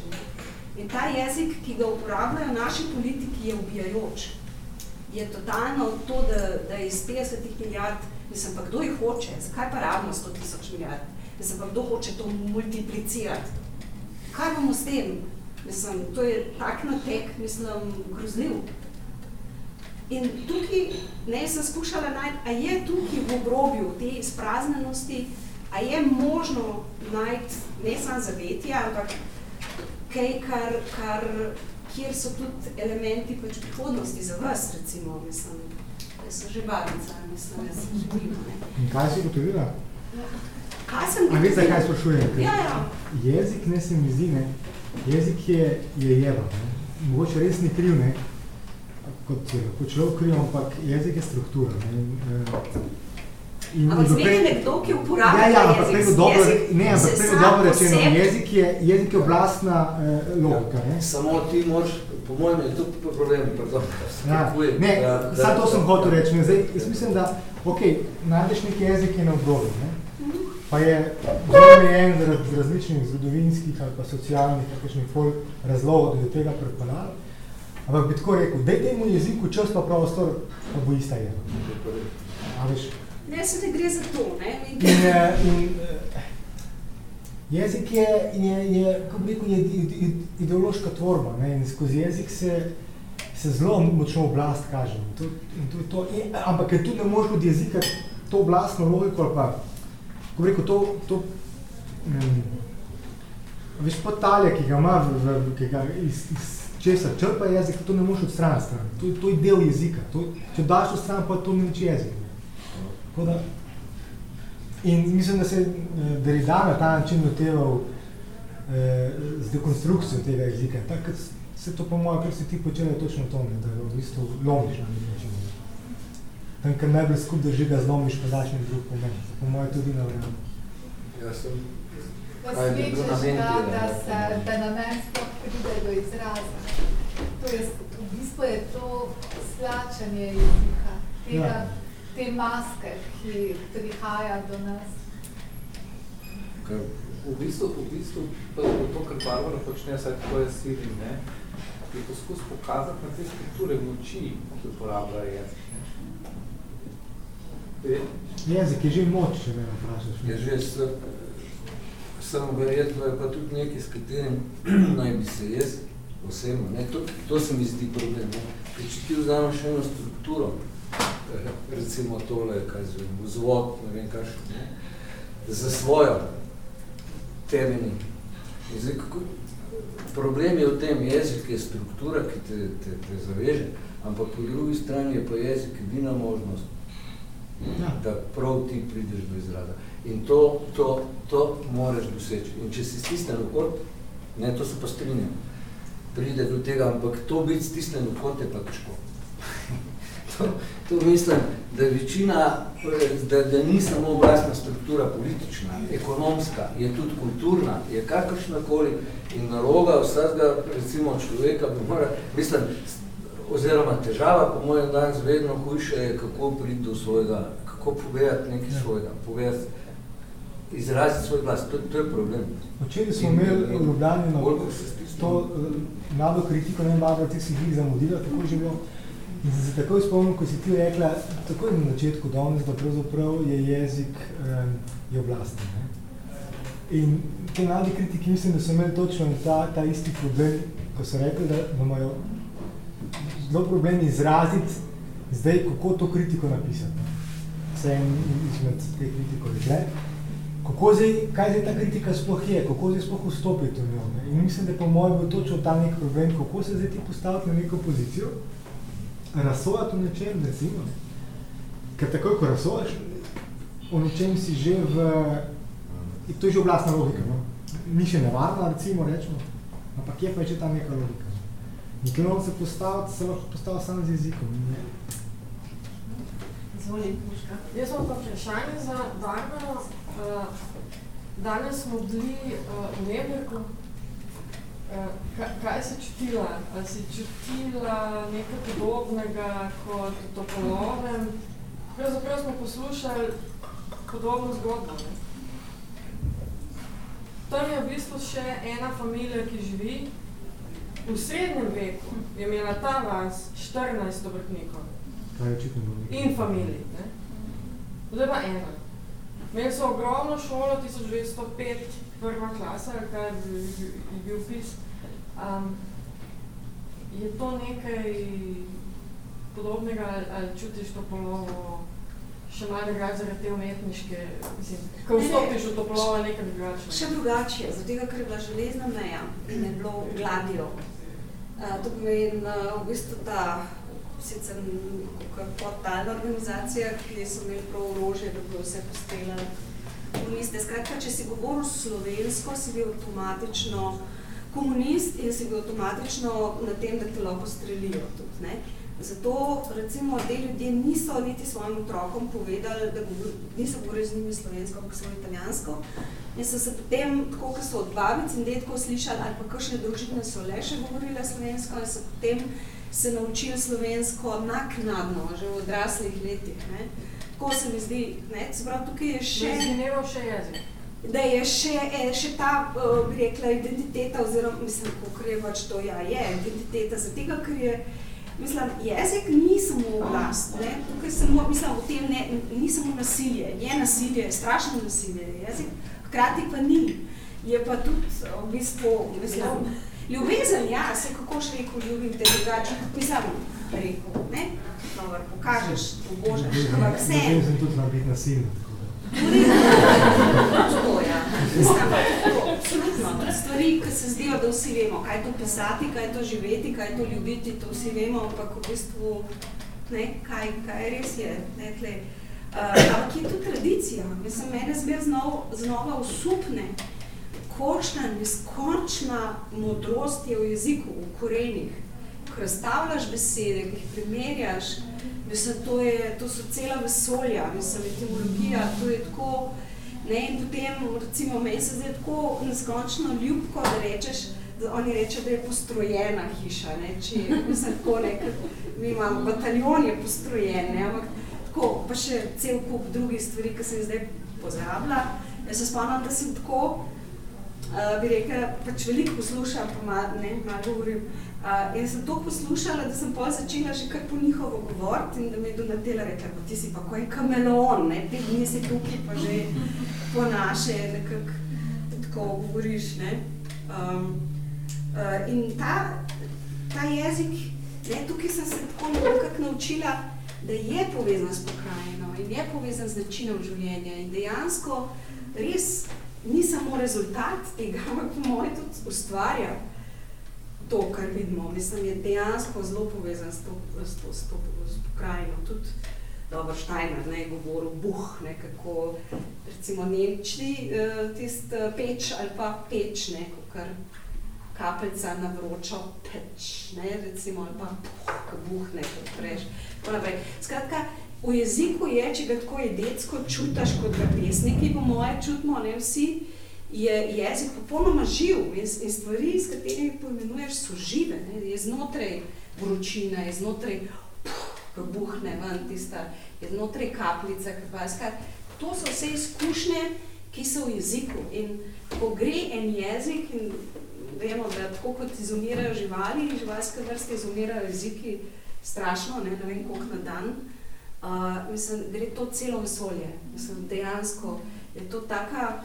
In ta jezik, ki ga uporabljajo naši politiki, je ubijajoč. Je totalno to, da, da iz 50 milijard Mislim, pa kdo jih hoče? Zakaj pa rabimo 100 tisoč milijard? Mislim, pa kdo hoče to multiplicirati? Kaj bomo s tem? Mislim, to je tak natek, mislim, grozljiv. In tukaj, ne, sem skušala najti, a je tukaj v obrobju te izpraznjenosti, a je možno najti, ne samo zavetje, ampak kaj, kar, kar, kjer so tudi elementi pač prihodnosti za vas, recimo, mislim, da so že babica, mislim, da se živimo. In kaj si gotovila? Kaj sem gotovila? A veš, zakaj sprašujem? Ja, ja. Jezik ne se mi zdi, ne? Jezik je, je jeva, ne? Mogoče res ni kriv, ne? Kot, kot človek kriv, ampak jezik je struktura, ne? In ampak zmeni nekdo, ki uporablja ja, ja, jezik, dobro, jezik ne, ampak preko dobro rečeno, jezik je, jezik je oblastna eh, logika, ne? Samo ti moraš, po mojem je to problem, pardon, ja, ne, da, da, sam to sem hotel reči, ne, zdaj, jaz mislim, da, ok, najdeš neki jezik je na obdobju, ne, pa je omejen zaradi različnih zgodovinskih ali pa socialnih, kakšnih folk razlogov, da je tega prepeljal, ampak bi tako rekel, daj temu jeziku čas pa prostor, pa bo ista je. A veš, Ne, se ne gre za to, ne. In, in, in jezik je, je, je, kako bi rekel, je ideološka tvorba, ne, in skozi jezik se, se zelo močno oblast kaže. In to, in to, to, in, ampak je tudi ne možeš od jezika to oblastno logiko, ali pa, bi rekel, to, to um, veš, potalje, ki ga ima, v, v, ki ga iz, iz česa črpa jezik, to ne moš odstraniti stran. To, to je del jezika. To, če daš odstran, pa to ni nič jezik. Tako da, in mislim, da se je Derrida na ta način noteval eh, z dekonstrukcijo tega jezika. Tak, se to po mojem, kar si ti počela, je točno to, ne, da v bistvu lomiš na nek način. Tam, ker najbolj skup drži ga zlomiš, pa daš nek drug pomen. Po mojem, tudi na vreme. Jaz sem Posvečeš ga, da se, da namen sploh pride do izraza. To je, v bistvu je to slačanje jezika, tega, ja. Te maske, ki prihaja do nas. Kar, v bistvu, v bistvu pa to, kar Barbara počne, saj tako je sili, ne, je poskus pokazati na te strukture moči, ki uporabljajo jezik. Ne. Jezik je že moč, če me vprašaš. Je že samo verjetno je pa tudi nekaj, s katerim naj bi se jaz osebno, ne, to, to se mi zdi problem, ne. Če ti vzameš eno strukturo, recimo tole, kaj zvem, vzvod, ne vem kaš, ne, za svojo temeni. Zdaj, kako, problem je v tem, jezik je struktura, ki te, te, te zaveže, ampak po drugi strani je pa jezik edina možnost, ja. da prav ti prideš do izraza. In to, to, to moraš doseči. In če si stisnen v kot, ne, to se pa strinjam, pride do tega, ampak to biti stisnen v kot je pa težko. To, to mislim, da je večina, da, da ni samo oblastna struktura politična, ekonomska, je tudi kulturna, je kakršnakoli in naloga vsakega, recimo človeka, bi mora, mislim, oziroma težava, po mojem danes vedno hujše je, kako priti do svojega, kako povedati nekaj ja. svojega, povedati izraziti svoj glas, to, to je problem. Včeraj smo imeli v Ljubljani na to eh, mlado kritiko, ne vem, ti si jih zamudila, tako že bilo. In sem se takoj spomnil, ko si ti rekla, takoj na začetku danes, da pravzaprav je jezik um, je oblastni. Ne? In te mladi kritiki mislim, da so imeli točno ta, ta isti problem, ko so rekli, da, imajo zelo problem izraziti zdaj, kako to kritiko napisati. Vse en izmed te kritiko rekle kako zdaj, kaj zdaj ta kritika sploh je, kako zdaj sploh vstopiti v njo. Ne? In mislim, da po mojem bo točno ta nek problem, kako se zdaj ti postaviti na neko pozicijo, razsojati v nečem, recimo. Ker takoj, ko razsojaš, v nečem si že v, to je že oblastna logika, no? ni še nevarna, recimo, rečemo, ampak je pa že ta neka logika. In ker se postaviti, se lahko postaviti samo z jezikom. Ne? Izvolim, Puška. Jaz imam pa vprašanje za Barbaro. Uh, danes smo bili uh, v Nebjerku. Uh, kaj si čutila? Ali si čutila nekaj podobnega kot v Topolovem? Pravzaprav smo poslušali podobno zgodbo. Ne? Tam je v bistvu še ena familija, ki živi. V srednjem veku je imela ta vas 14 obrtnikov. In familij. Zdaj pa ena. Imeli so ogromno šolo, 1205, prva klasa, kaj je bil pis. Um, je to nekaj podobnega, ali, ali čutiš to polovo še malo drugače zaradi te umetniške, mislim, ko vstopiš v to polovo, nekaj drugače? Še drugače, zato ker je bila železna meja in je bilo gladijo. Uh, to pomeni uh, v bistvu ta sicer portalna organizacija, ki so imeli prav orožje, da bi vse postreljali komuniste. Skratka, če si govoril slovensko, si bil avtomatično komunist in si bil avtomatično na tem, da te lahko strelijo tudi. Ne? Zato, recimo, te ljudje niso niti svojim otrokom povedali, da govor, niso govorili z njimi slovensko, ampak samo italijansko. In so se potem, tako kot so od babic in detkov slišali, ali pa kakšne družine so le še govorile slovensko, in so potem se naučili slovensko naknadno, že v odraslih letih. Ne. Tako se mi zdi, ne, prav, tukaj je še... Zgineval še jezik. Da je še, je, še ta, uh, bi rekla, identiteta, oziroma, mislim, kako je pač to, ja, je identiteta, za tega, ker je, mislim, jezik ni samo oblast, ne, tukaj samo, mislim, v tem ne, ni samo nasilje, je nasilje, je strašno nasilje, jezik, hkrati pa ni, je pa tudi, v bistvu, mislim. Ljubezen, ja, se kako še rekel, ljubim te drugače, mislim, rekel, ne, dobro, pokažeš, obožaš, ampak vse. Ljubezen tudi zna biti nasilna. To, ja. Stvari, ki se zdijo, da vsi vemo, kaj je to pisati, kaj je to živeti, kaj je to ljubiti, to vsi vemo, ampak v bistvu, ne, kaj, kaj res je, ne, tle. Uh, ampak je to tradicija, mislim, mene zmer znov, znova usupne, kočna, neskončna modrost je v jeziku, v korenih, ko razstavljaš besede, ki jih primerjaš, mislim, to, je, to so cela vesolja, mislim, etimologija, to je tako, Ne, in potem, recimo, meni se zdi tako neskončno ljubko, da rečeš, da oni reče, da je postrojena hiša, ne, če mislim tako nekaj, mi imamo bataljon je postrojen, ne, ampak tako, pa še cel kup drugih stvari, ki sem zdaj pozabila. Jaz se spomnim, da sem tako, uh, bi rekel, pač veliko poslušam, pa ma, malo govorim, Uh, in sem to poslušala, da sem pol začela že kar po njihovo govoriti in da mi je Donatela rekla, pa ti si pa koji kameleon, ne, pet dni si tukaj pa že po naše nekako tako govoriš, ne. Um, uh, in ta, ta jezik, ne, tukaj sem se tako nekako naučila, da je povezan s pokrajino in je povezan z načinom življenja in dejansko res ni samo rezultat tega, ampak po moje tudi ustvarja to, kar vidimo. Mislim, je dejansko zelo povezan s to, s to, s to s pokrajino. Tudi dobro Steiner ne, je govoril buh, ne, kako recimo Nemčni uh, tist uh, peč ali pa peč, ne, kar kapelca na vročo peč, ne, recimo, ali pa buh, buh, ne, kot preš. Skratka, v jeziku je, če ga tako jedecko čutaš kot ga pesniki, po moje čutimo, ne vsi, je jezik popolnoma živ in, in stvari, s katerimi poimenuješ, so žive. Ne? Je znotraj vročina, je znotraj ko buhne ven tista, je znotraj kapljica, krvaskar. To so vse izkušnje, ki so v jeziku. In ko gre en jezik, in vemo, da tako kot izumirajo živali, živalske vrste izumirajo jeziki strašno, ne, ne vem koliko na dan, uh, mislim, gre to celo vesolje. Mislim, dejansko je to taka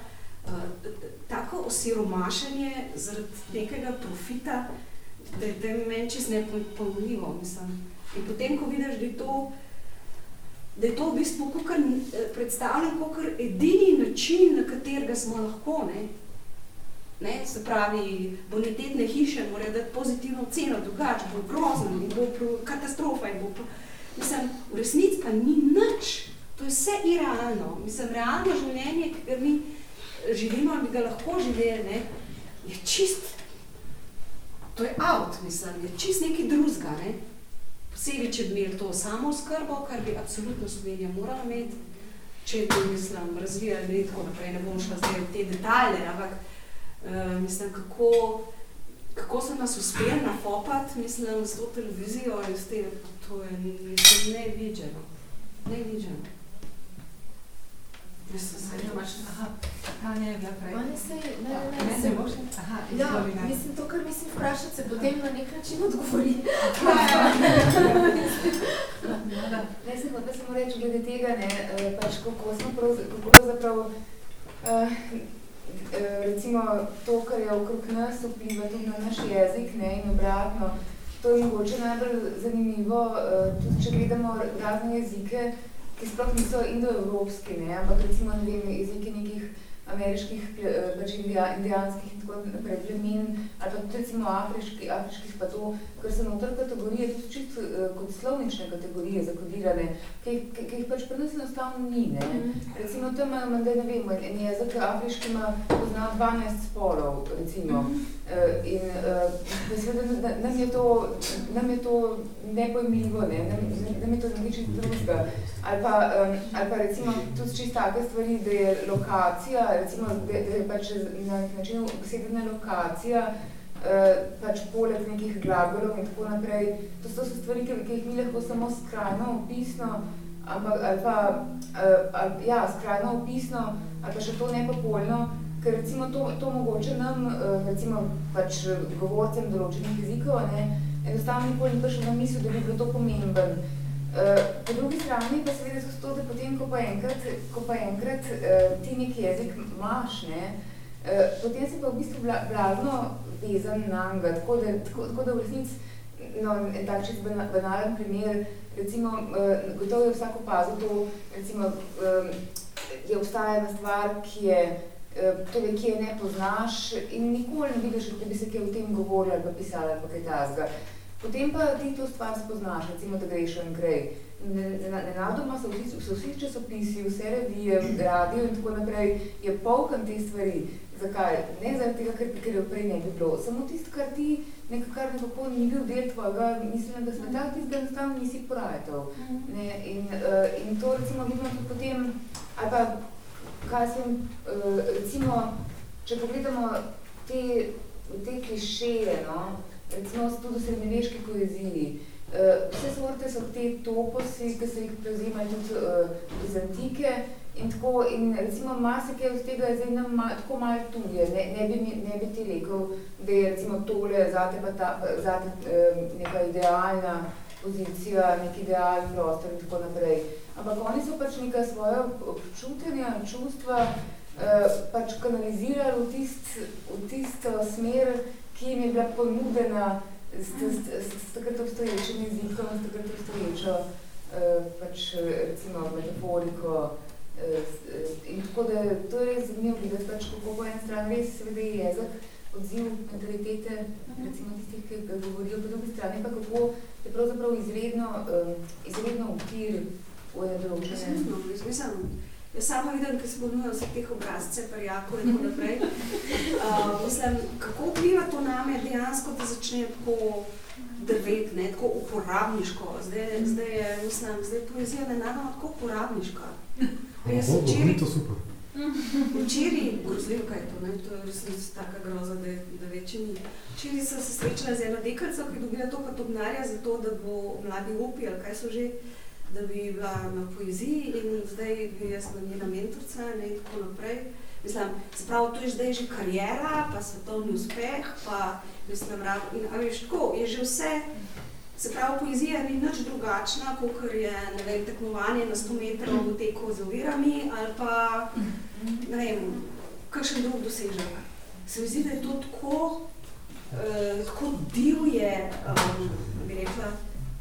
tako osiromašenje zaradi nekega profita, da, da je meni čist nepojmljivo, mislim. In potem, ko vidiš, da je to, da je to v bistvu kukar, eh, predstavljam kot edini način, na katerega smo lahko, ne, Ne, se pravi, bonitetne hiše morajo dati pozitivno ceno, drugače bo grozno in bo katastrofa. In bo, mislim, v resnici pa ni nič, to je vse irealno. Mislim, realno življenje, ki ga mi živimo ali bi ga lahko živeli, ne, je čist, to je out, mislim, je čist nekaj drugega, ne. Posebej, če bi imeli to samo skrbo, kar bi absolutno Slovenija morala imeti, če bi, mislim, razvijali in tako naprej, ne bom šla zdaj v te detalje, ampak uh, mislim, kako, kako se nas uspeli nafopati, mislim, s to televizijo in s tem, to je, mislim, nevidženo, nevidženo. Mislim, se imaš, aha, ta ne je bila prej. Oni se, ne, ne, ne, se boš, aha, ja, mislim, to, kar mislim vprašati, se potem na nek način odgovori. ne, sem hotel samo reči glede tega, ne, pač kako smo prav, kako pravzaprav, uh, recimo to, kar je okrog nas, vpliva tudi na naš jezik, ne, in obratno, to je mogoče najbolj zanimivo, tudi če gledamo razne jezike, ki sploh niso indoevropski, ne, ampak recimo ne vem, jeziki nekih ameriških, eh, pač indijanskih in tako naprej plemen, ali pa tudi recimo afriški, afriških pa to, ker so noter kategorije, tudi čisto uh, kot slovnične kategorije zakodirane, ki, ki, ki jih pač pri nas enostavno ni, ne. Mm. Recimo tam imajo, ne vem, en jezik afriški ima pozna 12 sporov, recimo, mm. uh, in uh, seveda nam je to, nam je to nepojmljivo, ne, nam, nam je to čisto drugega. Ali pa, um, ali pa recimo tudi čisto take stvari, da je lokacija, recimo, da, da je pač na način besedna lokacija, uh, pač poleg nekih glagolov in tako naprej. To so stvari, ki, ki jih mi lahko samo skrajno opisno, ampak, ali pa, uh, ali, ja, skrajno opisno, ali pa še to nepopolno, ker recimo to, to mogoče nam, uh, recimo pač govorcem določenih jezikov, ne, enostavno nikoli ni prišel na misel, da bi bilo to pomemben. Uh, po drugi strani pa seveda skozi to, da potem, ko pa enkrat, ko pa enkrat ti neki jezik imaš, ne, potem si pa v bistvu bla, blazno vezan na njega, tako da, tako, tako da v resnici, no, en tak čist banalen primer, recimo, uh, gotovo je vsako pazil to, recimo, um, je obstaja ena stvar, ki je torej, ki je ne poznaš in nikoli ne vidiš, da bi se kaj o tem govorili ali pa pisali ali pa kaj tazga. Potem pa ti to stvar spoznaš, recimo, da greš in grej. Nenadoma so vsi, so vsi časopisi, vse revije, radio in tako naprej, je polkan te stvari. Zakaj? Ne zaradi tega, ker, ker jo prej ne bi bilo. Samo tisto, kar ti nekakar nekako ni bil del tvojega miselnega sveta, tisto, da enostavno nisi porajal. Ne? In, uh, in to recimo vidimo tudi potem, ali pa kaj sem, uh, recimo, če pogledamo te, te klišeje, no? recimo tudi v srednjeveški poeziji, uh, vse sorte so te toposi, ki se jih prevzemajo tudi uh, iz antike, In tako, in recimo marsikaj od tega je zdaj nam ma, tako malo tuje. Ne, ne, bi, ne bi ti rekel, da je recimo tole zate pa ta, zate, eh, neka idealna pozicija, nek idealni prostor in tako naprej. Ampak oni so pač neka svoja občutenja, čustva eh, pač kanalizirali v, tist, v tisto smer, ki jim je bila ponudena s, s, s, s, takrat obstoječim jezikom, s takrat obstoječo eh, pač recimo metaforiko, In tako da to je res zanimivo videti, pač kako po eni strani res seveda je jezik, odziv mentalitete, recimo tistih, ki ga govorijo, po drugi strani pa kako je pravzaprav izredno, um, izredno upir določene. Mislim, jaz sama vidim, ki se ponujajo vse teh obrazce, parjakov in tako naprej. Uh, mislim, kako vpliva to name dejansko, da začne tako drvet, ne, tako uporabniško. Zdaj, zdaj je, mislim, zdaj poezija nenadoma tako uporabniška. Jaz sem včeraj... to super. Včeraj, grozljivka je to, ne? to je resnic taka groza, da, da večji ni. Včeraj sem se srečala z eno dekrco, ki dobila to kot obnarja za to, da bo mladi upi, ali kaj so že, da bi bila na poeziji in zdaj bi jaz na njena mentorca ne, in tako naprej. Mislim, spravo, to je zdaj že karijera, pa svetovni uspeh, pa mislim, in, a veš, tako, je že vse, Se pravi, poezija ni nič drugačna, kot je ne vem, tekmovanje na 100 metrov v teku z ovirami ali pa ne vem, kakšen drug dosežek. Se mi zdi, da je to tako, eh, tako divje, um, bi rekla,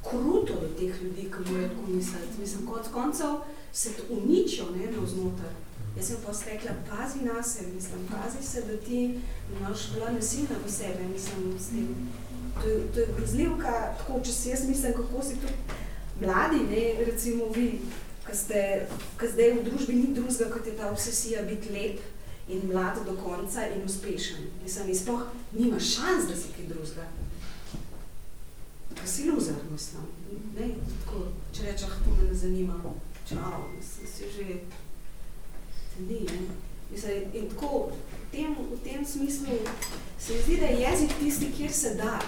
kruto do teh ljudi, ki morajo tako misliti. Mislim, konc koncev se to uničijo, ne, navznoter. Jaz sem pa rekla, pazi na se, mislim, pazi se, da ti imaš bila nasilna v sebe, mislim, s tem to to je grozljivka, tako, če si jaz mislim, kako si tudi mladi, ne, recimo vi, ki ste, ki zdaj v družbi ni drugega, kot je ta obsesija biti lep in mlad do konca in uspešen. Mislim, in sploh nima šans, da si kaj drugega. Kaj si loser, mislim. Ne, tako, če reče, ah, to me ne zanima, čau, mislim, si že, ni, ne. Mislim, in tako, v tem, v tem smislu se mi zdi, da je jezik tisti, kjer se da.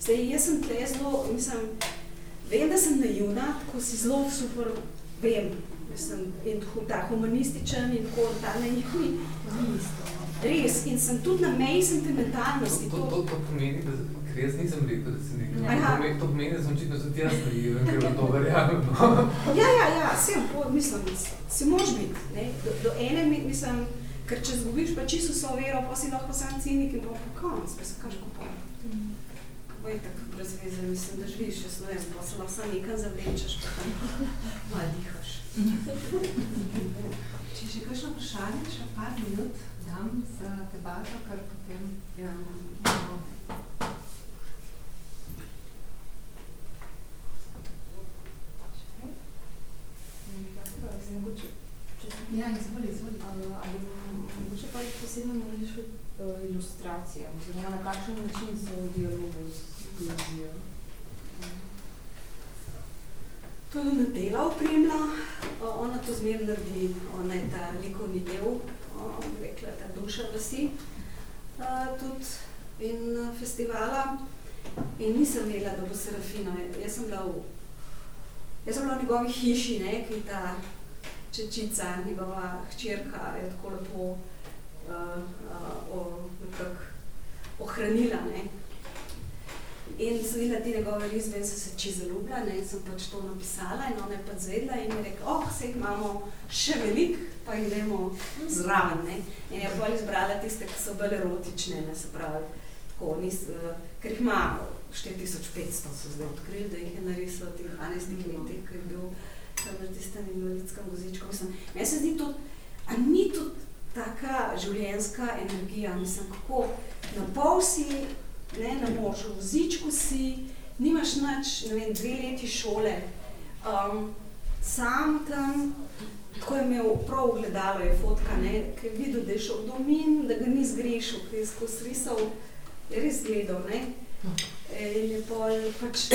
Zdaj, jaz sem tle zelo, mislim, vem, da sem naivna, ko si zelo super, vem, mislim, in ta humanističen in tako, ta naivni. Res, in sem tudi na meji sentimentalnosti. To, to, to, to pomeni, da, ker jaz nisem rekel, da sem nekaj. To pomeni, da sem očitno tudi jaz naiven, ker vam to verjamem. No. ja, ja, ja, sem, mislim, si mož biti, ne, do, do ene, mislim, ker če zgubiš pa čisto so vero, pa si lahko sam cinik in pa po konc, pa se kaže kupati. Kako je tako brez veze, mislim, da živiš, jaz ne vem, pa se lahko sam nekam zavlečeš, pa tam malo dihaš. Če še kakšno vprašanje, še par minut dam za debato, kar potem ja, no. Ja, izvoli, izvoli. Ali mogoče pa posebno narediš uh, ilustracije, oziroma na kakšen način so v dialogu z poezijo? To je Nadela opremila, ona to zmer naredi, ona je ta likovni del, rekla, ta duša vasi, tudi in festivala. In nisem vedela, da bo Serafina. Jaz sem bila v, jaz sem bila v njegovi hiši, ne, ki ta čečica, njegova hčerka je tako lepo uh, uh, ohranila. Ne. In sem videla te njegove risbe in sem se čisto zaljubila in sem pač to napisala in ona je pač zvedla in je rekla, oh, vse imamo še velik, pa jih gremo zraven. Ne. In je bolj izbrala tiste, ki so bolj erotične, ne se pravi, tako, nis, uh, ker jih ima 4500 so zdaj odkrili, da jih je narisal v teh 12 letih, ki je bil na tistem invalidskem vozičku. Mislim, meni se zdi to, a ni to taka življenjska energija, mislim, kako na pol si, ne, na moč, v zičku si, nimaš nič, ne vem, dve leti šole, um, sam tam, tako je imel prav gledalo, je fotka, ne, ki je videl, da je šel domin, da ga ni zgrešil, ki je skozi risal, je res gledal, ne. In je, pol, pač,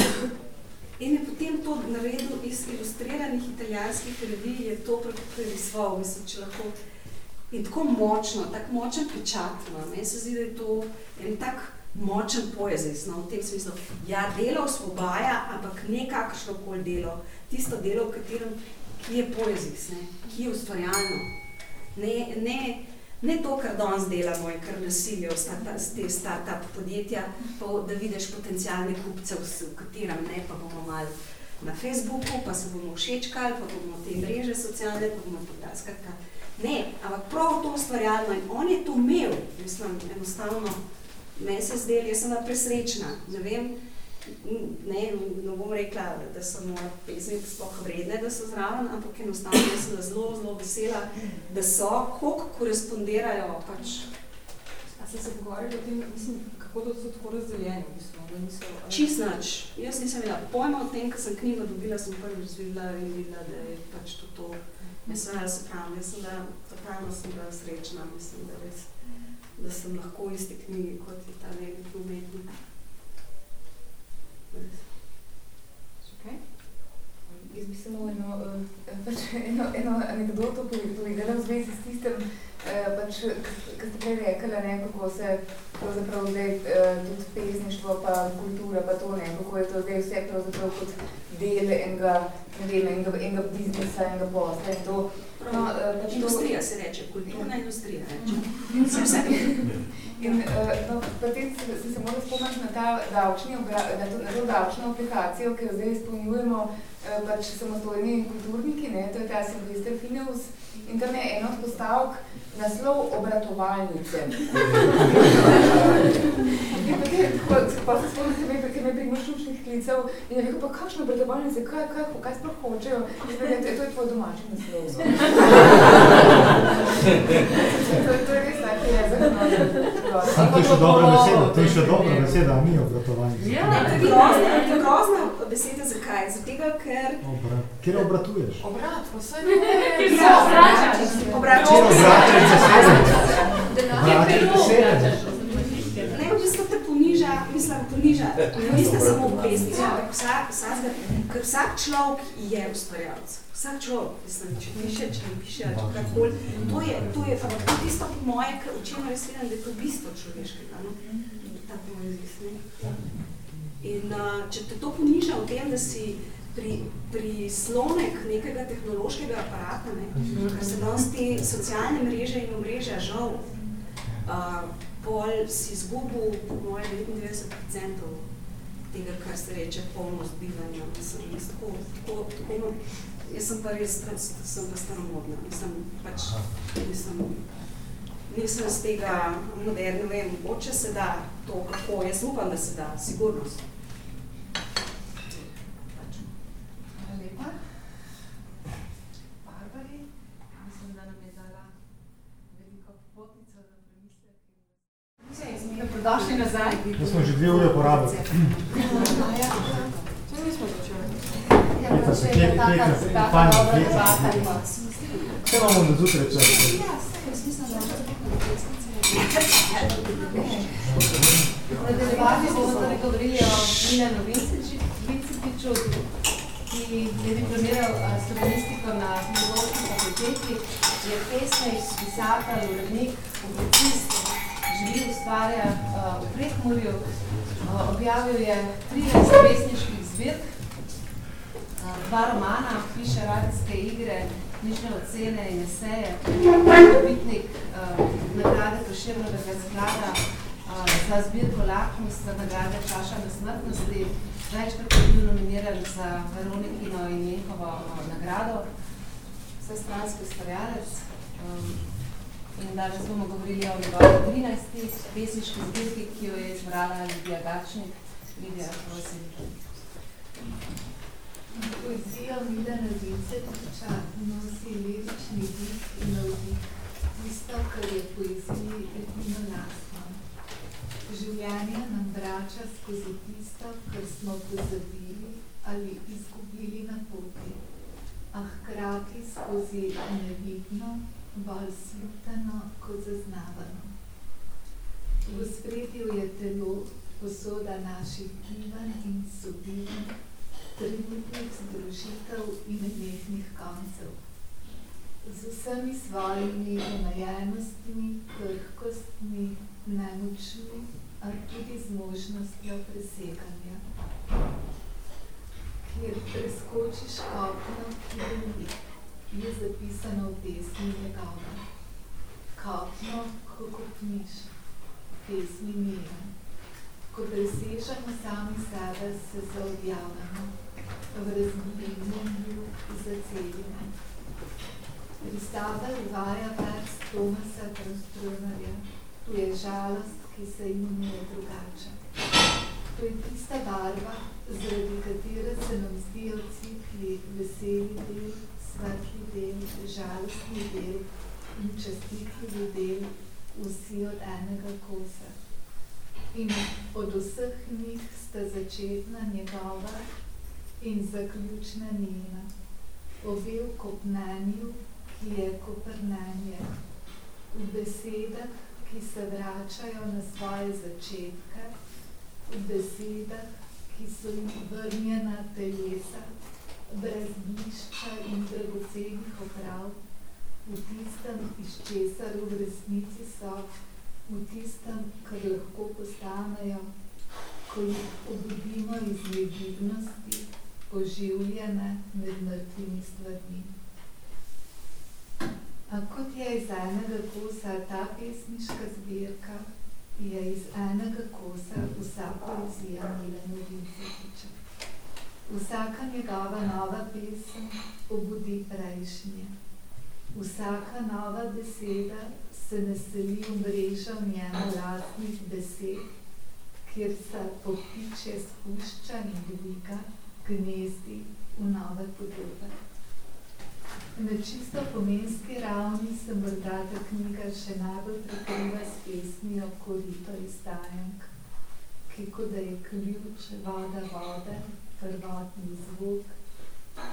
in je potem to naredil iz ilustriranih italijanskih revij, je to prerisoval, mislim, če lahko. In tako močno, tako močen pečat, no, meni se zdi, da je to en tak močen poezis, no, v tem smislu. Ja, delo osvobaja, ampak ne kakršno koli delo. Tisto delo, v katerem ki je poezis, ne? ki je ustvarjalno. Ne, ne, ne to, kar danes delamo in kar nasilijo te start-up podjetja, pa da vidiš potencijalne kupce, v katerem ne, pa bomo malo na Facebooku, pa se bomo všečkali, pa bomo te mreže socialne, pa bomo podali. Skratka, ne, ampak prav to ustvarjalno in on je to imel, mislim, enostavno, meni se zdeli, jaz sem presrečna, ne vem, ne, ne bom rekla, da so moje pesmi sploh vredne, da so zraven, ampak enostavno sem zelo, zelo vesela, da so, koliko korespondirajo. Pač. A ste se pogovarjali o tem, mislim, kako to so tako razdeljeni? Čist nič. Jaz nisem imela pojma o tem, ker sem knjigo dobila, sem prvi razvidela in videla, da je pač to to. Jaz sem se pravim, jaz sem da, totalno sem bila srečna, mislim, da res, da sem lahko v isti knjigi, kot je ta veliki umetnik. Okay. Jaz bi samo eno, uh, pač eno, eno anekdoto povedala v zvezi s tistem, uh, pač, kar ste prej rekli, ne, kako se pravzaprav zdaj uh, tudi pesništvo pa kultura pa to, ne, kako je to zdaj vse pravzaprav kot del enega, ne vem, enega, enega biznesa, enega posla in to. No, pač industrija to, se reče, kulturna industrija reče. In uh, no, potem se, se, se moram spomniti na ta davčni obra, na, to, na to davčno aplikacijo, ki jo zdaj izpolnjujemo uh, pač samostojni kulturniki, ne, to je ta Sylvester Fineus, in tam je en od postavk naslov obratovalnice. in potem, pa se spomnim, ker me pri mašučnih klicev in je rekel, pa kakšne obratovalnice, kaj, kaj, kaj sploh hočejo? In to, to je tvoj domači naslov. to, to je res tak jezik. To je še dobra beseda, to je še dobra beseda, a ni obratovalnica. Ja, to je grozna, to je grozna beseda, zakaj? Zato, ker... Obrat. Kjer obratuješ? Obrat, vse je. Ja, obračaš. Obračaš. Ne, v bistvu te poniža, mislim, poniža, niste samo pesnici, ampak vsak, vsak, ker vsak človek je ustvarjalec. Vsak človek, mislim, če piše, če ne piše, če kakoli, to je, to je, ampak to je tisto po moje, o čem res vidim, da je to bistvo človeškega, no? Ta poezis, ne? In uh, če te to poniža v tem, da si pri, prislonek nekega tehnološkega aparata, ne, ker se danes te socialne mreže in omrežja žal, uh, pol si izgubil po moje 99% tega, kar se reče polnost bivanja. Mislim, jaz, tako, tako, tako, jaz sem pa res, sem pa staromodna. Mislim, pač, mislim, nisem z tega moderno, vem, mogoče se da to, kako, jaz upam, da se da, sigurnost. Dobrodošli nazaj. Mi smo že dve ure porabili. Če nismo začeli. Ja, pa če je taka, taka dobra debata. Kaj imamo na zjutraj čas? Nadaljevanje bomo torej govorili o Milanu Vincetiču, ki je diplomiral slovenistiko na filozofski fakulteti, je pesnik, pisatelj, urednik, publicist, živi, ustvarja uh, v Prekmurju. Uh, objavil je 13 pesniških zbirk, uh, dva romana, piše radijske igre, knjižne ocene in eseje, dobitnik uh, nagrade Preširnovega sklada uh, za zbirko Lakmus, za nagrade Čaša na smrtnosti. Večkrat je bil nominiran za Veronikino in njihovo uh, nagrado. Vse stranski ustvarjalec. Um, In danes bomo govorili o njegovi 13. pesniški zbirki, ki jo je izbrala Lidija Gačnik. Lidija, prosim. Poezija Milana Vincetiča nosi lirični dik in navdik. tisto, kar je poeziji edino lastno. Življenje nam vrača skozi tisto, kar smo pozabili ali izgubili na poti, a hkrati skozi nevidno, bolj sluteno kot zaznavano. V spredju je telo, posoda naših gibanj in sobivanj, trenutnih združitev in mehnih koncev z vsemi svojimi omejenostmi, krhkostmi, nemočmi, a tudi z možnostjo preseganja. Kjer preskočiš kopno, ki boli, je zapisano v pesmi njegova. Kopno, ko kopniš, pesmi miren. Ko presežemo sami sebe, se zaodjavamo, v razmljenju zacelimo. Aristotel uvaja vers Tomasa Transtronerja. Tu je žalost, ki se imenuje drugače. To je tista barva, zaradi katere se nam zdijo cikli veseli del, svetli del, žalostni del in častitljivi del vsi od enega kosa. In od vseh njih sta začetna njegova in zaključna njena. Obe v kopnenju ki je koprnenje. V besedah, ki se vračajo na svoje začetke, v besedah, ki so vrnjena telesa, brez blišča in dragocenih oprav, v tistem, iz česar v resnici so, v tistem, kar lahko postanejo, ko jih obudimo iz negibnosti, oživljene med mrtvimi stvarmi. A kot je iz enega kosa ta pesniška zbirka, je iz enega kosa vsa poezija Milena Vincetiča. Vsaka njegova nova pesem obudi prejšnje. Vsaka nova beseda se naseli v mrežo njemu lastnih besed, kjer se popiče spušča in dviga, gnezdi v nove podobe. Na čisto pomenski ravni se morda ta knjiga še najbolj prekriva s pesmijo Korito iz Tajank, ki kot da je ključ, voda, vode, prvotni zvok,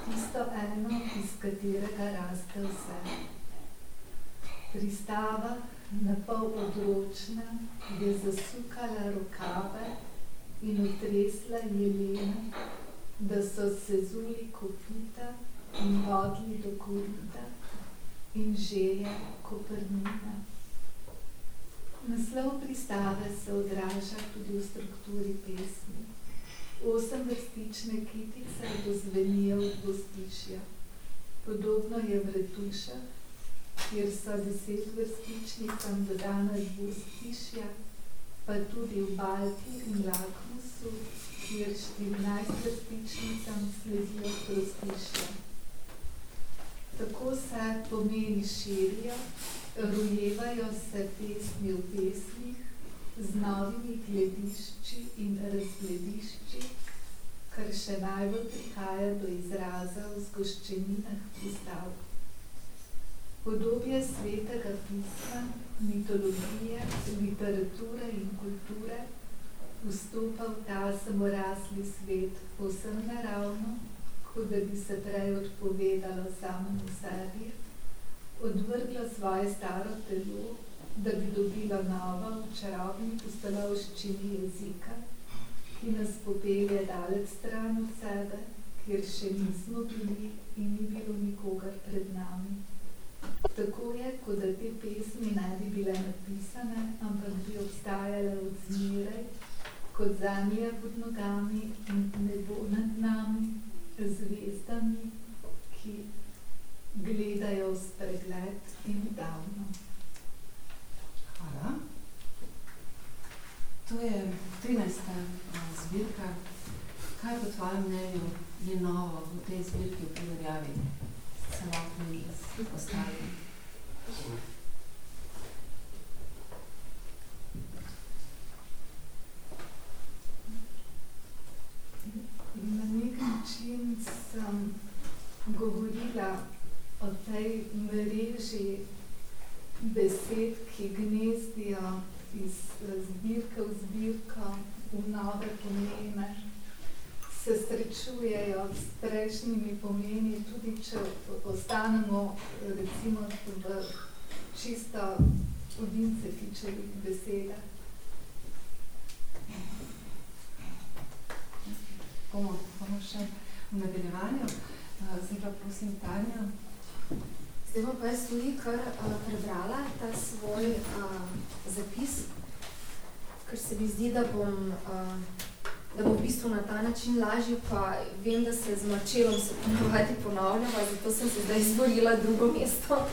tisto eno, iz katerega raste vse. Pristava, na pol odročna, je zasukala rokave in utresla jelena, da so se zuli kopita, in vodili do korita in želja koprnina. Naslov pristave se odraža tudi v strukturi pesmi. Osem vrstične kitice dozvenijo v dvostišja. Podobno je v retušah, kjer so deset vrstičnicam dodana dvostišja, pa tudi v balki in lakmusu, kjer 14 vrstičnicam sledijo prostišja. Tako se pomeni širijo, rojevajo se pesmi v pesmih z novimi gledišči in razgledišči, kar še najbolj prihaja do izraza v zgoščeninah pristav. Podobje svetega pisma, mitologije, literature in kulture vstopa v ta samorasli svet povsem naravno, kot da bi se prej odpovedalo samemu sebi, odvrglo svoje staro telo, da bi dobilo novo v čarobni postolovščini jezika, ki nas popelje daleč stran od sebe, kjer še nismo bili in ni bilo nikogar pred nami. Tako je, kot da te pesmi ne bi bile napisane, ampak bi obstajale od zmeraj, kot zemlja pod nogami in nebo nad nami, zvezdami, ki gledajo v spregled in davno. Hvala. To je 13. zbirka. Kaj po tvojem mnenju je novo v tej zbirki v primerjavi s celotnimi ostalimi? na nek način sem govorila o tej mreži ki gnezdijo iz zbirke v zbirko, v nove pomene, se srečujejo s prejšnjimi pomeni, tudi če ostanemo recimo v čisto odince tičevih besedah. Bomo, bomo še v nadaljevanju. Zdaj pa prosim Tanja. Zdaj bom pa jaz tudi kar uh, prebrala ta svoj uh, zapis, ker se mi zdi, da bom, uh, da bom v bistvu na ta način lažje, pa vem, da se z Marčelom se ponovadi ponavljava, zato sem se zdaj izborila drugo mesto. uh,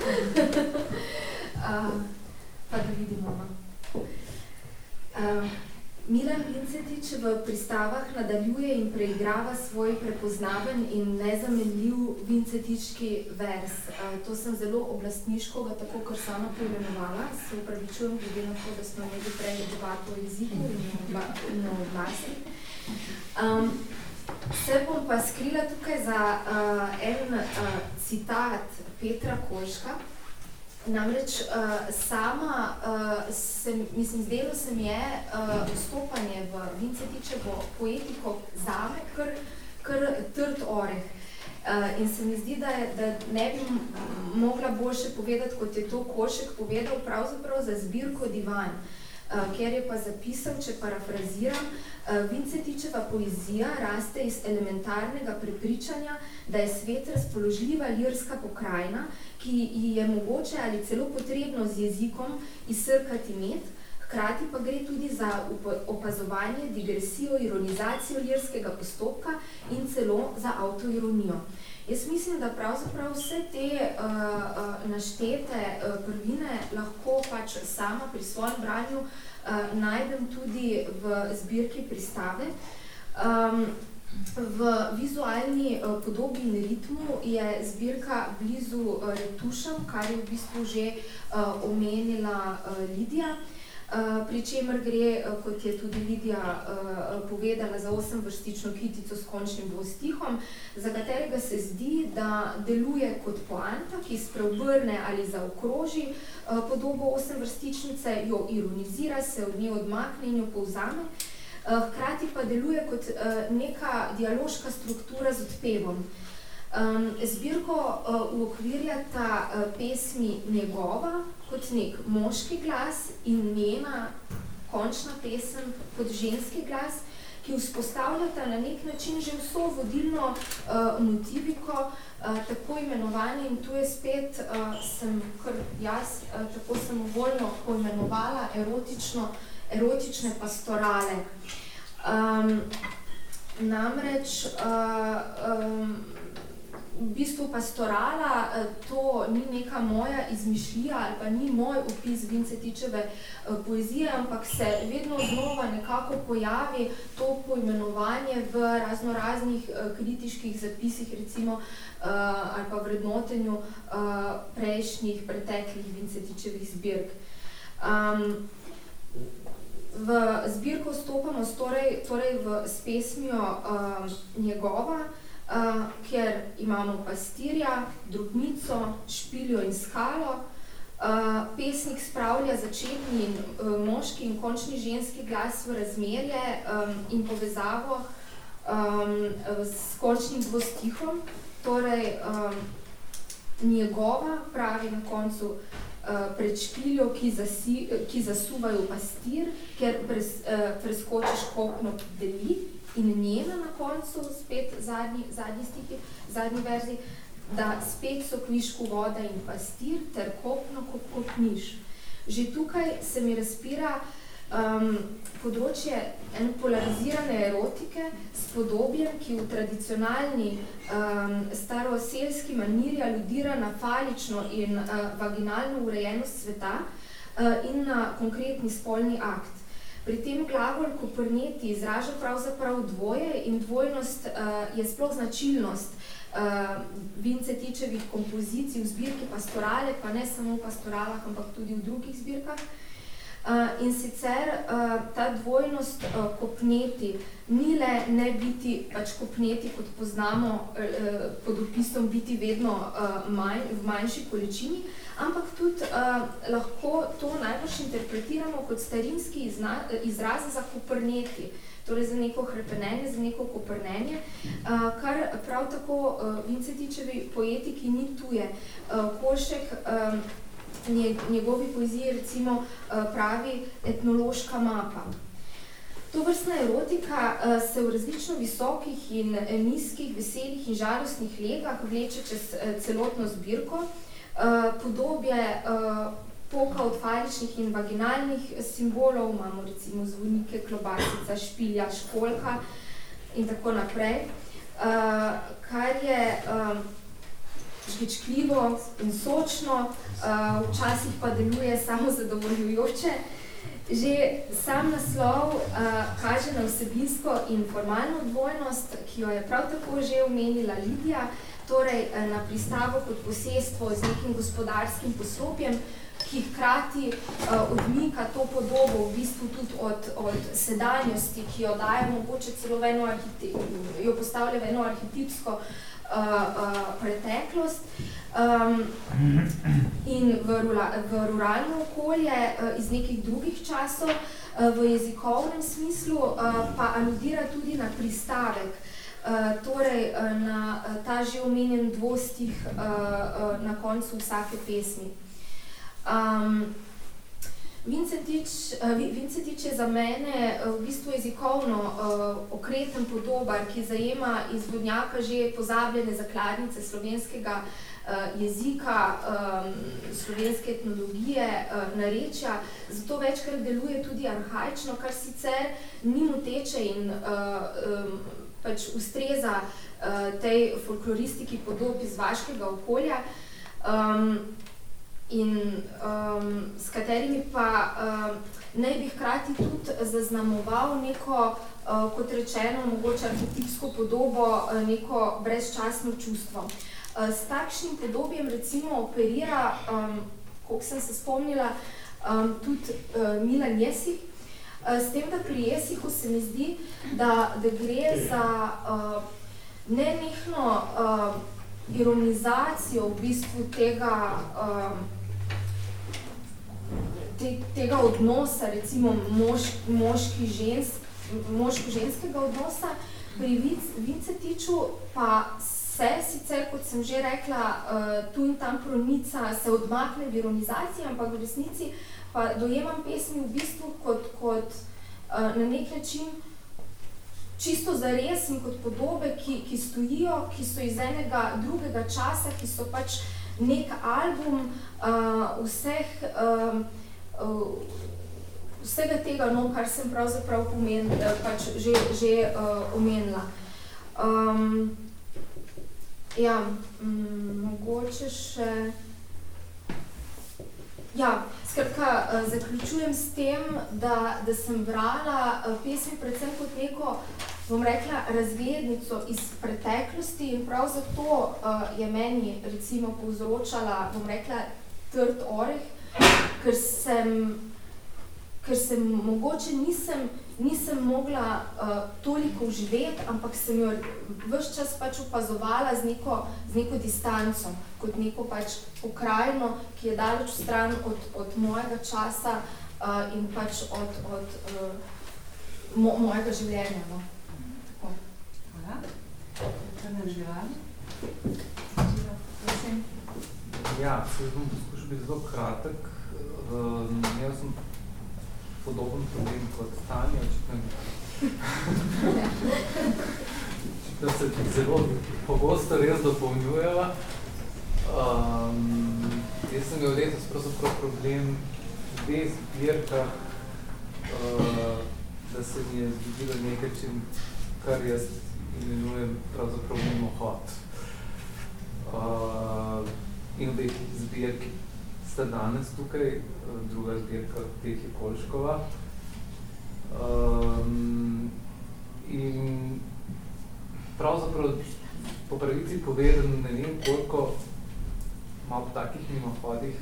pa da vidimo. Uh, Milan Vincetič v pristavah nadaljuje in preigrava svoj prepoznaven in nezamenljiv vincetički vers. To sem zelo oblastniško ga tako kar sama poimenovala, se upravičujem glede na to, da smo imeli prej debato o jeziku in o glasi. Um, se bom pa skrila tukaj za uh, en uh, citat Petra Koška, Namreč uh, sama, uh, se, mislim, zdelo se mi je uh, vstopanje v Vincetičevo poetiko zame kar, kar trd oreh. Uh, in se mi zdi, da, je, da ne bi mogla boljše povedati, kot je to Košek povedal, pravzaprav za zbirko divan. Uh, ker je pa zapisal, če parafraziram, uh, Vincetičeva poezija raste iz elementarnega prepričanja, da je svet razpoložljiva lirska pokrajina, ki ji je mogoče ali celo potrebno z jezikom izsrkati med, hkrati pa gre tudi za opazovanje, digresijo, ironizacijo lirskega postopka in celo za autoironijo. Jaz mislim, da pravzaprav vse te uh, uh, naštete uh, prvine lahko pač sama pri svojem branju uh, najdem tudi v zbirki pristave. Um, V vizualni uh, podobi in ritmu je zbirka blizu uh, retušem, kar je v bistvu že uh, omenila uh, Lidija, uh, pri čemer gre, uh, kot je tudi Lidija uh, povedala, za osemvrstično kitico s končnim dvostihom, za katerega se zdi, da deluje kot poanta, ki spreobrne ali zaokroži podobo osemvrstičnice, jo ironizira, se od nje odmakne in jo povzame. Eh, hkrati pa deluje kot eh, neka dialoška struktura z odpevom. Zbirko eh, uokvirjata pesmi njegova kot nek moški glas in njena končna pesem kot ženski glas, ki vzpostavljata na nek način že vso vodilno uh, motiviko, uh, tako imenovanje, in tu je spet, uh, sem kar jaz, uh, tako sem voljno poimenovala erotično, erotične pastorale. Um, namreč uh, um, v bistvu pastorala uh, to ni neka moja izmišljija ali pa ni moj opis Vincetičeve uh, poezije, ampak se vedno znova nekako pojavi to poimenovanje v razno raznih uh, kritiških zapisih, recimo ali pa vrednotenju prejšnjih, preteklih Vincetičevih zbirk. Um, v zbirko vstopamo torej, torej v, s pesmijo uh, njegova, uh, kjer imamo pastirja, drugnico, špiljo in skalo. Uh, pesnik spravlja začetni in, uh, moški in končni ženski glas v razmerje um, in povezavo um, s končnim dvostihom. Torej, um, njegova pravi na koncu Eh, pred špiljo, ki, zasi, ki zasuvajo pastir, ker pres, uh, preskočiš kopno deli in njena na koncu, spet zadnji, zadnji stiki, zadnji verzi, da spet so kvišku voda in pastir, ter kopno kot kopniš. Že tukaj se mi razpira um, področje en polarizirane erotike s podobjem, ki v tradicionalni um, staroselski maniri aludira na falično in uh, vaginalno urejenost sveta uh, in na konkretni spolni akt. Pri tem glagol koprneti izraža pravzaprav dvoje in dvojnost uh, je sploh značilnost uh, Vincetičevih kompozicij v zbirki pastorale, pa ne samo v pastoralah, ampak tudi v drugih zbirkah. Uh, in sicer ta dvojnost kopneti ni le ne biti pač kopneti, kot poznamo uh, pod opisom biti vedno manj, v manjši količini, ampak tudi lahko to najbolj interpretiramo kot starinski izraz za koprneti. Torej za neko hrepenenje, za neko koprnenje, kar prav tako Vincetičevi poetiki ni tuje. Košek njegovi poeziji recimo eh, pravi etnološka mapa. To vrstna erotika eh, se v različno visokih in eh, nizkih, veselih in žalostnih legah vleče čez celotno zbirko. Podobje poka od faličnih in vaginalnih simbolov, imamo recimo zvonike, klobasica, špilja, školka in tako naprej, kar je žgičkljivo in sočno, uh, včasih pa deluje samo zadovoljujoče. Že sam naslov uh, kaže na vsebinsko in formalno dvojnost, ki jo je prav tako že omenila Lidija, torej uh, na pristavo kot posestvo z nekim gospodarskim poslopjem, ki hkrati uh, odmika to podobo v bistvu tudi od, od sedanjosti, ki jo daje mogoče celo v eno jo postavlja v eno arhetipsko uh, uh, uh, preteklost um, in v, rula, v ruralno okolje uh, iz nekih drugih časov, uh, v jezikovnem smislu uh, pa aludira tudi na pristavek, uh, torej uh, na ta že omenjen dvostih uh, uh, na koncu vsake pesmi. Um, Vincetič, uh, Vincetič je za mene uh, v bistvu jezikovno uh, okreten podobar, ki zajema iz vodnjaka že pozabljene zakladnice slovenskega uh, jezika, um, slovenske etnologije, uh, narečja, zato večkrat deluje tudi arhajično, kar sicer ni moteče in uh, um, pač ustreza uh, tej folkloristiki podob iz vaškega okolja. Um, in um, s katerimi pa um, naj bi hkrati tudi zaznamoval neko, uh, kot rečeno, mogoče arhetipsko podobo, uh, neko brezčasno čustvo. Uh, s takšnim podobjem recimo operira, um, koliko sem se spomnila, um, tudi uh, Milan Jesih, uh, s tem, da pri Jesihu se mi zdi, da, da gre za uh, nenehno uh, ironizacijo v bistvu tega um, te, tega odnosa, recimo mož, moški žensk, moško-ženskega odnosa, pri Vincetiču pa se sicer, kot sem že rekla, uh, tu in tam pronica se odmakne v ironizaciji, ampak v resnici pa dojemam pesmi v bistvu kot, kot uh, na nek način čisto zares in kot podobe, ki, ki stojijo, ki so iz enega drugega časa, ki so pač nek album uh, vseh uh, uh, vsega tega, no, kar sem pravzaprav pomen, pač že, že uh, omenila. Um, ja, um, mogoče še... Ja, skratka, zaključujem s tem, da, da sem brala pesmi predvsem kot neko, bom rekla, razglednico iz preteklosti in prav zato uh, je meni recimo povzročala, bom rekla, trd oreh, ker sem, ker sem mogoče nisem, nisem mogla uh, toliko uživeti, ampak sem jo vse čas pač opazovala z neko, z neko distanco, kot neko pač pokrajino, ki je daleč stran od, od mojega časa uh, in pač od, od uh, mo, mojega življenja. No. Hvala. Črnem živali. Ja, se bom poskušal biti zelo kratek. Uh, imel sem podoben problem kot Tanja, očitno, očitno se zelo pogosto res dopolnjujeva. Um, jaz sem imel letos pravzaprav problem v dveh zbirkah, uh, da se mi je zgodilo nekaj, čim, kar jaz imenujem pravzaprav mimohod. Uh, in v zbirki sta danes tukaj, druga zbirka teh je Kolškova. Um, in pravzaprav po pravici povedan, ne vem koliko malo po takih mimohodih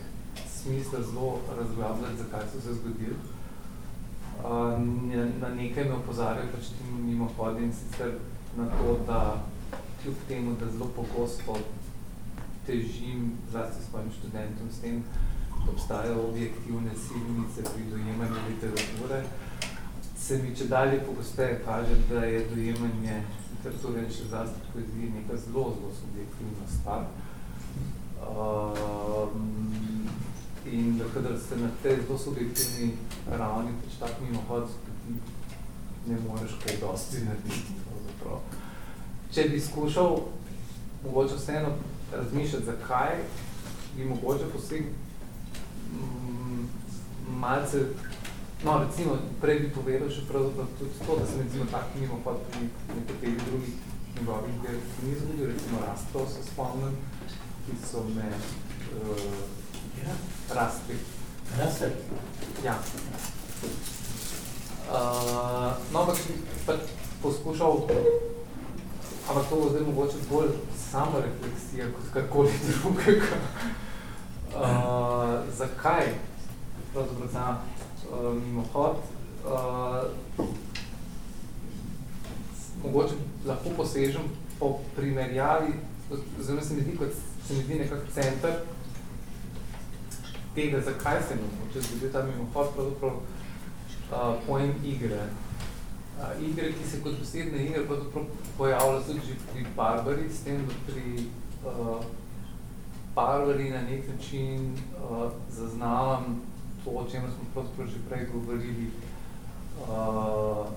smisla zelo razglabljati, zakaj so se zgodili. Uh, na nekaj me opozarjajo pač tim mimohodi in sicer na to, da kljub temu, da zelo pogosto težim zlasti svojim študentom s tem, obstajajo objektivne silnice pri dojemanju literature, se mi če dalje pogosteje kaže, da je dojemanje literature še zlasti poezije neka zelo, zelo subjektivna stvar. Um, in da kadar se na tej zelo subjektivni ravni pač tak mimohod zgodi, ne moreš kaj dosti narediti. Če bi skušal mogoče vseeno razmišljati, zakaj bi mogoče poseg malce, no recimo, prej bi povedal še pravzaprav tudi to, da se recimo tak mimohod pri nekaterih drugih njegovih delih ni zgodil, recimo Rastro se spomnim, ki so me uh, ja. rasti. Rasti? Ja. Uh, no, ampak pa poskušal, ampak to zdaj mogoče bolj samo refleksija kot karkoli drugega. Uh, zakaj? Pravzaprav ta uh, mimohod. Uh, mogoče lahko posežem po primerjavi, oziroma se mi zdi, kot se mi zdi nekak center tega, zakaj se mi mogoče zgodi ta mimohod, pravzaprav uh, pojem igre. Uh, igre, ki se kot posebne igre pravzaprav pojavlja tudi pri Barbari, s tem, da pri uh, Barbari na nek način uh, zaznavam to, o čem smo pravzaprav že prej govorili, uh,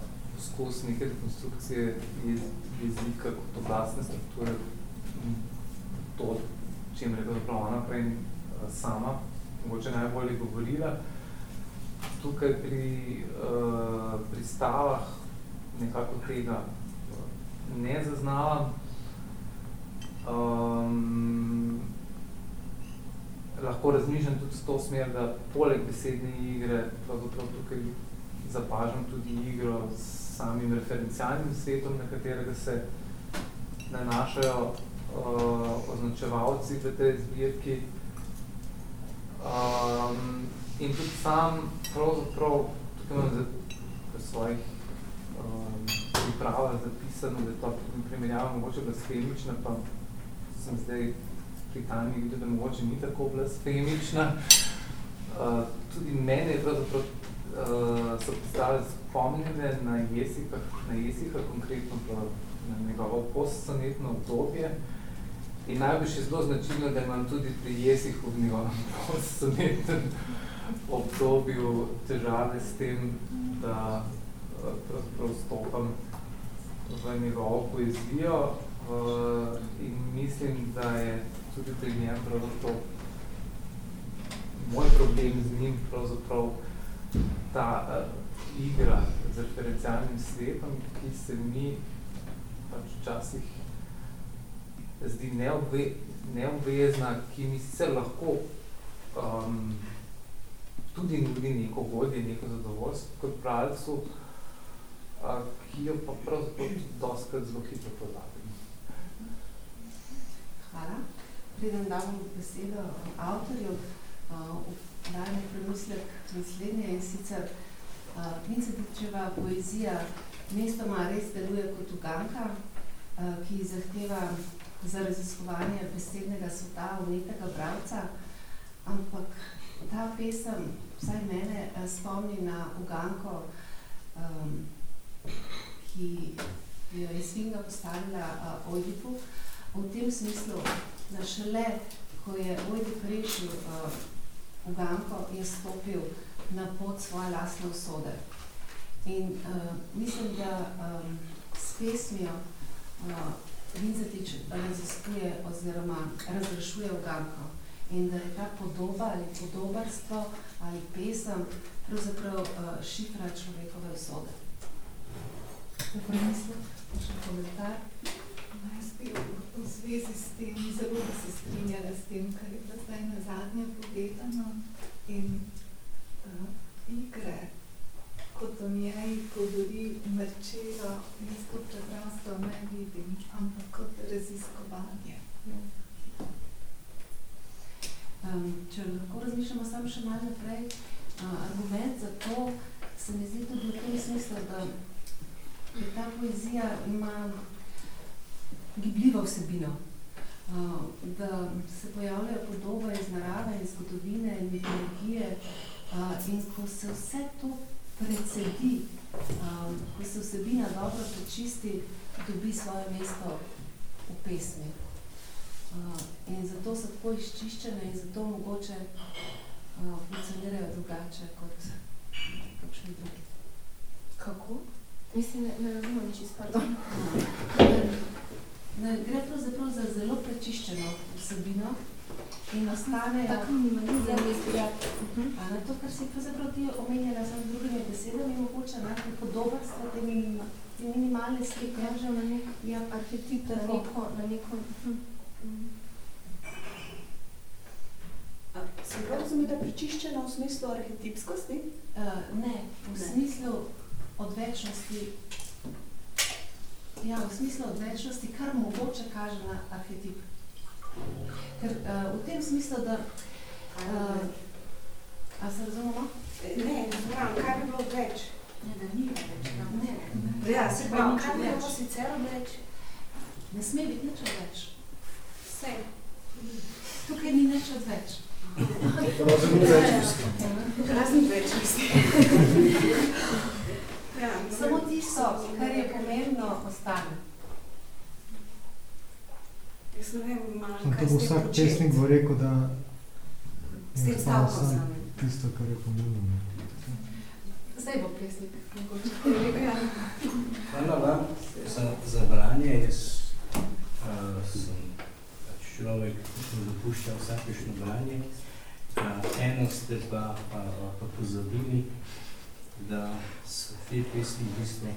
skus neke dekonstrukcije iz jezika kot oblastne strukture, to, čem je pravzaprav ona prej uh, sama, mogoče najbolje govorila. Tukaj pri uh, pristavah nekako tega ne zaznavam. Um, lahko razmišljam tudi s to smer, da poleg besedne igre pravzaprav tukaj zapažam tudi igro s samim referencialnim svetom, na katerega se nanašajo uh, označevalci v tej zbirki. Um, in tudi sam pravzaprav, tukaj imam za svojih pripravah zapisano, da to primerjava mogoče blasfemična, pa sem zdaj pri Tanji videl, da mogoče ni tako blasfemična. Uh, tudi mene je pravzaprav uh, so predstavljali spomnjene na jesika, na jesika, konkretno pa na njegovo postsonetno obdobje. In najbolj je zelo značilno, da imam tudi pri jesihu v njegovem postsonetnem obdobju težave s tem, da pravzaprav stopam v njegovo poezijo uh, in mislim, da je tudi pri njem pravzaprav moj problem z njim pravzaprav ta uh, igra z referencialnim svetom, ki se mi pač včasih zdi neobve, neobvezna, ki mi sicer lahko um, tudi nudi neko vodje, neko zadovoljstvo kot pravcu, ki jo pa pravzaprav doskrat zelo hitro pozabim. Hvala. Preden dam besedo avtorju, dajem premislek naslednje in sicer Vincentičeva poezija mestoma res deluje kot uganka, ki zahteva za raziskovanje besednega sveta umetnega bravca, ampak ta pesem, vsaj mene, spomni na uganko um, ki jo je Svinga postavila uh, Ojdipu, v tem smislu, da šele, ko je Ojdip rešil uh, Uganko, je stopil na pot svoje lastne usode. In uh, mislim, da um, s pesmijo uh, Vincetič raziskuje oziroma razrešuje Uganko in da je ta podoba ali podobarstvo ali pesem pravzaprav uh, šifra človekove usode. Komentar. Jaz bi v zvezi s tem zelo bi se strinjala s tem, kar je bilo zdaj na zadnje povedano. In uh, igre, kot o njej govori Merčelo, jaz to preprosto ne vidim, ampak kot raziskovanje. Um, če lahko razmišljamo samo še malo naprej, uh, argument za to se mi zdi tudi v tem smislu, da je ta poezija ima gibljivo vsebino, da se pojavljajo podobe iz narave, iz zgodovine, iz mitologije in ko se vse to predsedi, um, ko se vsebina dobro prečisti, dobi svoje mesto v pesmi. In zato so tako izčiščene in zato mogoče funkcionirajo drugače kot kakšni drugi. Kako? Mislim, ne, ne razumem čisto, pardon. Ne, gre pravzaprav za zelo prečiščeno vsebino in ostane tako minimalizem ja. A na to, kar si pravzaprav ti omenjala z drugimi besedami, mogoče nekaj podobarstva te, minima, te minimalne slike. Kaže na nek ja, arhetip, na neko, na neko Se prav razumete prečiščeno v smislu arhetipskosti? Uh, ne, v ne. smislu odvečnosti Ja, v smislu odvečnosti, kar mogoče kaže na arhetip. Ker uh, v tem smislu, da... Uh, a se razumemo? Ne, znam, kaj bi bilo odveč? Ne, da ni odveč. Ne, ne. Ja, se pravi, kaj bi bilo sicer odveč? Ne sme biti nič odveč. Vse. Tukaj ni nič odveč. Razen večnosti. Razen večnosti. Ja, Samo tisto, kar je pomembno, ostane. Jaz ne vem, malo, kaj to bo vsak pesnik bo rekel, da S tem stavkom samim. Tisto, kar je pomembno. Zdaj bo pesnik. Hvala vam za, za branje. Jaz uh, sem pač človek, ki dopušča vsakešno branje. Uh, eno ste pa, pa, pa pozabili, da so te pesmi v bistvu,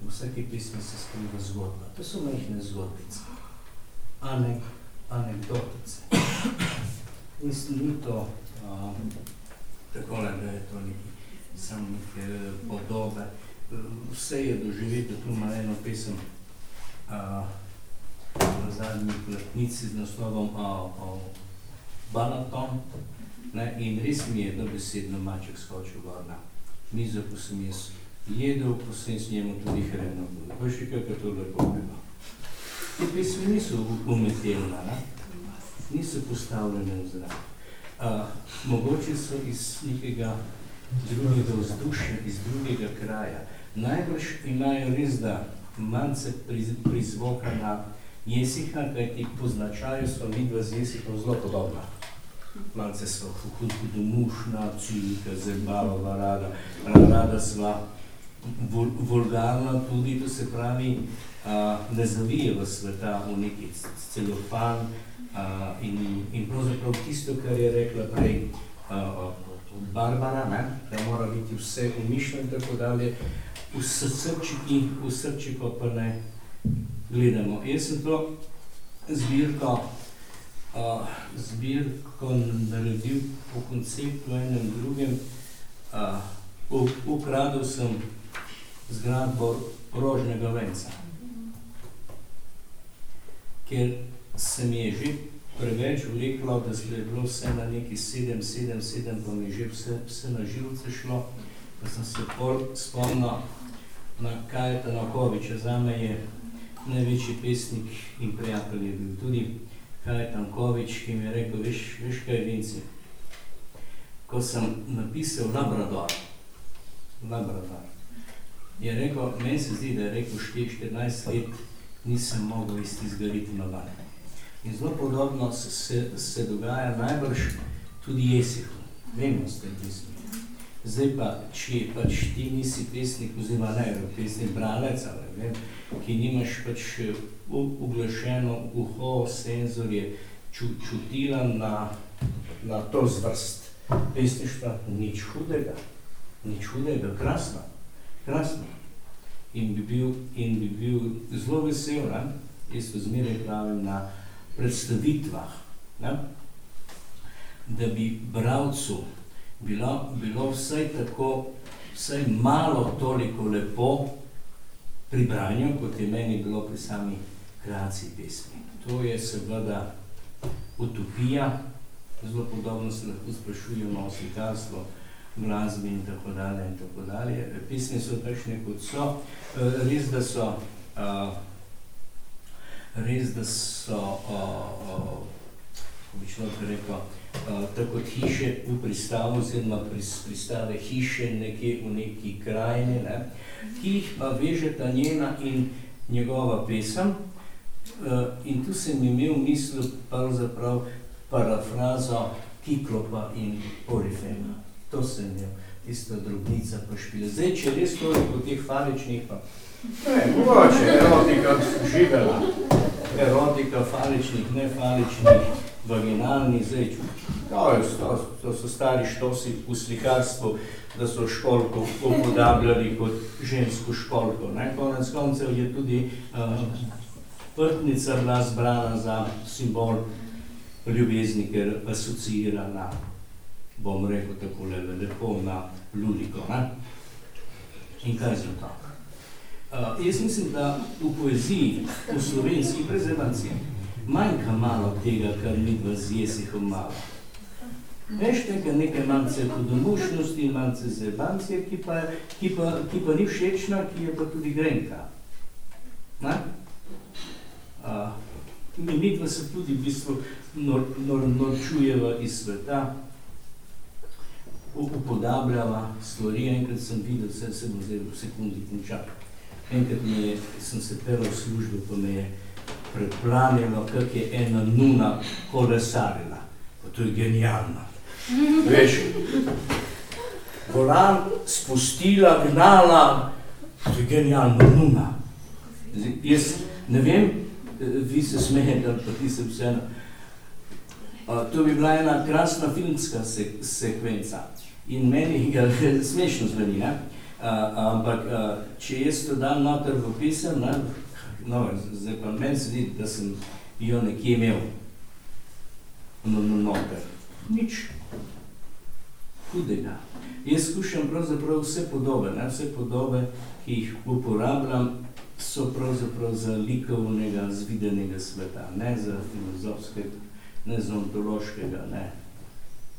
v vsaki pesmi se skriva zgodba. To so majhne zgodbice, anek, anekdotice. Mislim, ni to uh, takole, da je to neki samo neke podobe. Vse je doživeti, tu ima eno pesem uh, na zadnji platnici z naslovom uh, uh, Balaton. Ne, in res mi je dobesedno maček skočil gor na mizo, ko sem jaz jedel, ko sem s njemu tudi hreno bil. Pa še kako to lepo bilo. Te pesmi niso umetelna, ne? niso postavljene v zrak. Mogoče so iz nekega drugega vzdušja, iz drugega kraja. Najbrž imajo res, da manjce prizvoka na jesiha, kajti po značaju so vidva z jesihom zelo podobna. Malce so hudomušna, cilika, zebava, rada, rada sva vul, vulgarna tudi, to se pravi, a, ne zavije v sveta v neki celofan a, in, in pravzaprav tisto, kar je rekla prej a, Barbara, ne, da mora biti vse umišljeno in tako dalje, v srčiki, v srčiko pa ne gledamo. Jaz sem to zbirko uh, zbirko naredil po konceptu enem drugem. Uh, ukradel sem zgradbo rožnega venca, ker se mi je že preveč vleklo, da je bilo vse na neki 7, 7, 7, pa mi je že vse, vse na živce šlo, pa sem se pol spomnil na Kajeta Nakoviča, zame je največji pesnik in prijatelj je bil tudi Kaj Tankovič, ki mi je rekel, veš, veš kaj, Vinci, ko sem napisal Labrador, Labrador, je rekel, meni se zdi, da je rekel 14 let, nisem mogel isti zgariti na van. In zelo podobno se, se, se dogaja najbrž tudi jesihu. Vemo s tem pismi. Zdaj pa, če pač ti nisi pesnik, oziroma ne, pesnik bralec, ali vem, ki nimaš pač uglašeno uho, senzorje, ču, čutila na, na to zvrst pesništva, nič hudega, nič hudega, krasno, krasno. In bi bil, in bi bil zelo vesel, ne? jaz to zmeraj pravim na predstavitvah, ne? da bi bravcu bilo, bilo vsaj tako, vsaj malo toliko lepo pri branju, kot je meni bilo pri sami kreaciji pesmi. To je seveda utopija, zelo podobno se lahko sprašujemo o slikarstvu, glasbi in tako dalje in tako dalje. Pismi so takšne, kot so. Eh, res, da so, uh, res, da so, uh, uh, bi rekel, tako kot hiše v pristavu, oziroma pristave hiše nekje v neki krajini, ne, ki jih pa vežeta njena in njegova pesem. Uh, in tu sem imel v mislu pravzaprav parafrazo Kiklopa in Orifema. To sem imel, tista drobnica pa špila. Zdaj, če res toliko teh faličnih, pa ne, mogoče, erotika živela, erotika faličnih, nefaličnih, vaginalnih, zdaj, to, to, to so stari štosi v slikarstvu, da so školko upodabljali kot žensko školko. Ne? Konec koncev je tudi uh, vrtnica bila zbrana za simbol ljubezni, ker asocira na, bom rekel tako lepo, na ludiko. Ne? In kaj za to? Uh, jaz mislim, da v poeziji, v slovenski prezevanci, manjka malo tega, kar mi v zjesihom malo. Veš, nekaj, nekaj malce podomušnosti, malce zebancije, ki pa, ki, pa, ki pa ni všečna, ki je pa tudi grenka. Ne? Mi midva se tudi v bistvu nor, nor, norčujeva iz sveta, upodabljava stvari, enkrat sem videl, vse se bo zdaj v sekundi končal. Enkrat je, sem se pel v službo, pa me je preplanjeno, kak je ena nuna kolesarila. Pa to je genialno. Veš, volan spustila, gnala, to je genialno, nuna. Jaz ne vem, vi se smejete, pa ti se vseeno. Uh, to bi bila ena krasna filmska se sekvenca in meni ga smešno zveni, ne? Uh, ampak uh, če jaz to dam noter v pisem, ne? no, zdaj pa meni se vidi, da sem jo nekje imel no, no, noter. Nič hudega. Jaz skušam pravzaprav vse podobe, ne? vse podobe, ki jih uporabljam, so pravzaprav za likovnega, zvidenega sveta, ne za filozofskega ne z ontološkega, ne,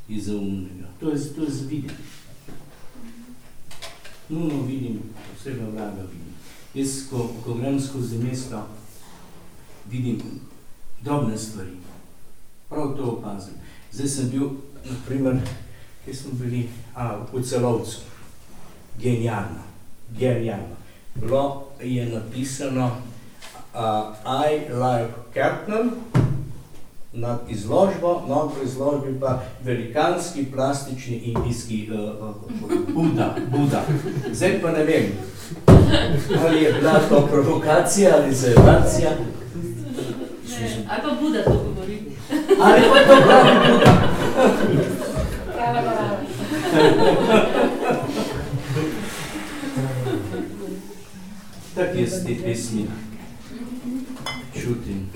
izaumnega. To je, to je zviden. Nuno vidim, vsega vraga vidim. Jaz, ko, ko grem skozi mesto, vidim drobne stvari. Prav to opazim. Zdaj sem bil, naprimer, kje smo bili? A, v celovcu. Genialno. Genialno. Bilo je napisano uh, I like Captain, nad izložbo, no, po izložbi pa velikanski plastični indijski uh, uh, Buda, Buda. Zdaj pa ne vem, ali je bila to provokacija ali zajevacija. Ali pa Buda to govori. Ali pa to pravi Buda. Tak je s te pesmi. Čutim.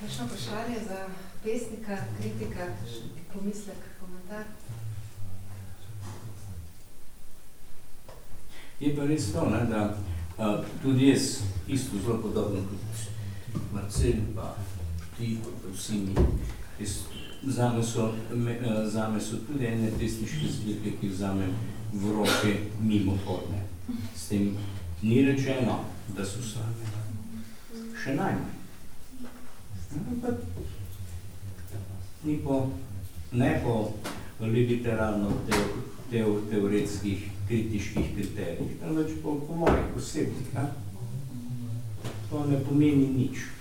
Kakšno vprašanje za pesnika, kritika, pomislek, komentar? Je pa res to, ne, da a, tudi jaz, isto zelo podobno kot Marcel, pa ti, pa vsi mi, jaz, zame, so, me, zame so tudi ene pesniške zbirke, ki vzamem v roke mimohodne. S tem ni rečeno, da so same. Še najmanj. Ni po, ne po literarno teo, teoretskih kritiških kriterijih, temveč po, po mojih osebnih. Ja? To ne pomeni nič.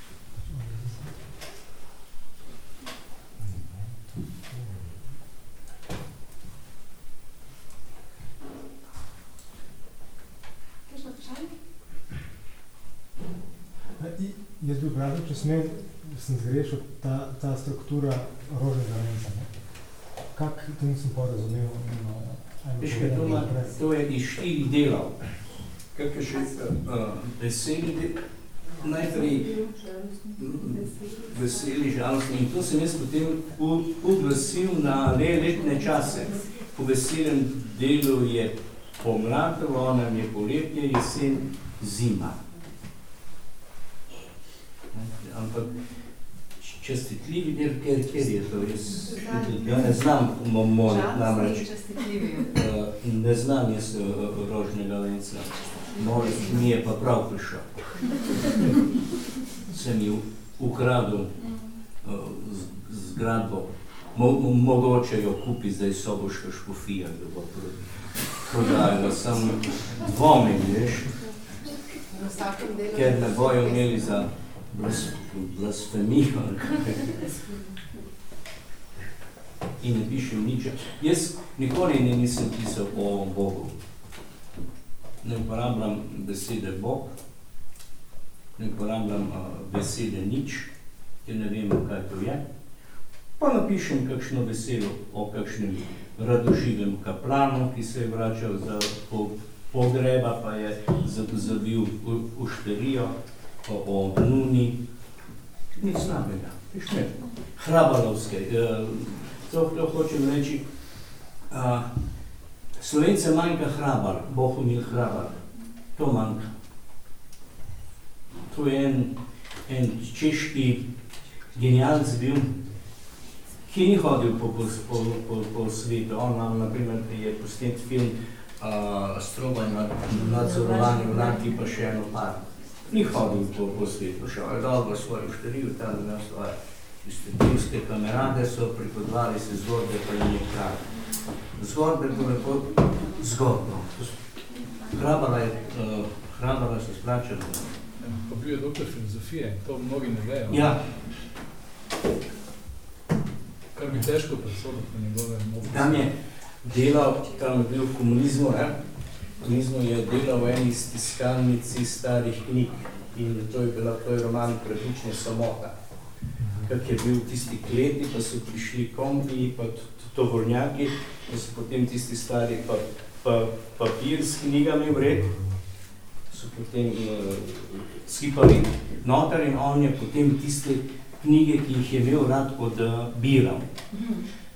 Jaz bi pravil, če smem sem zgrešil ta, ta struktura rožnega venca. Kak, to nisem pa razumel. Veš, kaj to, ima, to je iz štirih delov. Kak je še uh, veseli del, najprej veseli, žalostni. In to sem jaz potem uglasil na le letne čase. Po veselem delu je pomlad, v onem je poletje, jesen, zima. Ampak čestitljivi del, ker, ker je to, jaz ja ne znam momoli, namreč, uh, ne znam jaz uh, rožnega venca, moli, mi je pa prav prišel. Sem ji ukradil uh, zgradbo, Mo, mo, mogoče jo kupi zdaj soboška škofija, da bo prodajala, sem dvomim, veš, ker ne bojo imeli za blasfemijo. In ne pišem nič. Jaz nikoli ne nisem pisal o Bogu. Ne uporabljam besede Bog, ne uporabljam uh, besede nič, ker ne vem, kaj to je. Pa napišem kakšno besedo o kakšnem radoživem kaplanu, ki se je vračal za po, pogreba, pa je zabil v, v šterijo, o Nuni, ni znamenja, pišme, Hrabalovske. E, to, to hočem reči, a, Slovence manjka Hrabal, Bohumil Hrabal, to manjka. To je en, en češki genialc bil, ki ni hodil po, po, po, po, po svetu. On nam, na primer, je posnet film uh, Stroba nad nadzorovanjem vlad, ki pa še eno par ni hodil po, po svetu, šel je dolgo svojo šterijo, tam imel svoje istopilske kamerade, so pripovedovali se zgodbe, pa je kraj. Zgodbe to lepo zgodno. Hrabala je, uh, hrabala se splačala. Pa bil je doktor filozofije, to mnogi ne vejo. Ja. Kar bi težko presoditi na njegove mogoče. Tam je delal, tam je bil v komunizmu, ne? Komunizmu je delal v eni stiskalnici starih knjig in to je bila, to je roman Prepične samota. Kak je bil tisti kleti, pa so prišli kombi, pa tovornjaki, pa so potem tisti stari pa, pa, papir s knjigami vred, so potem uh, skipali notar in on je potem tiste knjige, ki jih je imel rad odbiral. Uh,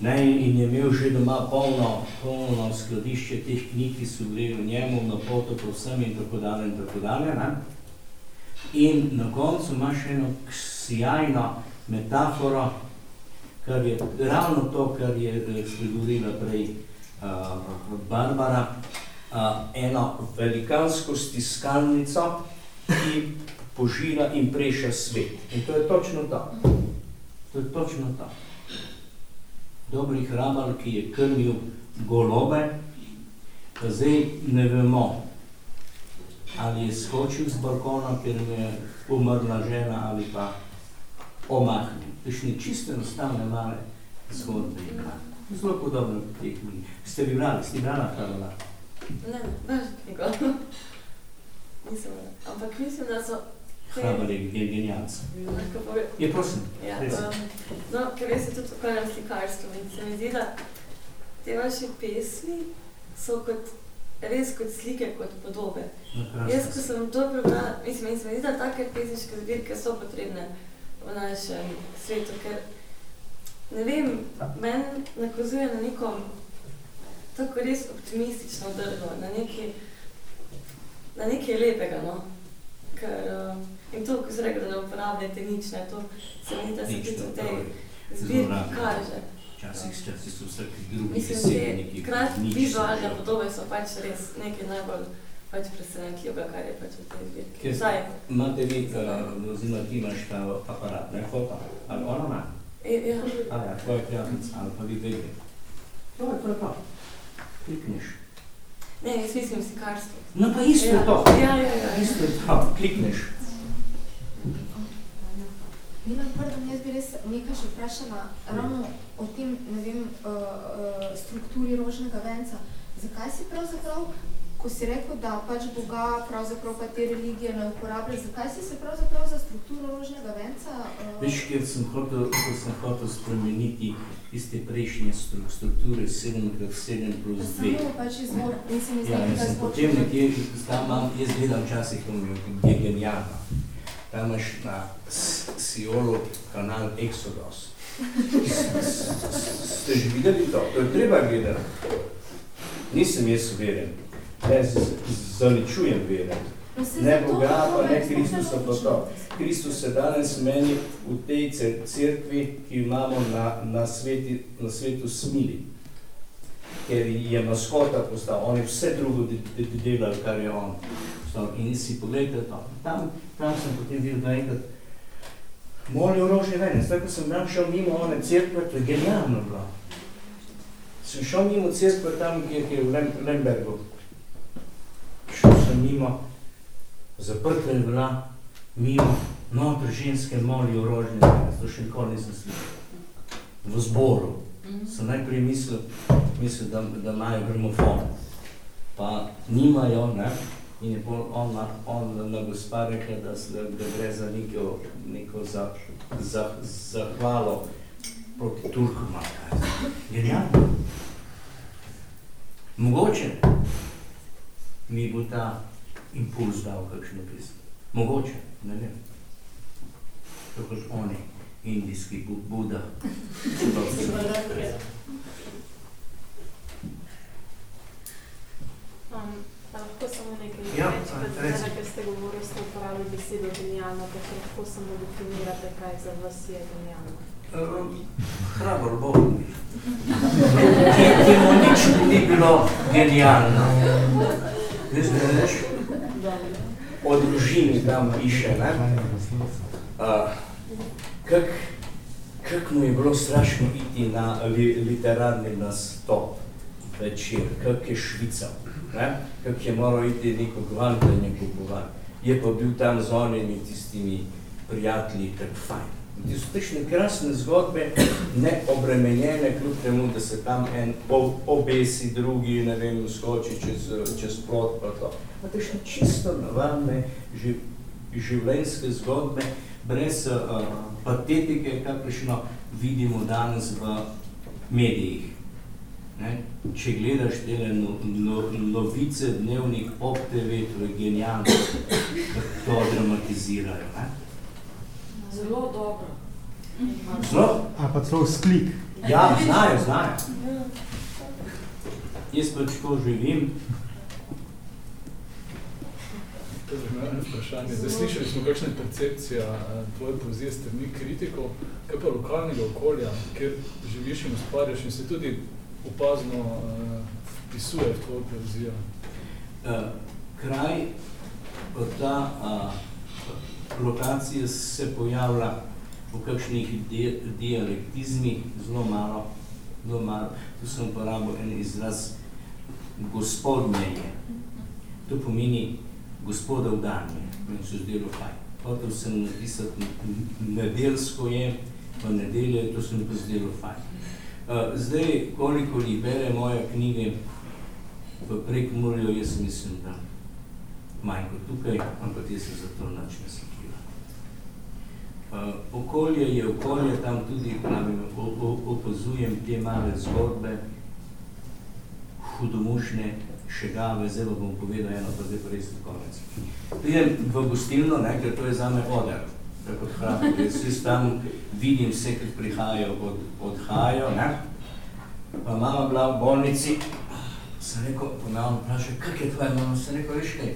Ne, in je imel že doma polno, polno skladišče teh knjig, ki so bili v njemu, na poto povsem in tako dalje in tako dalje. Ne? In na koncu imaš eno sjajno metaforo, kar je ravno to, kar je eh, spregovorila prej uh, Barbara, uh, eno velikansko stiskalnico, ki požira in preša svet. In to je točno to. To je točno to dobri hrabar, ki je krmil golobe, zdaj ne vemo, ali je skočil z balkona, ker mu je umrla žena ali pa omahnil. Tešni čisto enostavne male zgodbe. Zelo podobno v teh knjigi. Ste bi brali, ste brala Hrabala? Ne, ne, ne, nisem ampak mislim, da so Hrabar je genijalca. Je, prosim. Ja, um, no, ker jaz se tudi ukvarjam slikarstvom in se mi zdi, da te vaše pesmi so kot, res kot slike, kot podobe. No, jaz, ko sem to prebrala, mislim, in se mi zdi, da take pesniške zbirke so potrebne v našem svetu, ker ne vem, meni nakazuje na neko tako res optimistično drgo, na nekaj, na nekaj lepega, no. Ker, um, In to, ko si rekel, da ne uporabljate nič, ne, to se mi da se tudi v tej zbirki kaže. Včasih, včasih so vse drugi besedi, neki krat vizualne podobe so pač res nekaj najbolj pač presenetljivega, kar je pač v tej zbirki. Zdaj. imate vi, uh, oziroma ti imaš ta aparat, ne, foto, ali ona ima? E, ja. Ali ja, tvoja prijateljica, ali pa vi vedete. To je to, to. Klikneš. Ne, jaz mislim slikarstvo. No pa isto je ja. to. Ja, ja, ja. Isto je to, klikneš. Milan, pardon, jaz bi res nekaj še vprašala ravno o tem, ne vem, uh, uh, strukturi rožnega venca. Zakaj si pravzaprav, ko si rekel, da pač Boga pravzaprav pa te religije ne uporablja, zakaj si se pravzaprav za strukturo rožnega venca? Uh... Veš, ker sem hotel, ker sem hotel spremeniti tiste prejšnje strukture 7x7 plus 2. Samo pač izvor, nisem izvor, ja, da smo potem nekje, tam imam, jaz gledam včasih, ki je genialno tam imaš na Siolu kanal Exodus. Ste že videli to? To je treba gledati. Nisem jaz veren. Veren. No, saj Ne Boga, pa ne Kristusa, pa to. Kristus se danes meni v tej cer- cerkvi, ki imamo na, na, sveti, na svetu smili. Ker je maskota postal, on je vse drugo de, de, de delal, kar je on. In si pogledajte to. Tam, tam sem potem videl, da enkrat molil rože ven. Zdaj, ko sem tam šel mimo one cerkve, to je genialno bilo. Sem šel mimo cerkve tam, kjer je v Lem, Lembergu. Šel sem mimo, zaprta je bila, mimo, noter ženske molijo rožne vene. To še nikoli nisem slišal. V zboru. Sem najprej mislil, mislil da, da imajo gramofon. Pa nimajo, ne? In je pol on, on na gospa rekla, da, da gre za neko, neko za, za, zahvalo proti Turkom. ali kaj. Genialno. Mogoče mi bo ta impuls dal kakšno pismo. Mogoče, ne vem. To kot oni, indijski Bu- Buda. Um, lahko samo nekaj Ja, reci. zdaj, ker ste govorili, ste uporabili besedo genialno, če lahko samo definirate, kaj za vas je genialno. Hrabor Bog. Ki, ki mu nič ni bilo genialno. Veš, da veš? O družini tam piše, ne? Uh, kak, kak mu je bilo strašno iti na li, literarni nastop večer, kak je švical, ne? kak je moral iti neko gvantanje kupovati. Je pa bil tam z onimi tistimi prijatelji, tak fajn. Ti so takšne krasne zgodbe, ne obremenjene, kljub temu, da se tam en ob, obesi, drugi, ne vem, skoči čez, čez plot, pa to. Pa takšne čisto navadne živ, življenjske zgodbe, brez uh, patetike, kakršno vidimo danes v medijih. Ne? Če gledaš tele no, no, novice, dnevnik, pop TV, to je genialno, kako to dramatizirajo. Ne? Zelo dobro. Zelo? A pa celo sklik. Ja, znajo, znajo. Jaz pač tako živim. To je zanimivo vprašanje. Zdaj, slišali smo, kakšna je percepcija eh, tvoje poezije strani kritikov, kaj pa lokalnega okolja, kjer živiš in ustvarjaš in se tudi opazno uh, vpisuje v tvojo poezijo. Uh, kraj, pa ta uh, lokacija se pojavlja v kakšnih di dialektizmih, zelo malo, zelo malo. Tu sem uporabil en izraz gospodnjeje. To pomeni gospoda v danje, meni se zdelo fajn. Hotel sem napisati n- nedeljsko je, pa nedelje, to se mi pa zdelo fajn. Uh, zdaj, koliko jih bere moje knjige v Prekmurju, jaz mislim, da manj kot tukaj, ampak jaz se za to sekiram. Uh, okolje je okolje, tam tudi pravim, o- o- opazujem te male zgodbe, hudomušne, šegave, pa bom povedal eno, pa zdaj pa res na konec. Pridem v gostilno, ne, ker to je zame oder, tako hrana. Jaz, jaz tam vidim vse, ki prihajajo, od, odhajajo, ne. Pa mama bila v bolnici, sem rekel, pa me on vpraša, kak je tvoja mama? Sem rekel, veš kaj,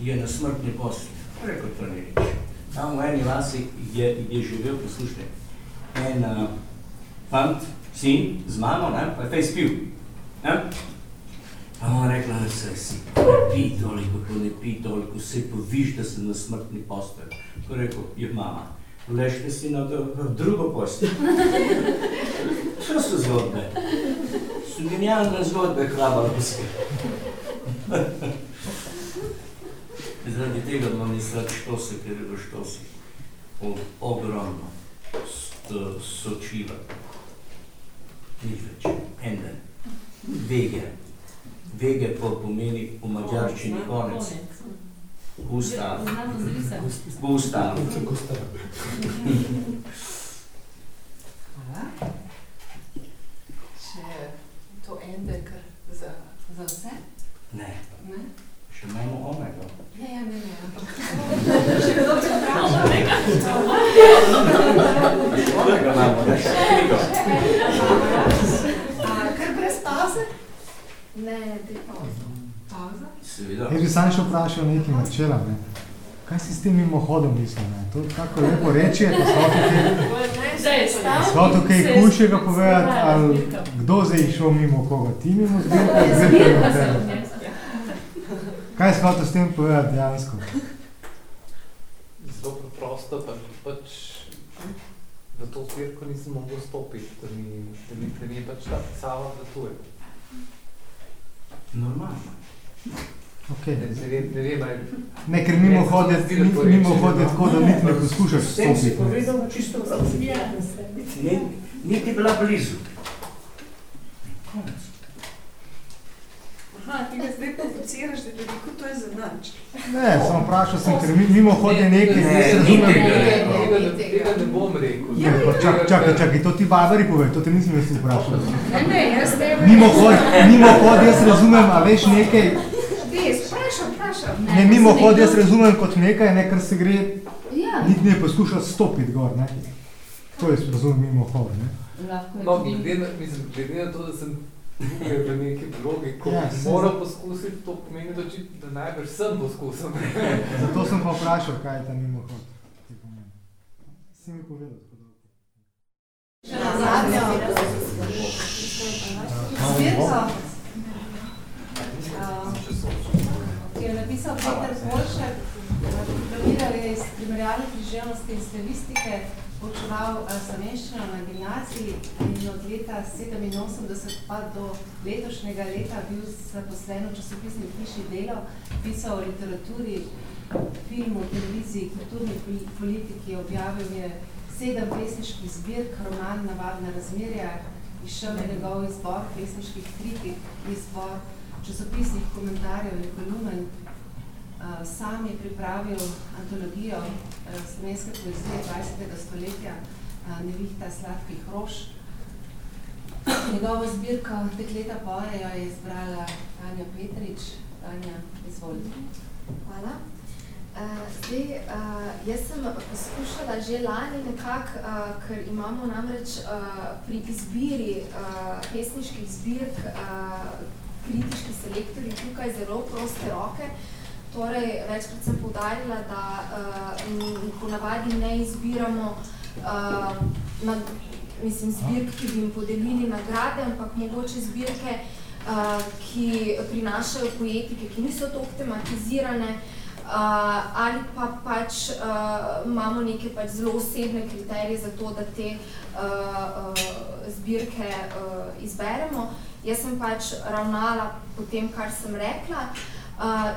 je na smrtni posli. Rekel, to ni nič. Tam v eni vasi je, je živel, poslušajte, en uh, fant, sin z mamo, ne, pa je fej spil. Pa ona rekla, da si, ne pi toliko, ko ne pi toliko, se pa viš, da sem na smrtni postelj. To je rekel, je mama, ležite si na, dru- na drugo postelj. Što so zgodbe? So genialne zgodbe Hrabarovske. Zaradi tega imam jaz rad štose, ker je v štosih o- ogromno st- sočiva. Nič več, enden. Vege. Vege pa pomeni v mađarščini konec. Gustav. Gustav. Hvala. Še to ende, kar za, za vse? Ne, Ne? Še imamo omega. Ja, ja, ne, ne, ampak... Še kdo te vpraša? Omega imamo, ne, še knjigo. A, Kar brez pauze? Ne, te pauze. Seveda. Jaz bi sam še vprašal nekaj načela, ne. Kaj si s tem mimohodom mislil, ne? To tako lepo reči, je, pa s hotel kaj hujšega povedati, ali kdo zdaj šel mimo koga? Ti mimo zbirka, ali zbirka mimo tebe? Kaj si hotel s tem povedati dejansko? Zelo preprosto, pa pač v to zbirko nisem mogel stopiti, da mi, da mi, da mi je pač ta pisava zatuje. Normalno. Okay. Ne, ne vem, ne vem, ali... Ne, ker mimo hode tako, da niti ne poskušaš S tem si stopiti. ne. povedal čisto prav. Ni, niti bila blizu. Konec. Aha, ti ga zdaj provociraš, da bi rekel, to je za nič. Ne, samo vprašal sem, ker mi- mimo hode nekaj, Ne, razumem. tega. Tega ne, tega ne bom rekel. Ne, pa čakaj, čakaj, to ti Barbari pove, to te nisem jaz vprašal. Ne, ne, jaz ne vem. Mimo hod, mimo hod jaz razumem, a veš nekaj, Ti, vprašam, vprašam. ne, mimo hod jaz razumem kot nekaj, ne, kar se gre, Ja. niti ne poskuša stopiti gor, ne. To jaz razumem mimo hod, ne. No, glede na, mislim, glede na to, da sem tukaj v neki vlogi, ko Ja, ja, saj moram za- poskusiti, to pomeni, da, da najbrž sem poskusil. Zato sem pa vprašal, kaj je ta mimo hod. Si mi povedal. tako da- Zbirko, ki je napisal Peter Polšek, diplomiral je iz primerjalne književnosti in stilistike, poučeval uh, slovenščino na gimnaziji in od leta 87 pa do letošnjega leta bil zaposlen v časopisni hiši Delo, pisal o literaturi, filmu, televiziji, kulturni poli- politiki, objavil je sedem pesniških zbirk, roman Navadna razmerja, izšel je njegov izbor pesniških kritik, izbor časopisnih komentarjev in kolumn. Uh, sam je pripravil antologijo uh, slovenske poezije 20. stoletja uh, Nevihta sladkih rož. Njegovo zbirko Dekleta pojejo je izbrala Tanja Petrič. Tanja, izvolite. Hvala. Zdaj, jaz sem poskušala že lani nekako, ker imamo namreč pri izbiri pesniških zbirk kritiški selektorji tukaj zelo proste roke. Torej, večkrat sem poudarila, da uh, ponavadi ne izbiramo uh, na, mislim, zbirk, ki bi jim podelili nagrade, ampak mogoče zbirke, uh, ki prinašajo poetike, ki niso toliko tematizirane, uh, ali pa pač uh, imamo neke pač zelo osebne kriterije za to, da te uh, uh, zbirke uh, izberemo. Jaz sem pač ravnala po tem, kar sem rekla. Uh,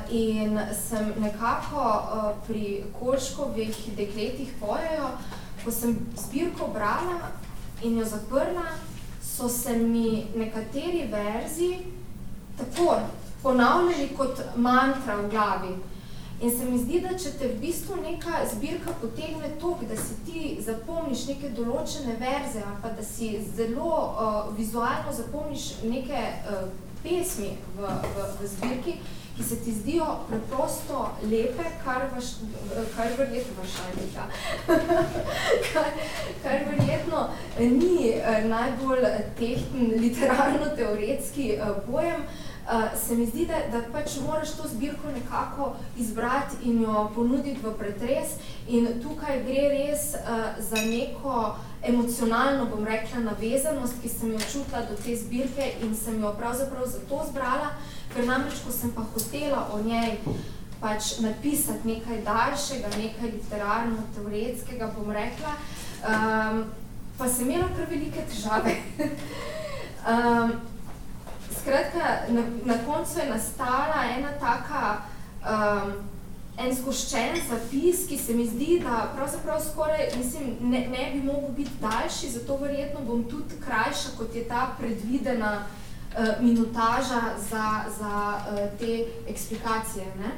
in sem nekako uh, pri Kolškovih dekletih pojejo, ko sem zbirko brala in jo zaprla, so se mi nekateri verzi tako ponavljali kot mantra v glavi. In se mi zdi, da če te v bistvu neka zbirka potegne toliko, da si ti zapomniš neke določene verze ali pa da si zelo uh, vizualno zapomniš neke uh, pesmi v, v, v zbirki, ki se ti zdijo preprosto lepe, kar, vaš, kar verjetno vašajnika, kar, kar verjetno ni eh, najbolj tehten literarno-teoretski eh, pojem, eh, se mi zdi, da, da pač moraš to zbirko nekako izbrati in jo ponuditi v pretres. In tukaj gre res za neko emocionalno, bom rekla, navezanost, ki sem jo čutila do te zbirke in sem jo pravzaprav zato zbrala, ker namreč, ko sem pa hotela o njej pač napisati nekaj daljšega, nekaj literarno-teoretskega, bom rekla, um, pa sem imela kar velike težave. um, skratka, na, na koncu je nastala ena taka, um, en zgoščen zapis, ki se mi zdi, da pravzaprav skoraj, mislim, ne, ne bi mogel biti daljši, zato verjetno bom tudi krajša, kot je ta predvidena uh, minutaža za, za uh, te eksplikacije. Ne?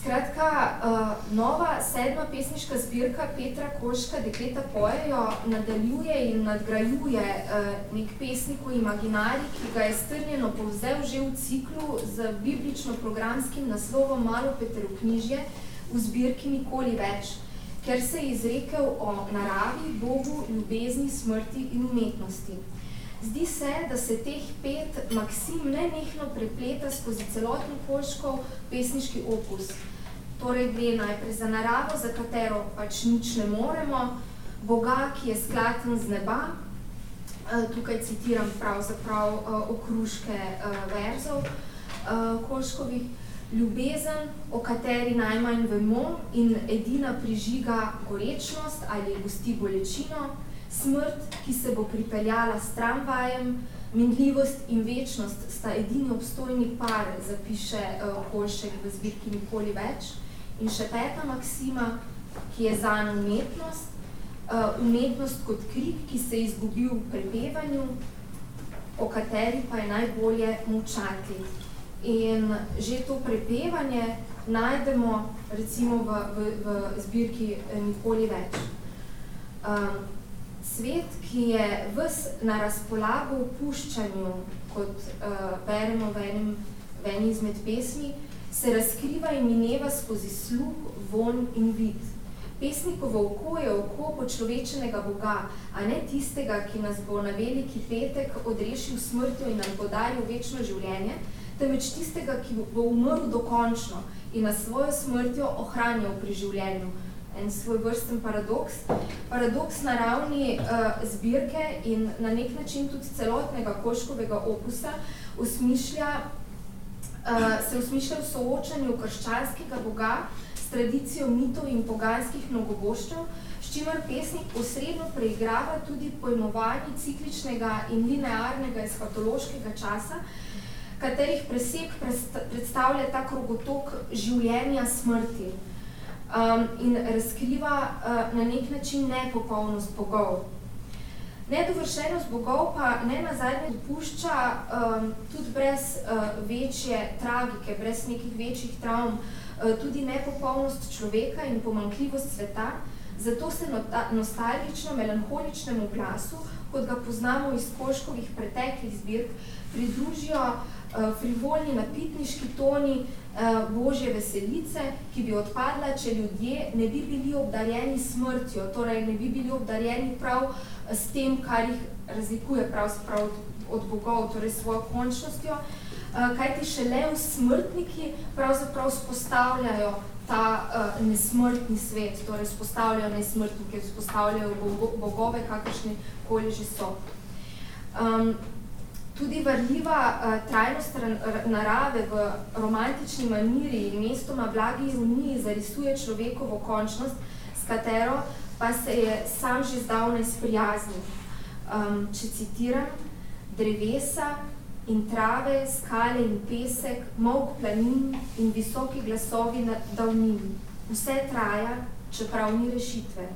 Skratka, uh, nova sedma pesniška zbirka Petra Koška Dekleta pojejo nadaljuje in nadgrajuje uh, nek pesnikov imaginarij, ki ga je strnjeno povzel že v ciklu z biblično-programskim naslovom Malo Peter knjižje v zbirki Nikoli več, ker se je izrekel o naravi, Bogu, ljubezni, smrti in umetnosti. Zdi se, da se teh pet maksim nenehno prepleta skozi celoten Kolškov pesniški opus. Torej gre najprej za naravo, za katero pač nič ne moremo, Boga, ki je sklaten z neba, eh, tukaj citiram pravzaprav eh, okruške eh, verzov Kolškovih, ljubezen, o kateri najmanj vemo in edina prižiga gorečnost ali gosti bolečino, smrt, ki se bo pripeljala s tramvajem, minljivost in večnost sta edini obstojni par, zapiše Kolšek v zbirki Nikoli več. In še peta maksima, ki je za umetnost, umetnost kot krik, ki se je izgubil v prepevanju, o kateri pa je najbolje močati. In že to prepevanje najdemo recimo v, v, v zbirki eh, Nikoli več. Um, svet, ki je ves na razpolago v puščanju, kot uh, beremo v, enem, v eni izmed pesmi, se razkriva in mineva skozi sluh, von in vid. Pesnikovo oko je oko počlovečenega Boga, a ne tistega, ki nas bo na veliki petek odrešil smrtjo in nam podaril večno življenje, temveč tistega, ki bo umrl dokončno in na svojo smrtjo ohranjal pri življenju. En svoj vrsten paradoks. Paradoks na ravni uh, zbirke in na nek način tudi celotnega koškovega opusa usmišlja, uh, se usmišlja v soočanju krščanskega boga s tradicijo mitov in poganskih mnogoboščev, s čimer pesnik posredno preigrava tudi pojmovanje cikličnega in linearnega eskatološkega časa, katerih presek predstavlja ta krogotok življenja smrti um, in razkriva uh, na nek način nepopolnost bogov. Nedovršenost bogov pa ne nazadnje dopušča um, tudi brez uh, večje tragike, brez nekih večjih travm, uh, tudi nepopolnost človeka in pomankljivost sveta, zato se nostalgično, melanholičnemu glasu, kot ga poznamo iz Koškovih preteklih zbirk, pridružijo uh, frivolni napitniški toni Božje veselice, ki bi odpadla, če ljudje ne bi bili obdarjeni smrtjo, torej ne bi bili obdarjeni prav eh, s tem, kar jih razlikuje pravzaprav od bogov, torej svojo končnostjo, kajti šele v smrtniki pravzaprav spostavljajo ta uh, nesmrtni svet, torej spostavljajo nesmrtnike, spostavljajo bogove, kakršne koli že so. Um, Tudi varljiva uh, trajnost narave v romantični maniri in mestoma blagi ironiji zarisuje človekovo končnost, s katero pa se je sam že zdavnaj sprijaznil. Um, če citiram, drevesa in trave, skale in pesek, mok planin in visoki glasovi nad davnin. Vse traja, čeprav ni rešitve.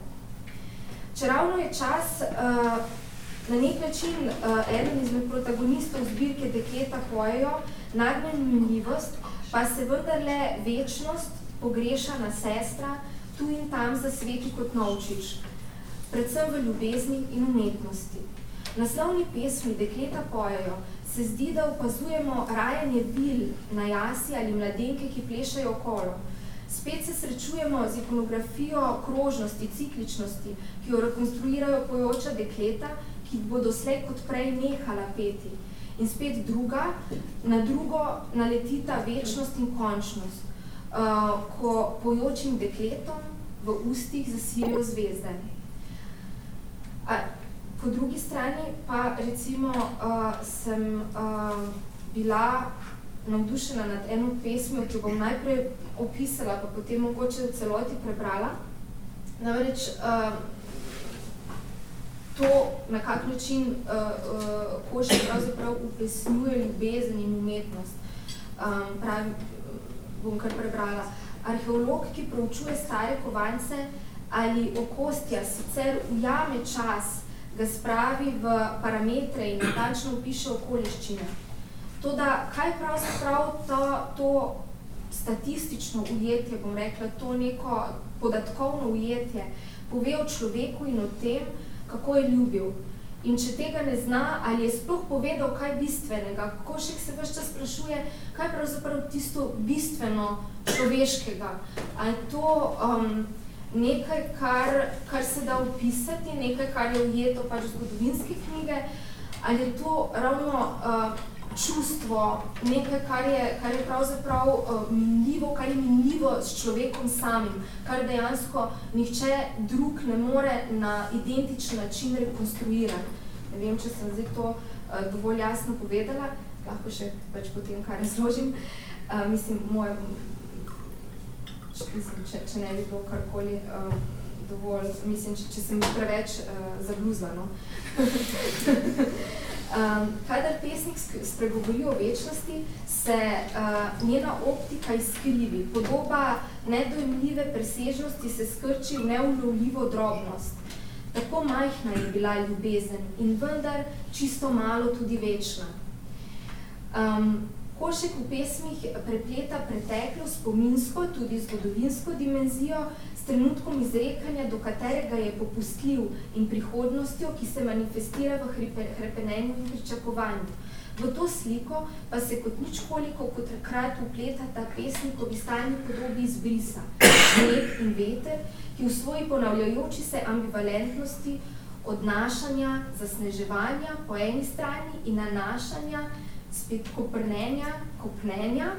Čeravno je čas uh, na nek način uh, eden izmed protagonistov zbirke Dekleta pojejo nagnenljivost, pa se vendarle večnost pogrešana sestra tu in tam za sveti kot novčič, predvsem v ljubezni in umetnosti. Naslovni pesmi Dekleta pojejo se zdi, da opazujemo rajanje bil na jasi ali mladenke, ki plešajo okolo. Spet se srečujemo z ikonografijo krožnosti, cikličnosti, ki jo rekonstruirajo pojoča dekleta, ki bo doslej kot prej nehala peti. In spet druga, na drugo naletita večnost in končnost, uh, ko pojočim dekletom v ustih zasilijo zvezde. A, po drugi strani pa recimo uh, sem uh, bila navdušena nad eno pesmijo, ki bom najprej opisala, pa potem mogoče celoti prebrala. Namreč uh, to, na kak način uh, uh, Košek pravzaprav upesnjuje ljubezen in umetnost. Um, pravi, bom kar prebrala. Arheolog, ki proučuje stare kovance ali okostja, sicer ujame čas, ga spravi v parametre in natančno opiše okoliščine. Toda, kaj pravzaprav to, to statistično ujetje, bom rekla, to neko podatkovno ujetje, pove o človeku in o tem, kako je ljubil. In če tega ne zna, ali je sploh povedal kaj bistvenega, kako še se vse čas sprašuje, kaj pravzaprav tisto bistveno človeškega. Ali je to um, nekaj, kar, kar se da opisati, nekaj, kar je ujeto pač zgodovinske knjige, ali je to ravno uh, čustvo, nekaj, kar je, kar je pravzaprav uh, minljivo, kar je minljivo s človekom samim, kar dejansko nihče drug ne more na identičen način rekonstruirati. Ne vem, če sem zdaj to uh, dovolj jasno povedala, lahko še pač potem kar razložim. Uh, mislim, moje, mislim, če, če ne bi bilo karkoli uh, dovolj, mislim, če, če sem preveč uh, zabluzla, no. um, kadar pesnik spregovori o večnosti, se uh, njena optika izkrivi. Podoba nedojemljive presežnosti se skrči v neulovljivo drobnost. Tako majhna je bila ljubezen in vendar čisto malo tudi večna. Um, Košek v pesmih prepleta preteklo, spominsko, tudi zgodovinsko dimenzijo s trenutkom izrekanja, do katerega je popustljiv in prihodnostjo, ki se manifestira v hrepenenju in pričakovanju. V to sliko pa se kot nič koliko kot krat upleta ta pesnikovi stalni podobi izbrisa, sneg in veter, ki v svoji ponavljajoči se ambivalentnosti odnašanja, zasneževanja po eni strani in nanašanja spet koprnenja, kopnenja,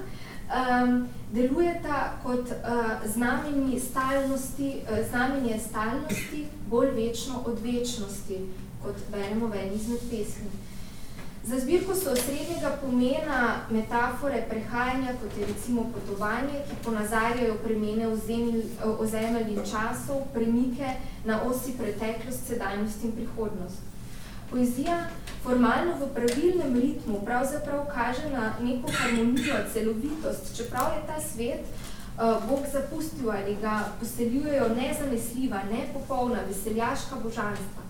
um, delujeta kot uh, znamenje stalnosti, uh, znamenje stalnosti, bolj večno od večnosti, kot beremo v eni izmed pesmi. Za zbirko so osrednjega pomena metafore prehajanja, kot je recimo potovanje, ki ponazarjajo premene ozemelj in časov, premike na osi preteklost, sedajnost in prihodnost. Poezija formalno v pravilnem ritmu pravzaprav kaže na neko harmonijo, celovitost, čeprav je ta svet uh, Bog zapustil ali ga poseljujejo nezanesljiva, nepopolna, veseljaška božanstva.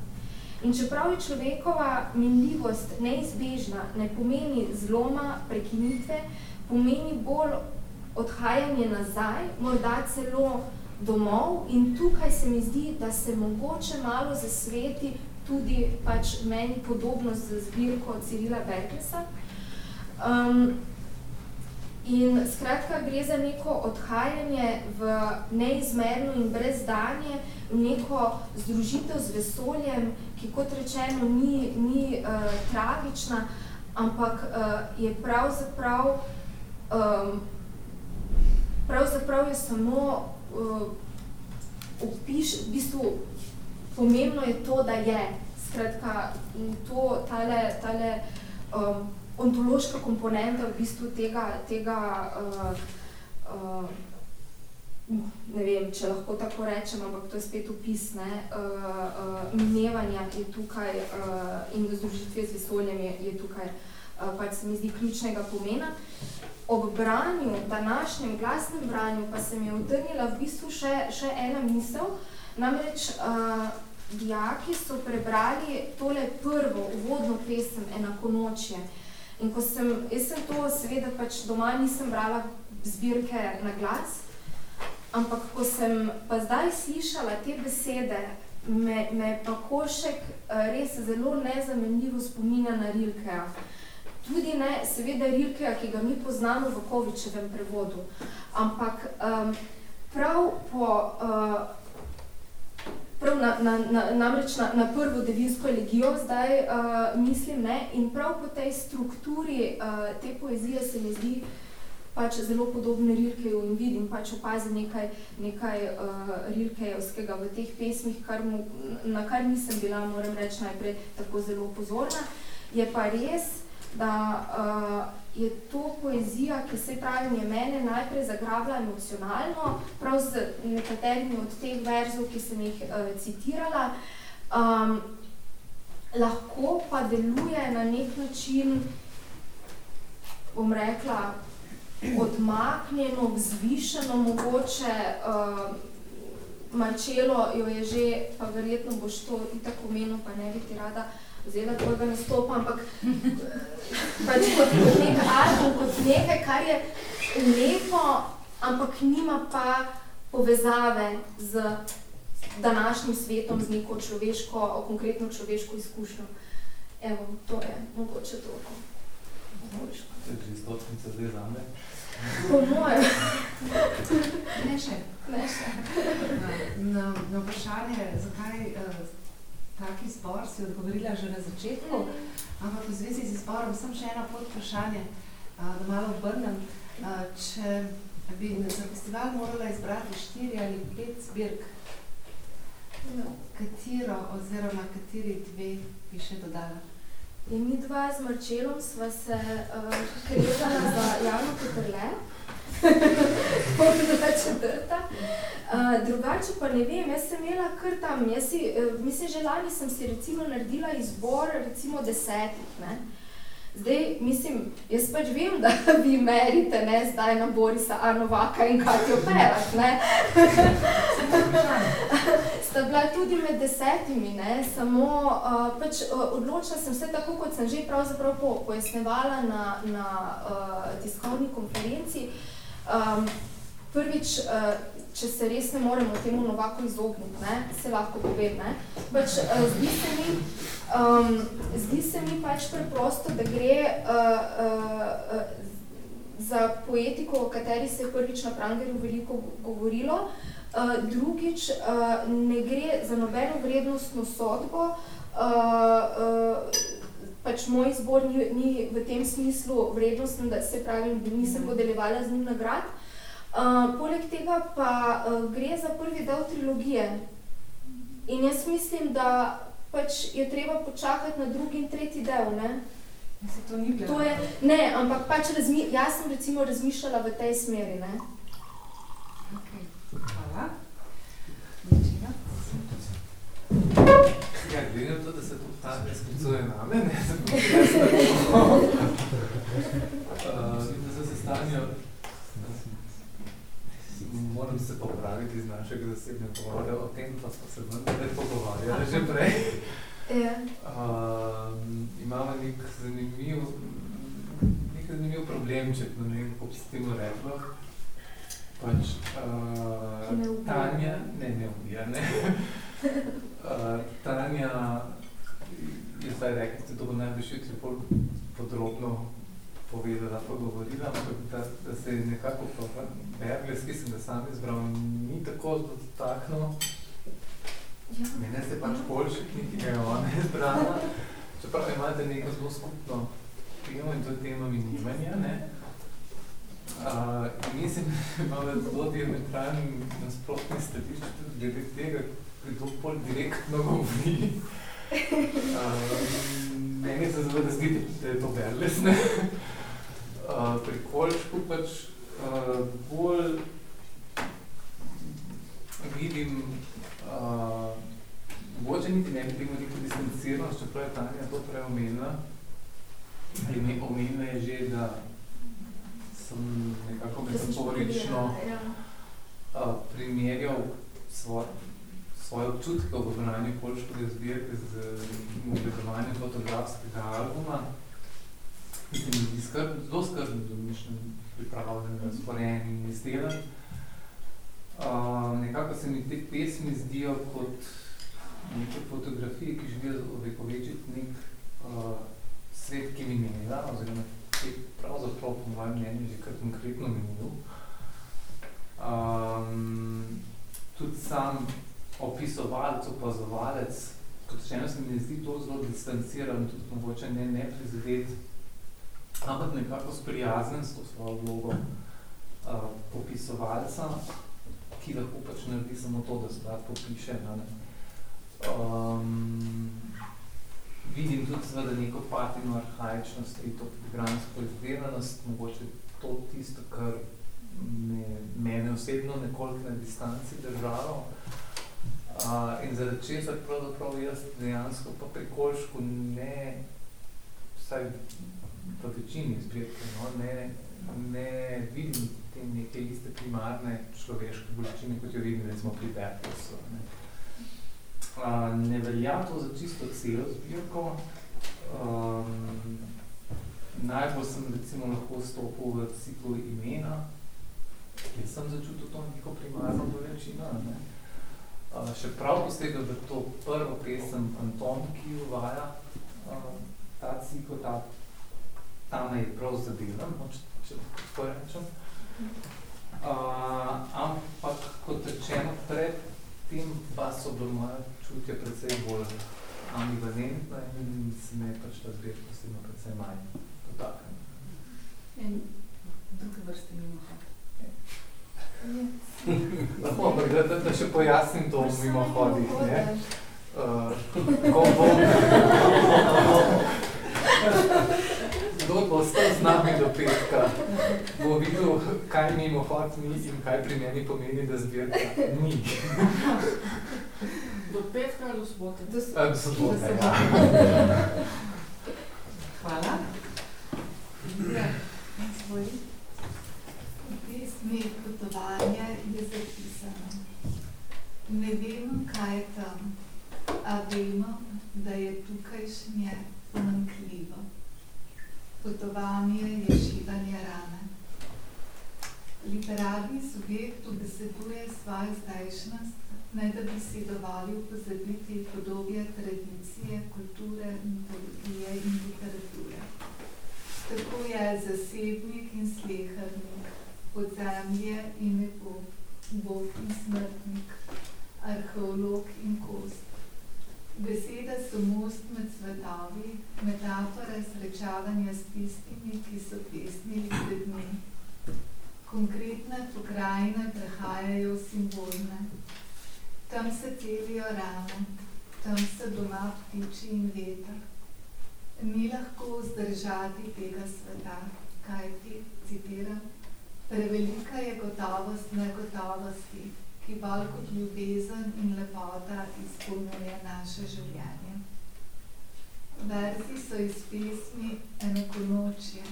In čeprav je človekova minljivost neizbežna, ne pomeni zloma, prekinitve, pomeni bolj odhajanje nazaj, morda celo domov in tukaj se mi zdi, da se mogoče malo zasveti tudi pač meni podobno z zbirko Cirila Berklesa. Um, in skratka gre za neko odhajanje v neizmerno in brezdanje, neko združitev z vesoljem, ki kot rečeno ni, ni uh, tragična, ampak uh, je pravzaprav, um, pravzaprav je samo uh, opiš, v bistvu pomembno je to, da je. Skratka, in to, tale, tale um, ontološka komponenta v bistvu tega, tega uh, uh, ne vem, če lahko tako rečem, ampak to je spet opis, ne, uh, uh, minevanja je tukaj uh, in združitve z vesoljem je, je tukaj, uh, pač se mi zdi ključnega pomena. Ob branju, današnjem glasnem branju, pa se mi je udrnila v bistvu še, še ena misel, namreč uh, dijaki so prebrali tole prvo, uvodno pesem Enakonočje. In ko sem, jaz sem to seveda pač doma nisem brala zbirke na glas, ampak ko sem pa zdaj slišala te besede, me, me pa Košek eh, res zelo nezamenljivo spominja na Rilkeja. Tudi ne, seveda Rilkeja, ki ga mi poznamo v Kovičevem prevodu, ampak um, prav po uh, prav na, na, na, namreč na, na prvo devinsko legijo zdaj uh, mislim, ne, in prav po tej strukturi uh, te poezije se mi zdi pač zelo podobne Rilkeju in vidim, pač opazim nekaj, nekaj uh, Rilkejevskega v teh pesmih, kar mu, na kar nisem bila, moram reči, najprej tako zelo pozorna. Je pa res, da uh, je to poezija, ki se pravi, je mene najprej zagrabila emocionalno, prav z nekaterimi od teh verzov, ki sem jih uh, citirala, um, lahko pa deluje na nek način, bom rekla, odmaknjeno, vzvišeno, mogoče, uh, Marčelo jo je že, pa verjetno boš to itak omenil, pa ne bi ti rada uh, vzela tvojega nastopa, ampak pač kot, kot nek album, kot nekaj, kar je lepo, ampak nima pa povezave z današnjim svetom, z neko človeško, konkretno človeško izkušnjo. Evo, to je mogoče toliko. To je kristotnica zdaj za me. Po moje. Ne še. Ne še. Na, na, na vprašanje, zakaj uh, taki zbor, si odgovorila že na začetku, ampak v zvezi z izborom sem še eno pod vprašanje, da malo obrnem. Če bi za festival morala izbrati štiri ali pet zbirk, katero oziroma kateri dve bi še dodala? In mi dva z Marčelom sva se uh, krezala za javno potrle, popila četrta. Uh, drugače pa ne vem, jaz sem imela kar tam, jaz si, uh, mislim, že lani sem si recimo naredila izbor recimo desetih, ne. Zdaj, mislim, jaz pač vem, da vi merite, ne, zdaj na Borisa Arnovaka in Katjo Perak, ne. Sta bila tudi med desetimi, ne, samo uh, pač uh, odločila sem se tako, kot sem že pravzaprav po, pojasnevala na, na uh, tiskovni konferenci. Um, prvič, uh, če se res ne moremo temu Novaku izogniti, ne, se lahko povem, ne. Pač uh, zdi se mi, um, zdi se mi pač preprosto, da gre uh, uh, za poetiko, o kateri se je prvič na Prangerju veliko govorilo, Uh, drugič, uh, ne gre za nobeno vrednostno sodbo, uh, uh, pač moj izbor ni, ni v tem smislu vrednosten, da se pravi, da nisem podeljevala z njim nagrad. Uh, poleg tega pa uh, gre za prvi del trilogije. In jaz mislim, da pač je treba počakati na drugi in tretji del. Ne? Se to ni to je, ne, ampak pač razmi, jaz sem recimo razmišljala v tej smeri. Ne? Hvala. Ja, glede na to, da se to vtane sklicuje name, ne, tako da se sestanjo, moram se popraviti iz našega zasebnega pogovora, o tem pa smo se vendar pogovarjali že prej. Ja. Uh, imamo nek zanimiv, nek zanimiv problemček, ne vem, kako bi se temu reklo. Pač, uh, Tanja, ne, ne ubija, ne. uh, Tanja je zdaj rekla, da bo najbolj jutri bolj podrobno povedala, pogovorila, ampak da, da se je nekako pa Bergles, ki sem ga sam izbral, ni tako dotaknil. Ja. Mene ste pač boljši, ki ga je ona izbrala. Čeprav imate neko zelo skupno temo in to je tema minimanja, ne? Uh, mislim, da imamo zelo diametralni nasprotni stališč tudi glede tega, kdo bolj direktno govori. Uh, meni se zelo da zdi, da je to Berles, ne? Uh, pri Kolčku pač uh, bolj vidim, uh, mogoče niti ne bi temu neko distanciranost, čeprav je Tanja to prej omenila. Ali omenila je že, da sem nekako metaforično uh, primerjal svoj, svoje občutke ob obranju Kolškove zbirke z ogledovanjem fotografskega albuma. Mislim, da je skrb, zelo skrbno domišljen, pripravljen, razporen in izdelan. Uh, nekako se mi te pesmi zdijo kot neke fotografije, ki želijo ovekovečiti nek uh, svet, ki mi minila, oziroma ki pravzaprav po mojem mnenju že kar konkretno minil. Um, tudi sam opisovalec, opazovalec, kot še eno se mi ne zdi to zelo distanciran, tudi mogoče ne neprizadet, ampak nekako sprijazen s to svojo vlogo uh, popisovalca, ki lahko pač naredi samo to, da da popiše. Um, vidim tudi seveda neko patino arhaičnost in to programsko izdelanost, mogoče to tisto, kar me, mene osebno nekoliko na distanci držalo. Uh, in zaradi česar pravzaprav jaz dejansko pa pri Kolšku ne, vsaj v večini zbirke, no, ne, ne vidim te neke iste primarne človeške bolečine, kot jo vidim recimo pri Berkelsu. Ne. Uh, ne velja to za čisto celo zbirko. Um, najbolj sem recimo lahko stopil v ciklu imena, kjer sem začutil to neko primarno bolečino. Ne. Še prav posebej v to prvo pesem Anton, ki uvaja uh, ta cikl, ta, ta me je prav zadela, no, če, tako rečem. Uh, ampak, kot rečeno, pred tem pa so bila moja čutja precej bolj ambivalentna in se me pač ta zbirka osebno predvsem manj dotakne. In druge vrste mimohod. Lahko, ampak da, da, da še pojasnim to v mimohodih, ne? Uh, ko bom... Kdor bo ostal z nami do petka, bo videl, kaj mimohod ni in kaj pri meni pomeni, da zbirka ni. Do petka ali do sobote? Do sobote, ja. Hvala. Ja, svoj. Pesmi potovanje je zapisano. Ne vemo, kaj je tam, a vemo, da je tukajšnje pomankljivo. Potovanje je šivanje rane. Literarni subjekt obeseduje svojo zdajšnjost, ne da bi si dovolil pozabiti podobje tradicije, kulture, mitologije in literature. Tako je zasebnik in slehernik, podzemlje in nebo, bog in smrtnik, arheolog in kost. Besede so most med svetovi, metafore srečavanja s tistimi, ki so pesnili z ljudmi. Konkretne pokrajine prehajajo simbolne. Tam se celijo rane, tam se doma ptiči in veter. Ni lahko zdržati tega sveta, kajti, citiram, prevelika je gotovost negotovosti, ki bolj kot ljubezen in lepota izpolnjuje naše življenje. Verzi so iz pesmi Enakonočje.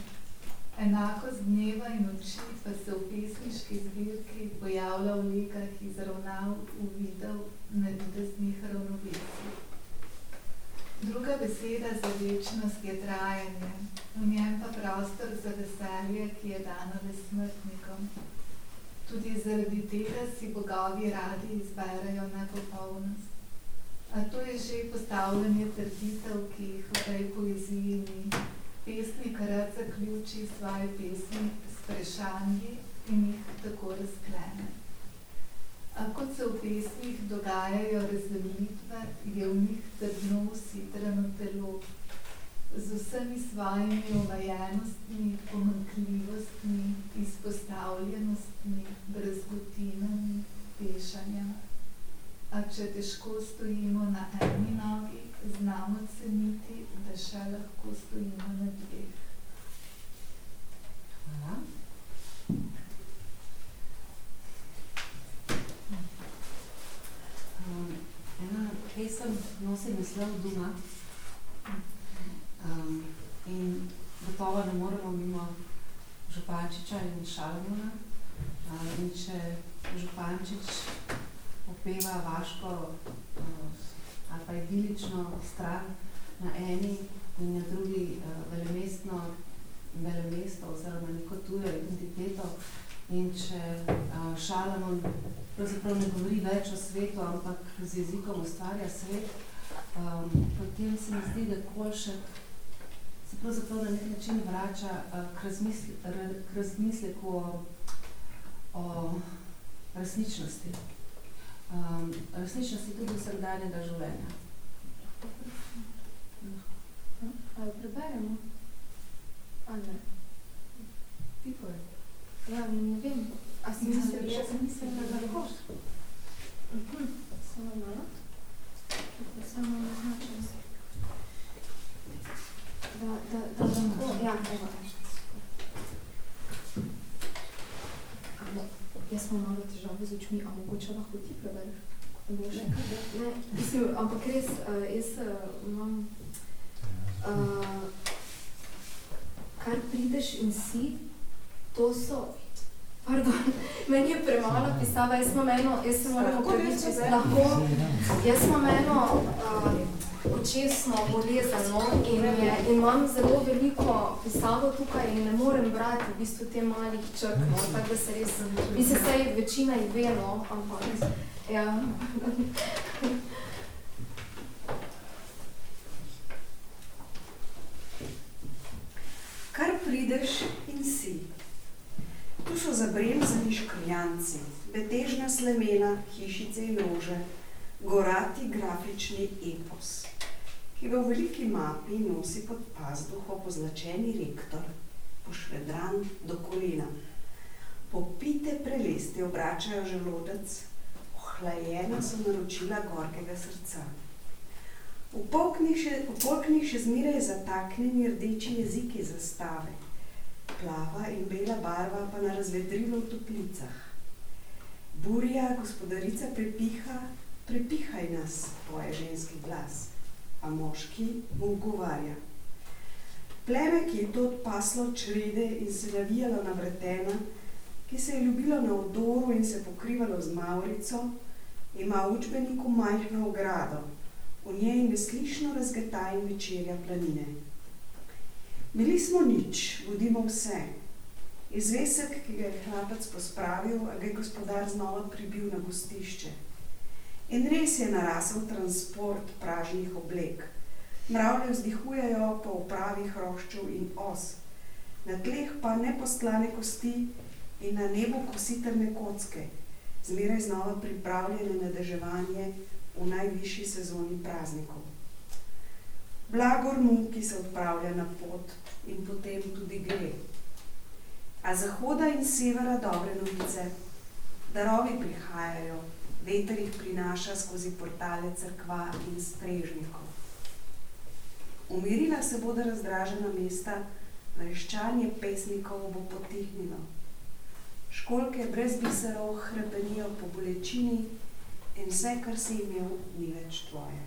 Enakost dneva in noči pa se v pesniški zbirki pojavlja v likah izravnav, uvidel, nevideznih ravnovesij. Druga beseda za večnost je trajanje, v njem pa prostor za veselje, ki je dano le smrtnikom. Tudi zaradi tega si bogovi radi izberejo nepopolnost. A to je že postavljanje trditev, ki jih v tej poeziji ni. Pesnik rad zaključi svoje pesmi s vprašanji in jih tako razklene. A kot se v pesmih dogajajo razdelitve, je v njih trdno usitrano telo, z vsemi svojimi omejenostmi, pomankljivostmi, izpostavljenostmi, brazgotinami, pešanjem. A če težko stojimo na eni nogi, znamo ceniti, da še lahko stojimo na dveh. Hvala. Um, ena pesem nosi naslov Duma. Um, in gotovo ne moremo mimo Župančiča in Šalmona. Uh, in če Župančič opeva vaško uh, ali pa idilično stran na eni in na drugi uh, velemestno velemesto oziroma neko tujo identiteto. In če uh, Šalamon pravzaprav ne govori več o svetu, ampak z jezikom ustvarja svet, um, potem se mi zdi, da Kolšek se pravzaprav na nek način vrača uh, k, razmisl k razmisleku o, o resničnosti. Um, resničnosti tudi vsakdanjega življenja. Ali preberemo? Ali ne? Ti povej. Ja, ne vem. A si mislila, jaz da mislim, da lahko. Mhm. Samo malo. Samo naznačim si. Da, da, da lahko, ja, evo. Jaz imam malo težave z očmi, a mogoče lahko ti prebereš? Ne, mislim, ampak res, uh, jaz uh, imam, uh, kar prideš in si, to so, pardon, meni je premalo pisava, jaz imam eno, jaz se moram rečeš, lahko, jaz imam eno uh, očesno bolezen, no, in, je, in imam zelo veliko pisavo tukaj in ne morem brati v bistvu te malih črk, no, tako da se res, mislim, saj večina jih ve, no, ampak, ja. Kar prideš in si. Tu so zabremzani škrjanci, betežna slemena, hišice in rože, gorati grafični epos. ki v veliki mapi nosi pod pazduho poznačeni rektor, pošvedran do kolena. Popite prelesti obračajo želodec, ohlajena so naročila gorkega srca. V polknih še, v polknih še zmeraj zataknjeni rdeči jeziki zastave, plava in bela barva pa na razvedrilo v toplicah. Burja, gospodarica prepiha, prepihaj nas, poje ženski glas, a moški mu govarja. Pleme, ki je to odpaslo črede in se navijalo na vretena, ki se je ljubilo na odoru in se pokrivalo z maurico, ima v učbeniku majhno ogrado, v njej neslišno razgetaj in večerja planine. Bili smo nič, vodimo vse. Izvesek, ki ga je hlapec pospravil, a ga je gospodar znova pribil na gostišče. In res je narasel transport pražnih oblek. Mravlje vzdihujejo po upravi hroščev in os. Na tleh pa nepostlane kosti in na nebu kositrne kocke, zmeraj znova pripravljene na deževanje v najvišji sezoni praznikov. Blagor mu, ki se odpravlja na pot in potem tudi gre. A zahoda in severa dobre novice, darovi prihajajo, veter jih prinaša skozi portale crkva in strežnikov. Umirila se bodo razdražena mesta, vreščanje pesnikov bo potihnilo. Školke brez biserov hrepenijo po bolečini in vse, kar si imel, ni več tvoje.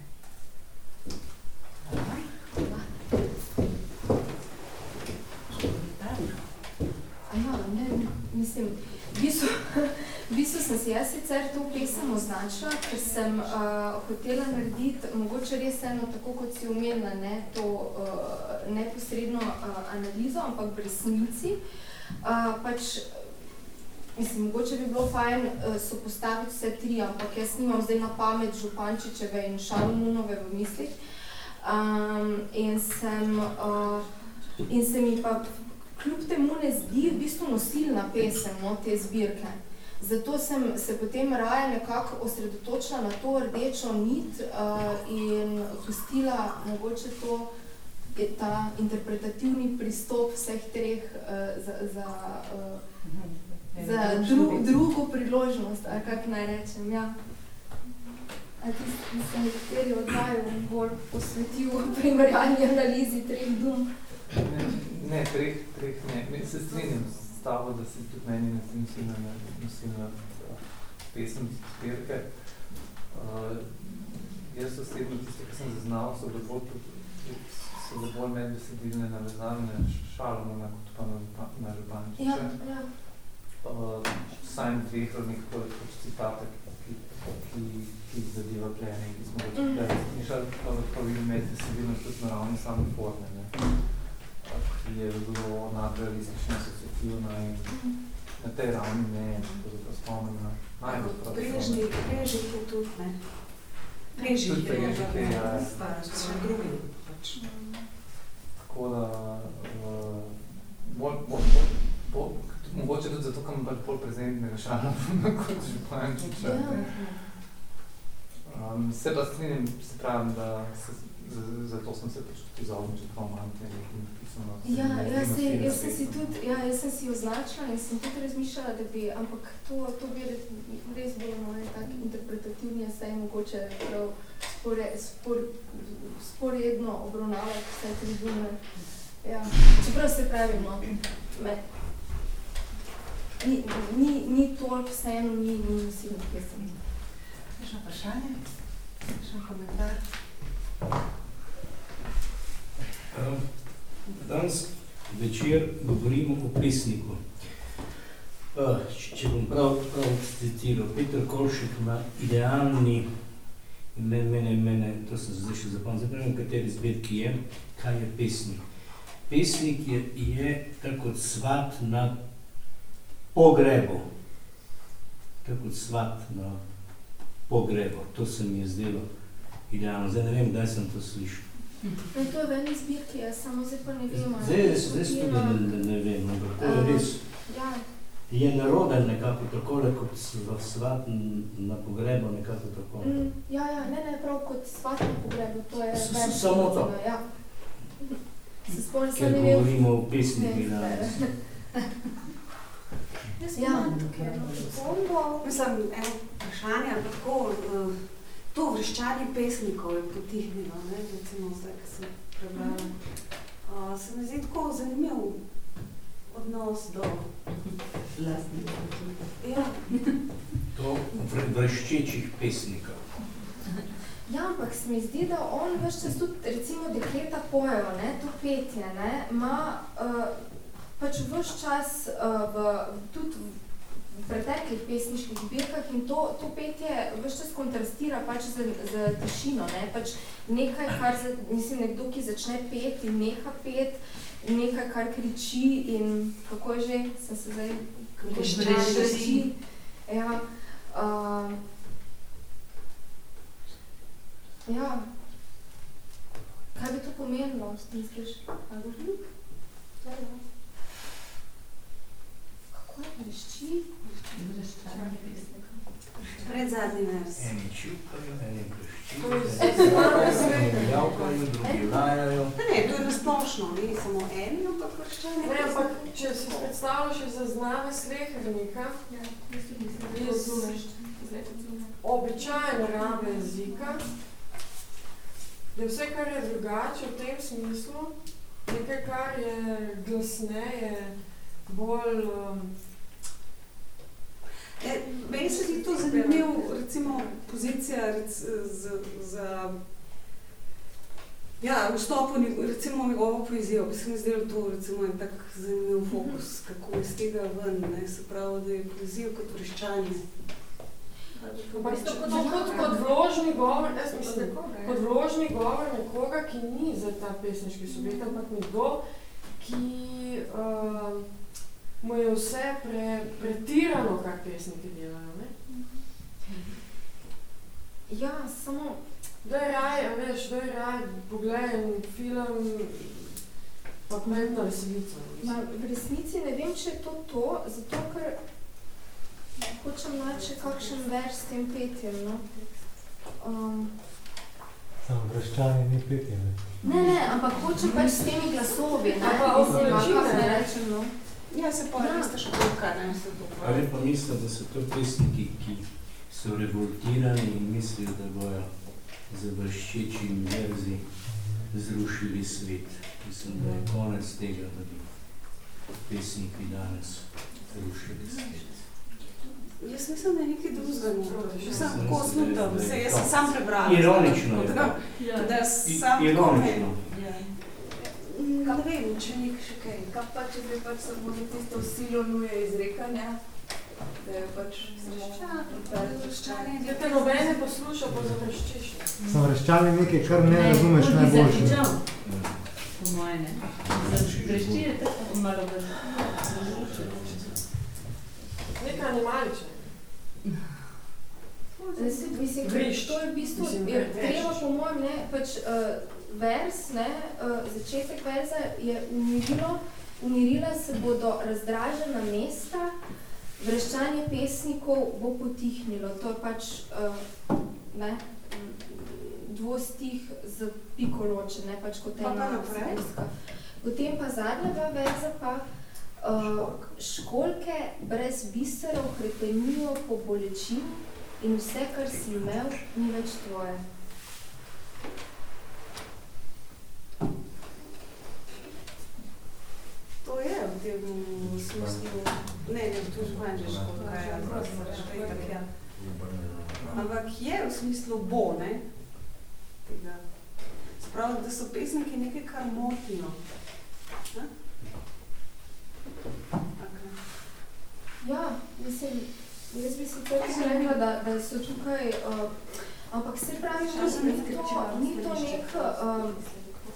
Ja, ne, mislim, v bistvu, v bistvu sem si jaz sicer to pesem označila, ker sem uh, hotela narediti mogoče res eno, tako kot si umenila, ne, to uh, neposredno uh, analizo, ampak v resnici. Uh, pač, mislim, mogoče bi bilo fajn uh, sopostaviti vse tri, ampak jaz nimam zdaj na pamet Župančičeve in Šalomunove v mislih. Um, in, sem, uh, in se mi pa kljub temu ne zdi v bistvu nosilna pesem no, te zbirke. Zato sem se potem raje nekako osredotočila na to rdečo nit uh, in pustila mogoče to, ta interpretativni pristop vseh treh uh, za, za, uh, za dru, drugo priložnost, ali kako naj rečem. Ja. A ti sem nekateri oddajo bolj posvetil primerjalni analizi treh dum? Ne, ne, treh, treh ne. Se strinjam s tabo, da si tudi meni nosilna, nosilna pesem zbirke. Uh, jaz osebno, tiste, ki sem zaznal, so da bolj, so da bolj medbesedilne navezane šalomona, kot pa na, na Župančiče. Ja, ja. Uh, sajn dveh rodnih citatek, ki, ki, ki zadeva plene, ki smo ga tudi mm. smišali, pa, pa vidim medbesedilno tudi na ravni same forme. Ne. ki je zelo nadrealistična, asociativna in na tej ravni ne, da se spomnim na najbolj prav. Prežnik, prežnik je tudi, ne? Prežnik je prežnik je, ja. Še drugi. Pač. Tako da, uh, bolj, bolj, bolj, bolj, mogoče tudi zato, ker imam bolj prezentnega šala, kot Župančiča. Um, se pa strinjam, se pravim, da se, zato sem se pač tudi izognil, če tako imam te nekaj Ja, jaz, se, jaz sem si tudi, ja, jaz sem si označila in sem tudi razmišljala, da bi, ampak to, to bi res bilo moje tak interpretativni esej, mogoče prav spore, spor, sporedno obravnavati vse tri dume. Ja, čeprav se pravi, no, me, ni, ni, ni toliko vseeno, ni, ni nosilno pesem. Še vprašanje? Še komentar? Um, danes večer govorimo o pesniku. Uh, če bom prav, prav citiral, Peter Kolšek ima idealni, mene, mene, mene, to sem zdaj še zapomnil, zdaj pravim, kateri zbirki je, kaj je pesnik. Pesnik je, je tako kot svat na pogrebu. Tako kot svat na pogrebu. To se mi je zdelo idealno. Zdaj ne vem, kdaj sem to slišal. No, to je v eni zbirki, jaz samo zdaj pa ne vem. Zdaj, zdaj tudi ne, ne, ne vem, ampak to je res. Ja, je naroden nekako tako, kot v svat na pogrebu nekako tako. Mm, ja, ja, ne, ne, prav kot svat na pogrebu, to je S- več. samo to? Ja. Se spomnim, Ker sem imel... govorimo o pesmi Ne, danes. Jaz Ja. imam tukaj eno pripombo. Mislim, eno vprašanje, pa tako, eh, to vreščanje pesnikov je potihnilo, ne, recimo zdaj, ko sem prebrala. Uh, se mi zdi tako zanimiv odnos do... Lastnih Ja. To vr- vrščečih pesnikov. Ja, ampak se mi zdi, da on več čas tudi, recimo, dekleta pojejo, ne, to petje, ne, ima uh, pač več čas uh, v, tudi v preteklih pesniških zbirkah in to, to petje več čas kontrastira pač z, z tišino, ne, pač nekaj, kar, za, mislim, nekdo, ki začne pet in neha pet, nekaj, kar kriči in kako je že, sem se zdaj, Vrešči. vrešči. Ja, uh, Ja. Kaj bi to pomenilo, misliš? Ali? To je. Kako je vrešči? Vreščanje pesnika. Pred zadnji vers. Eni čupajo, eni vrščijo, eni javkajo, drugi lajajo. Ne, ne, to je nasplošno, ni samo eni, ampak vrščanje. Ne, ampak če si predstavljaš iz zaznave slehernika, iz običajne rabe jezika, da vse, kar je drugače v tem smislu, nekaj, kar je glasneje, bolj um, meni se zdi to zanimiv, recimo, pozicija rec, z, za ja, vstop v recimo njegovo poezijo, bi se mi zdelo to recimo en tak zanimiv fokus, kako iz tega ven, ne, se pravi, da je poezija kot vreščanje. Ampak to kot, kot, kot vložni govor, jaz mislim, kot vložni govor nekoga, ki ni za ta pesniški subjekt, ampak nekdo, ki uh, mu je vse pre, pretirano, kar pesniki delajo. Ne? Ja, samo... Da je raj, a veš, da je raj, poglej en film, pa pojem na veselico. Ma, v resnici ne vem, če je to to, zato ker hočem najti še kakšen vers s tem petjem, no. Um, Samo vreščanje ni petje, ne. ne, ne, ampak hočem pač s temi glasovi, ne. A pa Mislim, a okoličine, kako naj ne. rečem, no. Ja, se pa Ja. res težko kaj, ne, se to Ali pa mislim, da so to pesniki, ki so revoltirani in mislijo, da bojo z vrščečimi verzi zrušili svet. Mislim, da je konec tega, da bi pesniki danes rušili svet. Jaz mislim, da je nekaj drugega. Že Mislim, sem tako da- snutam, da je se, jaz sem sam prebrala. Ironično je. Da, da I- sam ironično. Ja. Ne vem, če nek še kaj. Kaj pa, če bi pač samo za tisto silo nuje izrekanja, da je pač Vreščanje. Ja, te nobene posluša, pa završčiš. Samo vreščanje je nekaj, kar ne razumeš najboljše. Po moje ne. Vrešči je tako malo bolj. Nekaj animalične. Zdaj se, mislim, to je v bistvu, treba po mojem, ne, pač uh, vers, ne, uh, začetek verza je umirilo, umirila se bodo razdražena mesta, vreščanje pesnikov bo potihnilo, to je pač, uh, ne, dvostih z piko loče, ne, pač kot Pa pa ena vsebinska. Potem pa zadnja dva verza pa, uh, školke brez biserov hrepenijo po bolečini, in vse, kar si imel, ni več tvoje. To je v tem smislu, ne, ne, tu že manj že škoda, kaj je, to je tako, ja. Ampak je v smislu bo, ne? Tega. Sprav, da so pesniki nekaj, kar motijo. Ne? Ja, mislim, jaz bi si tako rekla, da, da so tukaj, uh, ampak se pravi, da ni to, ni to nek, um,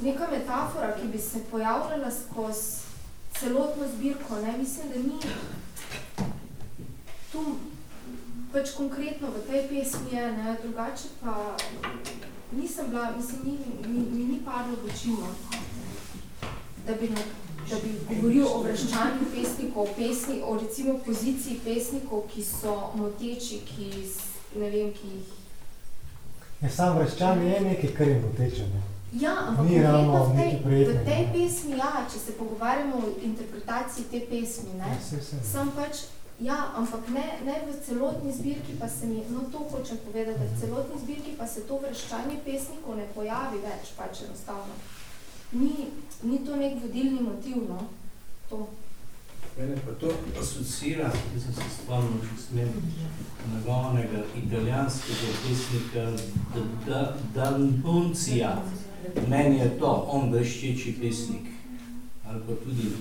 neka metafora, ki bi se pojavljala skozi celotno zbirko, ne, mislim, da ni tu pač konkretno v tej pesmi je, ne, drugače pa nisem bila, mislim, ni, mi, mi ni padlo v oči, no, da bi da bi govoril o vreščanju pesnikov, pesni, o recimo poziciji pesnikov, ki so moteči, ki, ne vem, ki jih... Ja, sam vreščanje je nekaj, kar je moteče, ne? Ja, ampak Ni ravno v tej, v tej pesmi, ja, če se pogovarjamo o interpretaciji te pesmi, ne, Ja, saj, saj. sem pač, ja, ampak ne, ne v celotni zbirki pa se mi, no to hočem povedati, da v celotni zbirki pa se to vreščanje pesnikov ne pojavi več, pač enostavno. Ni, ni to nek vodilni motiv, no, to. Mene pa to asocira, jaz sem se spomnil, če smem, nagovnega italijanskega pesnika Da- Da- D'Annunzia. Meni je to, on vrščeči pesnik. Ali pa tudi,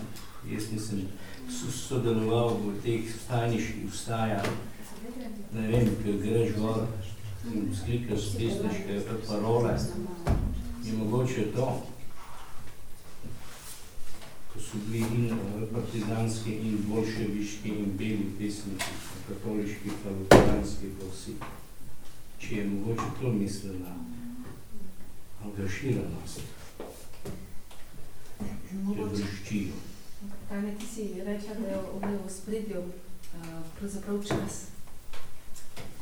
jaz nisem so- sodeloval v teh stajniških vstajah, ne vem, ker greš gor in vzklikaš pesniške parole, je mogoče to, ko so bili in partizanski in bolševiški in beli pesniki, katoliški pa luteranski pa vsi. Če je mogoče to mislila angažiranost, če vrščijo. Tanja, ti si rekla, da je v spredju uh, pravzaprav čas.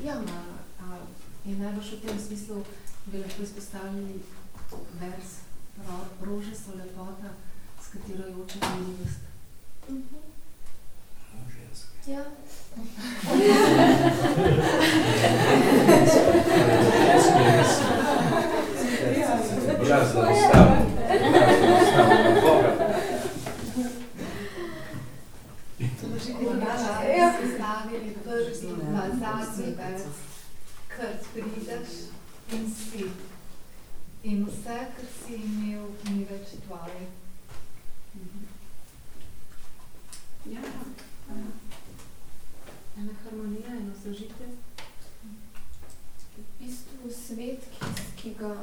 Ja, ma, a, in najbolj v tem smislu bi lahko izpostavili vers ro, Rože so lepota, s katero joče milost. Da ustavim. Na koga? Ja. Sestavili pa zadnji vers, kar prideš in si. In vse, kar si imel, ni več tvoje. Ja, ena harmonija, eno sožitje. V bistvu svet, ki, ki ga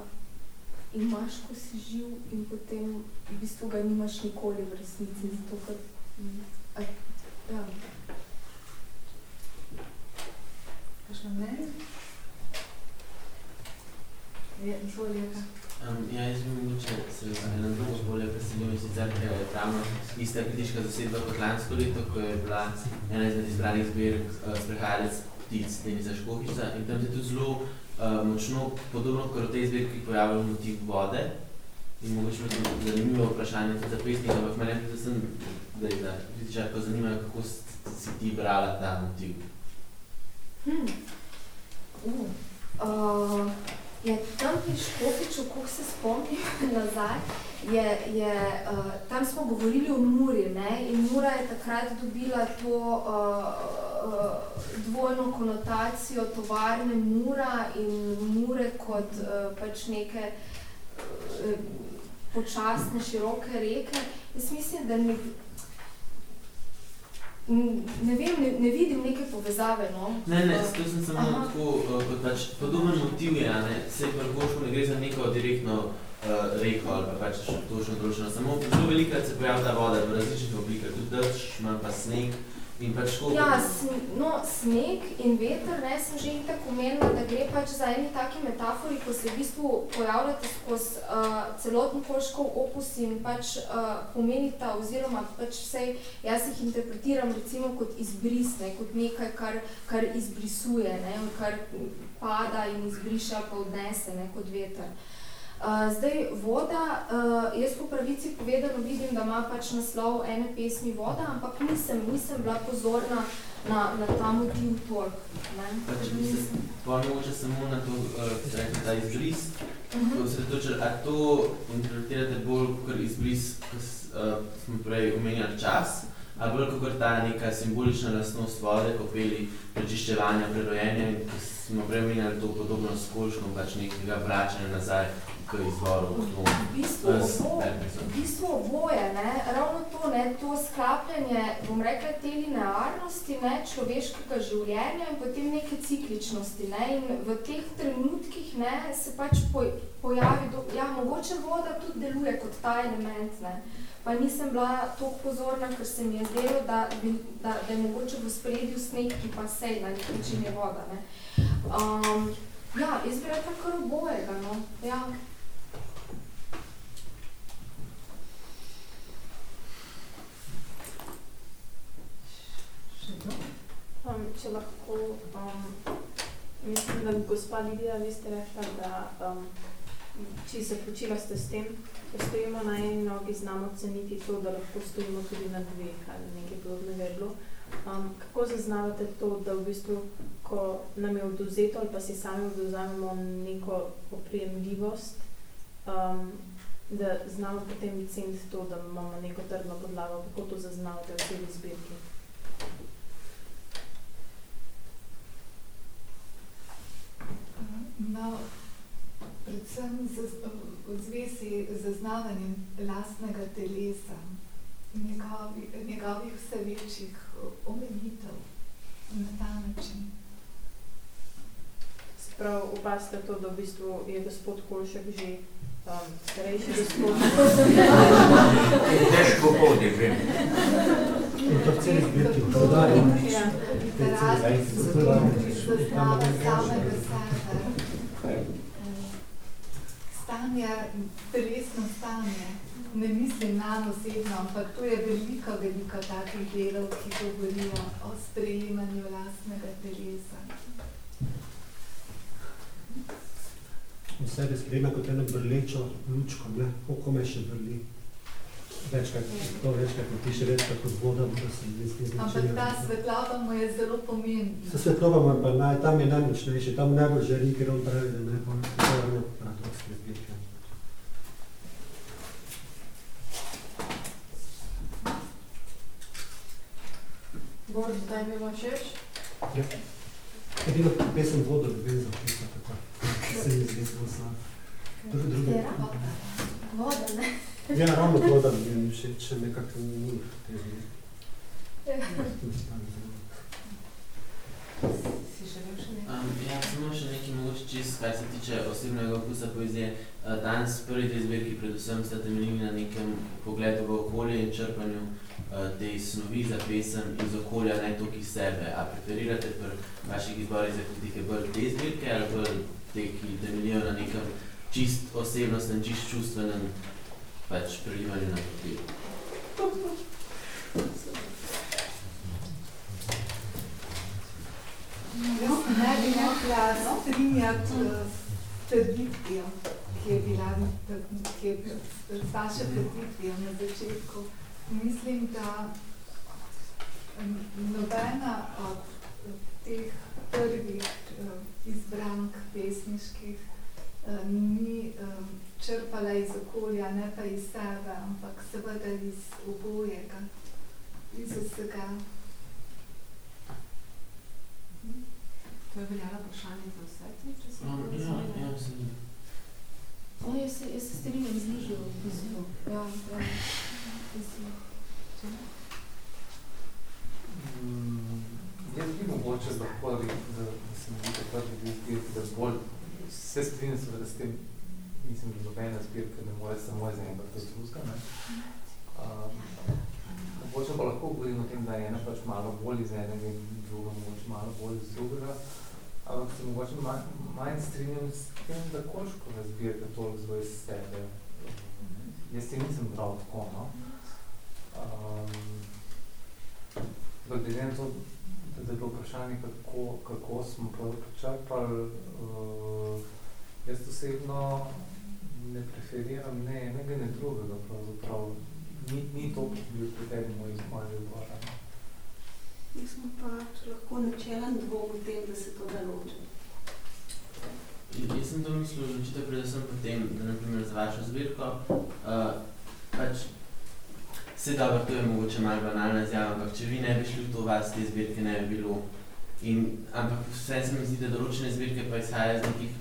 imaš, ko si živ in potem v bistvu ga nimaš nikoli v resnici, zato ker a, ja. Kakšno mnenje? Um, ja, jaz bi mogoče se eno drugo bolje preselil in sicer ker je ravno ista kritiška zasedba kot lansko leto, ko je bila ena izmed izbranih zbirk uh, Sprehajalec ptic Denisa Škohica in tam se tudi zelo močno, podobno kot v tej zbirki, pojavil motiv vode. In mogoče bi to zanimivo vprašanje tudi za pesnika, ampak mene predvsem, da je da kritičarko zanimajo, kako si, ti brala ta motiv. Uh. Uh, je tam pri Škofiču, koliko se spomnim nazaj, je, je, uh, tam smo govorili o Muri ne? in Mura je takrat dobila to uh, uh, dvojno konotacijo tovarne Mura in Mure kot uh, pač neke uh, počasne, široke reke. Jaz mislim, da ne, ne vem, ne, ne vidim neke povezave, no. Ne, ne, to sem samo Aha. tako, uh, kot pač podoben motiv je, ne, se pri Gošu ne gre za neko direktno uh, reko ali pa pač točno določeno, samo zelo velikrat se pojavlja voda v različnih oblikah, tudi dež, ima pa sneg in pač tako. Ja, sn no, sneg in veter, ne, sem že itak omenila, da gre pač za eni taki metafori, ko se v bistvu pojavljate skozi uh, celoten Kolškov opus in pač uh, pomenita oziroma pač vsej, jaz jih interpretiram recimo kot izbris, ne, kot nekaj, kar, kar izbrisuje, ne, kar pada in izbriše ali pa odnese, ne, kot veter. Uh, zdaj, voda, uh, jaz po pravici povedano vidim, da ima pač naslov ene pesmi voda, ampak nisem, nisem bila pozorna na, na ta motiv toliko. ne. Pač bi se pa mogoče samo na to, uh, ste rekli, ta izbris, Mhm. osredotočili, a to interpretirate bolj kot izbris, ko uh, smo prej omenjali čas, ali bolj kot ta neka simbolična lastnost vode, kopeli, prečiščevanja, prerojenja, in smo prej omenjali to podobno s kolškom, pač nekega vračanja nazaj k izvoru. V bistvu, obo, ja, v bistvu oboje, ne, ravno to, ne, to sklapljanje, bom rekla, te linearnosti, ne, človeškega življenja in potem neke cikličnosti, ne, in v teh trenutkih, ne, se pač poj, pojavi, do, ja, mogoče voda tudi deluje kot ta element, ne, pa nisem bila toliko pozorna, ker se mi je zdelo, da, da, da je mogoče v spredju sneg, ki pa sej na nek način je voda. Ne. Um, ja, jaz bi rekla kar obojega. No. Ja. Um, če lahko, um, mislim, da gospa Lidija, vi ste rekla, da um, če se počila ste s tem, ko stojimo na eni nogi, znamo ceniti to, da lahko stojimo tudi na dveh ali nekaj podobnega je bilo. Um, kako zaznavate to, da v bistvu, ko nam je oduzeto ali pa si sami oduzamemo neko oprijemljivost, um, da znamo potem ceniti to, da imamo neko trdno podlago, kako to zaznavate v tej zbirki? No, predvsem z, v zvezi z zaznavanjem lastnega telesa, njegovi, njegovih vse večjih omejitev na ta način. Sprav, opazite to, da v bistvu je gospod Kolšek že um, starejši gospod. Težko podi, vem. In to celi zbirki prodajo. Zaznava samega sebe. Stanje, telesno stanje, ne mislim nam osebno, ampak tu je veliko, veliko takih delov, ki govorijo o sprejemanju lastnega telesa. v sebi sprejema kot eno brlečo lučko, ne, koliko me še brli. Večkrat, to večkrat mi piše večkrat kot voda, da se mi zdi Ampak ta svetloba mu je zelo pomembna. Se svetloba mu je pa naj, tam je najmočnejši, tam najbolj žari, ker on pravi, da ne, pa to je eno paradoksne zbirke. Boris, zdaj mi ima všeč? Ja. Edino pesem vodo ljubezen, tisto tako, se mi zdi zelo slabo. Drugo. Voda, ne? Ja, ravno voda mi je všeč, še nekako ni te zbirke. Si želel še nekaj? Um, ja, samo še nekaj mogoče čist, kar se tiče osebnega okusa poezije. Uh, danes prvi dve zbirki predvsem sta temeljili na nekem pogledu v okolje in črpanju uh, te snovi za pesem iz okolja, ne toliko iz sebe. A preferirate pri vaših izborih za kritike bolj te zbirke ali bolj te, ki temeljijo na nekem čist osebnostnem, čist čustvenem pač prelivanju na? Jaz se ne bi mogla strinjati eh, s trditvijo, ki je bila ki je z vaše trditvijo na začetku. Mislim, da nobena od teh prvih eh, izbrank pesniških eh, ni črpala iz okolja, ne pa iz sebe, ampak seveda iz obojega, iz vsega. To je veljalo vprašanje za vse, te, če se Um, ja, ja, sem. O, jaz se, jaz se strinjam z Lidijo, v bistvu. Ja, ja. bistvu. Mm, Jaz bi mogoče lahko da, da se mi da prvi zbirki, da bolj se strinjam seveda s tem, mislim, da nobena zbirka ne more samo iz enega drugega, ne. Um, mogoče pa lahko govorim o tem, da je ena pač malo bolj iz enega in druga mogoče malo bolj iz drugega, ampak se mogoče manj, manj strinjam s tem, da Koškova zbirka toliko zelo iz sebe. Jaz ti nisem bral tako, no. Um, glede na to, da je bilo vprašanje, kako, kako smo pravzaprav črpali, uh, jaz osebno ne preferiram ne enega, ne drugega pravzaprav. Ni, ni to bil kriterij moj izbora. no. Mi smo pa lahko načelen dvom v tem, da se to da ločiti. Jaz sem to mislil odločitev predvsem po tem, da naprimer za vašo zbirko, uh, pač, vse dobro, to je mogoče malo banalna izjava, ampak če vi ne bi šli v to vas, te zbirke ne bi bilo. In, ampak vse se mi zdi, da določene zbirke pa izhajajo iz nekih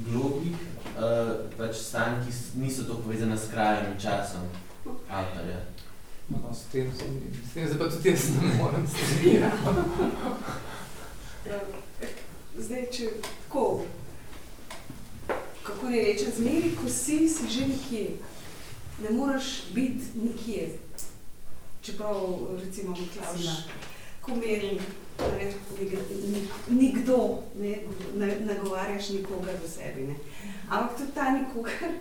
globih uh, pač stanj, ki niso to povezane s krajem in časom avtorja. No, s tem, se mi- s tem se pa tudi jaz ne morem strinjati. Eh, Zdaj, če tako, kako ne reče, zmeri, ko si, si že nekje. Ne moreš biti nikje. Čeprav, recimo, Klaudija, ko meri, ne, nik- nikdo, ne, ne, nagovarjaš nikogar v sebi. Ne. Ampak tudi ta nikogar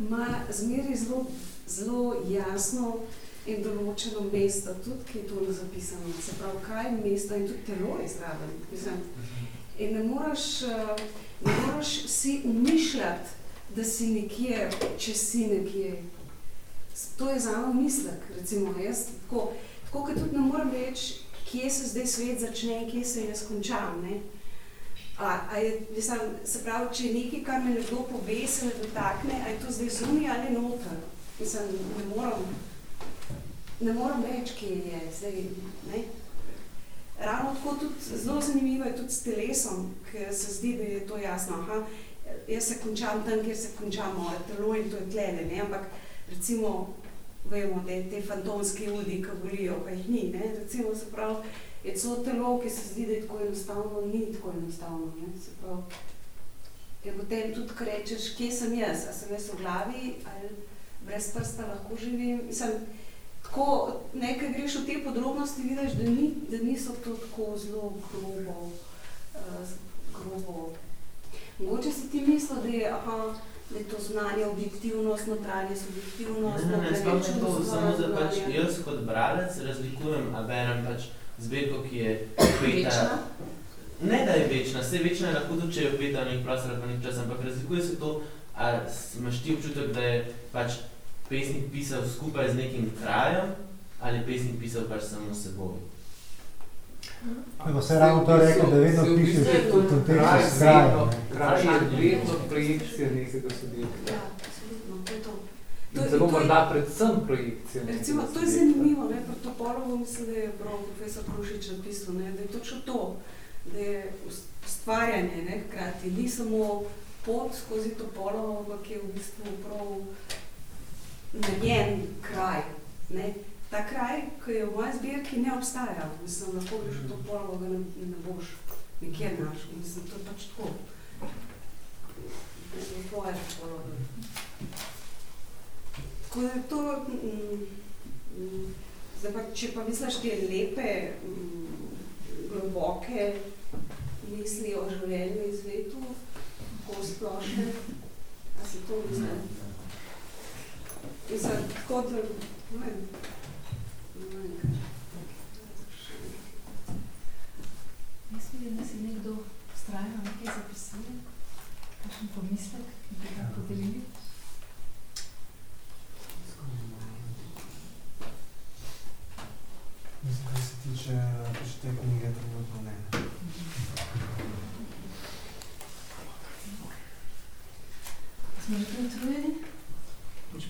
ima zmeri zelo, zelo jasno in določeno mesto, tudi ki je to zapisano, se pravi, kaj je mesto in tudi telo je zraven. In ne moraš, eh, ne moraš si umišljati, da si nekje, če si nekje. To je za me mislek, recimo jaz, tako, tako kot tudi ne morem reči, kje se zdaj svet začne in kje se jaz končam. Ne? A, a je, mislim, se pravi, če je nekaj, kar me nekdo pove, se me dotakne, a je to zdaj zunaj ali noter. Mislim, ne moram, ne moram reči, kje je zdaj. Ne? Ravno tako tudi zelo zanimivo je tudi s telesom, ker se zdi, da je to jasno. Aha, jaz se končam tam, kjer se konča moje telo in to je tlene, ne? ampak recimo vemo, da je te fantomske udi, ki bolijo, pa jih ni. Ne? Recimo se pravi, je celo telo, ki se zdi, da je tako enostavno, ni tako enostavno. Ne? Se pravi, je potem tudi, ko rečeš, kje sem jaz, a sem jaz v glavi, ali brez prsta lahko živim. Mislim, tako, nekaj greš v te podrobnosti, vidiš, da, ni, da niso to tako zelo grobo, uh, grobo. Mogoče si ti mislil, da je, aha, da je to znanje objektivnost, notranje subjektivnost. Ne, ne, ne, sploh ne to, samo da pač jaz kot bralec razlikujem, a berem pač zbirko, ki je peta. Večna? Ne, da je večna, vse večna je lahko tudi, če je peta nek prostor, pa nek čas, ampak razlikuje se to, a imaš ti občutek, da je pač pesnik pisal skupaj z nekim krajem, ali pesnik pisal pač samo seboj. Pa se ravno to rekel, da vedno pišeš v kontekstu s krajem. Kraj je vedno projekcija nekega subjekta. In zelo morda predvsem projekcija. Recimo, to je zanimivo, ne, pri Topolovu mislim, da je prav profesor Krušič napisal, ne, da je točno to, da je ustvarjanje, ne, hkrati, ni samo pot skozi Topolovo, ampak je v bistvu prav najen kraj, ne, ta kraj, ki je v moji zbirki, ne obstaja. Mislim, lahko greš v to polovo, ga ne, ne boš nikjer našel. Mislim, to je pač tako. Ne je tvoje. Tako da to, mm, mm, zdaj pa, če pa misliš te lepe, mm, globoke misli o življenju in svetu, tako splošne, a si to mislim? Mislim, tako da, ne vem, Mislim, da si nekdo strajno nekaj zapisuje, kakšen pomislek, ki bi ga podelili. Mislim, kar se tiče te knjige, trenutno ne. Smo že tudi utrujeni?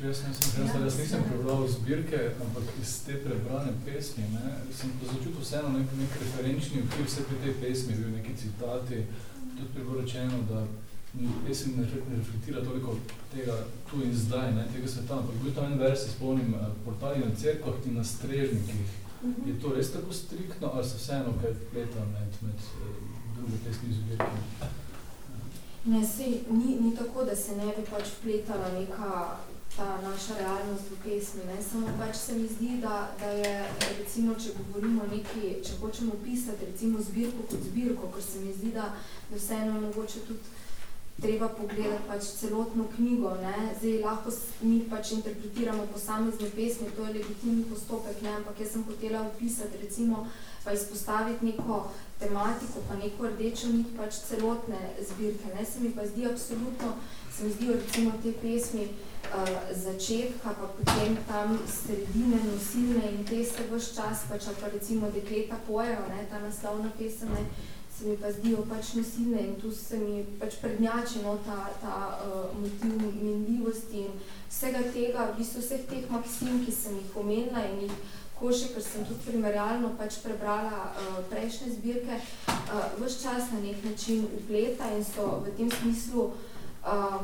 Jaz sem se da jaz nisem prebral zbirke, ampak iz te prebrane pesmi, ne, sem pa začutil vseeno nek, nek referenčni vpliv vse pri tej pesmi, bil neki citati, tudi priporočeno, da pesem ne, ne reflektira toliko tega tu in zdaj, ne, tega sveta, ampak bil tam en vers, se spomnim, eh, portali na cerkvah in na strežnikih. Je to res tako striktno, ali se vseeno kaj pleta med, med eh, druge pesmi zbirke? Ne, sej, ni, ni tako, da se ne bi pač vpletala neka ta naša realnost v pesmi. Ne? Samo pač se mi zdi, da, da je, recimo, če govorimo neki, če hočemo pisati, recimo, zbirko kot zbirko, ker se mi zdi, da, da vseeno mogoče tudi treba pogledati pač celotno knjigo. Ne? Zdaj, lahko mi pač interpretiramo posamezne pesmi, to je legitimni postopek, ne? ampak jaz sem hotela opisati, recimo, pa izpostaviti neko tematiko, pa neko rdečo nit pač celotne zbirke. Ne? Se mi pa zdi absolutno, se mi zdijo recimo te pesmi, začetka, pa potem tam sredine, nosilne in te se vse čas, pač pa recimo dekleta pojejo, ne, ta naslovna pesem, se mi pa zdijo pač nosilne in tu se mi pač prednjači no, ta, ta uh, motiv minljivosti in vsega tega, v bistvu vseh teh maksim, ki sem jih omenila in jih koše, ker sem tudi primerjalno pač prebrala uh, prejšnje zbirke, uh, vse čas na nek način upleta in so v tem smislu uh,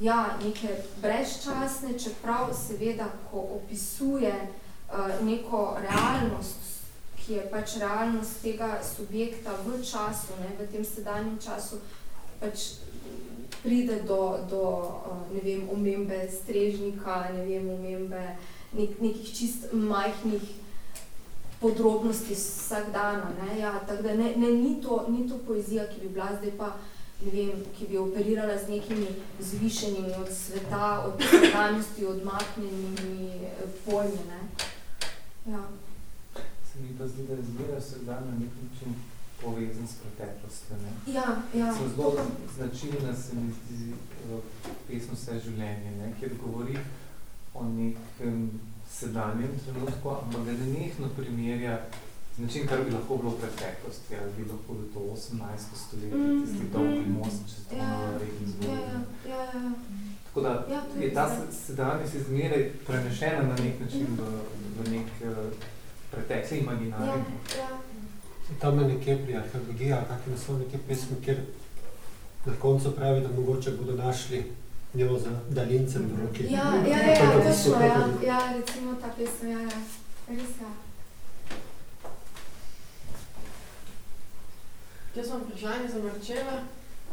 ja, neke brezčasne, čeprav seveda, ko opisuje uh, neko realnost, ki je pač realnost tega subjekta v času, ne, v tem sedanjem času, pač pride do, do uh, ne vem, omembe strežnika, ne vem, omembe nek, nekih čist majhnih podrobnosti vsak dana. Ne, ja, tako da ne, ne, ni, to, ni to poezija, ki bi bila zdaj pa ne vem, ki bi operirala z nekimi zvišenimi od sveta, od svedanosti, odmaknjenimi eh, pojmi. Ne? Ja. Se mi pa zdi, da je zbira vsakdan na nek način povezan s preteklostjo. Ne? Ja, ja. Sem zelo značilna se mi zdi v pesmu Vse življenje, ne? kjer govori o nekem sedanjem trenutku, ampak ga nenehno primerja način, kar bi lahko bilo v preteklosti, ali bi lahko bilo to 18. stoletje, mm. tisti dolgi most čez to ja, reki zgodbe. Ja, ja, ja, ja. Tako da ja, je ta sedanjost izmeraj prenešena na nek način v, v nek uh, pretekli imaginarij. Ja, ja. Tam je nekje pri arheologiji, ali kakšne naslov nekje pesmi, kjer na koncu pravi, da mogoče bodo našli njo za daljincem v roki. Ja, ja, ja, ja, točno, ja, ja, recimo ta pesem, ja, ja, res ja. Jaz sem vprašanje za Marčela,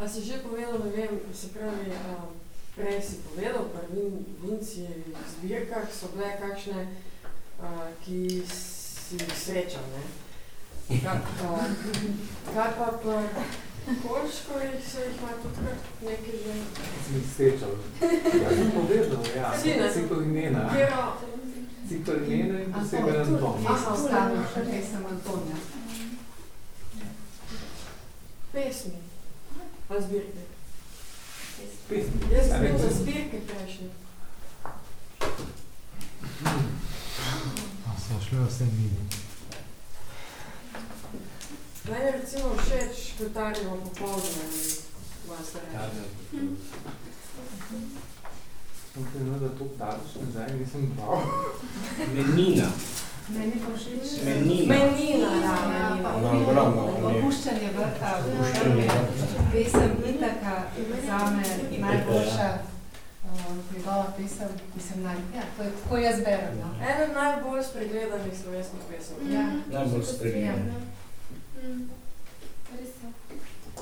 a si že povedal, ne vem, se pravi, a, prej si povedal, pa vin, vinci v zbirkah so bile kakšne, a, ki si srečal, ne? Kaj pa pa Kolško so jih ima tudi kar nekaj že? Sem jih srečal. Ja, sem povedal, ja. Si, ne? Cikl imena. Kjero? Cikl imena in posebej Anton. Aha, ostalo še pesem Antonija. Pesmi. A zbirke? Pesmi. Jaz sem za zbirke prejšnje. A so šli vse mili. Meni je recimo všeč Petarjevo popoldne in moja starejša. Sem trenil, da to daleč nazaj, nisem bral. Menina. Meni pa všeč. Menina. Menina, ja. Ona ogromno. Opuščanje vrta. Opuščanje vrta. Pesem Itaka zame najboljša njegova pesem, mislim, naj, ja, to je tako jaz berem. No. Eden najbolj spregledanih slovenskih pesem. Ja. Najbolj spregledanih. Mm.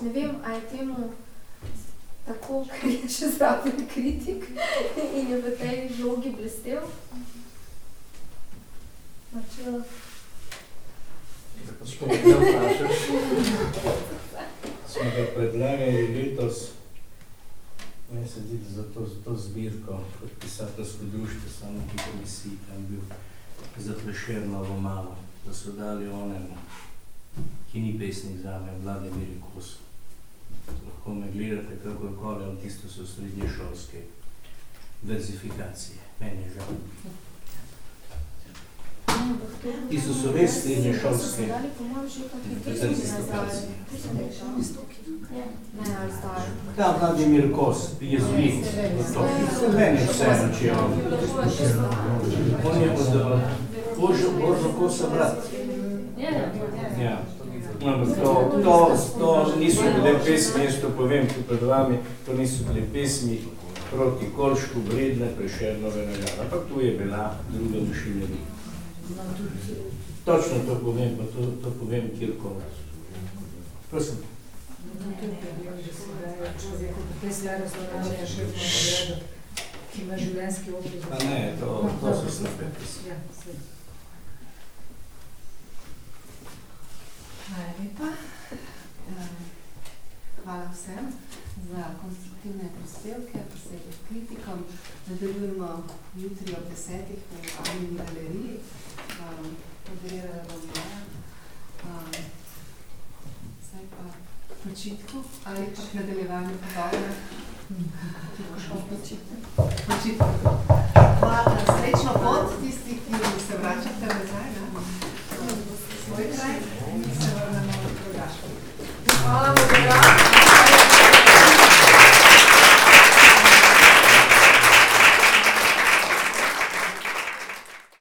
Ne vem, a je temu tako, ker je še zraven kritik in je v tej vlogi blestev. Smo ga predlagali letos, meni se zdi, za to, za to zbirko kot pisateljsko društvo, samo ki komisiji tam bil za Prešernovo malo, da so dali onemu, ki ni pesnik zame, Vladimir Kos. Lahko me gledate kakorkoli, on tisto so srednješolske verzifikacije. Meni je žal. Tisto so res srednješolske verzifikacije. Ja, Vladimir Kos, jezuit. Meni je vseeno, če je on. On je od Božo, Božo Kosa brat. Ja. No, to, to, to niso bile pesmi, jaz to povem tu pred vami, to niso bile pesmi proti Kolšku, Bredne, Prešernove nagrade, ampak tu je bila druga mašinerija. Točno to povem, pa to, to povem Kirkova. Prosim. ki ima življenjski opis. A ne, to, to so slabe pesmi. Ja, Hvala lepa. Hvala vsem za konstruktivne prispevke, posebej kritikom. Nadaljujemo jutri ob desetih v Avni galeriji um, moderirala Bogdana. Um, zdaj pa počitku ali pa k nadaljevanju pogovora. Počitku. Eh, srečno pot tisti, ki se vračate nazaj na svoj kraj in se vrnemo v Rogaško. Hvala, Bogdana.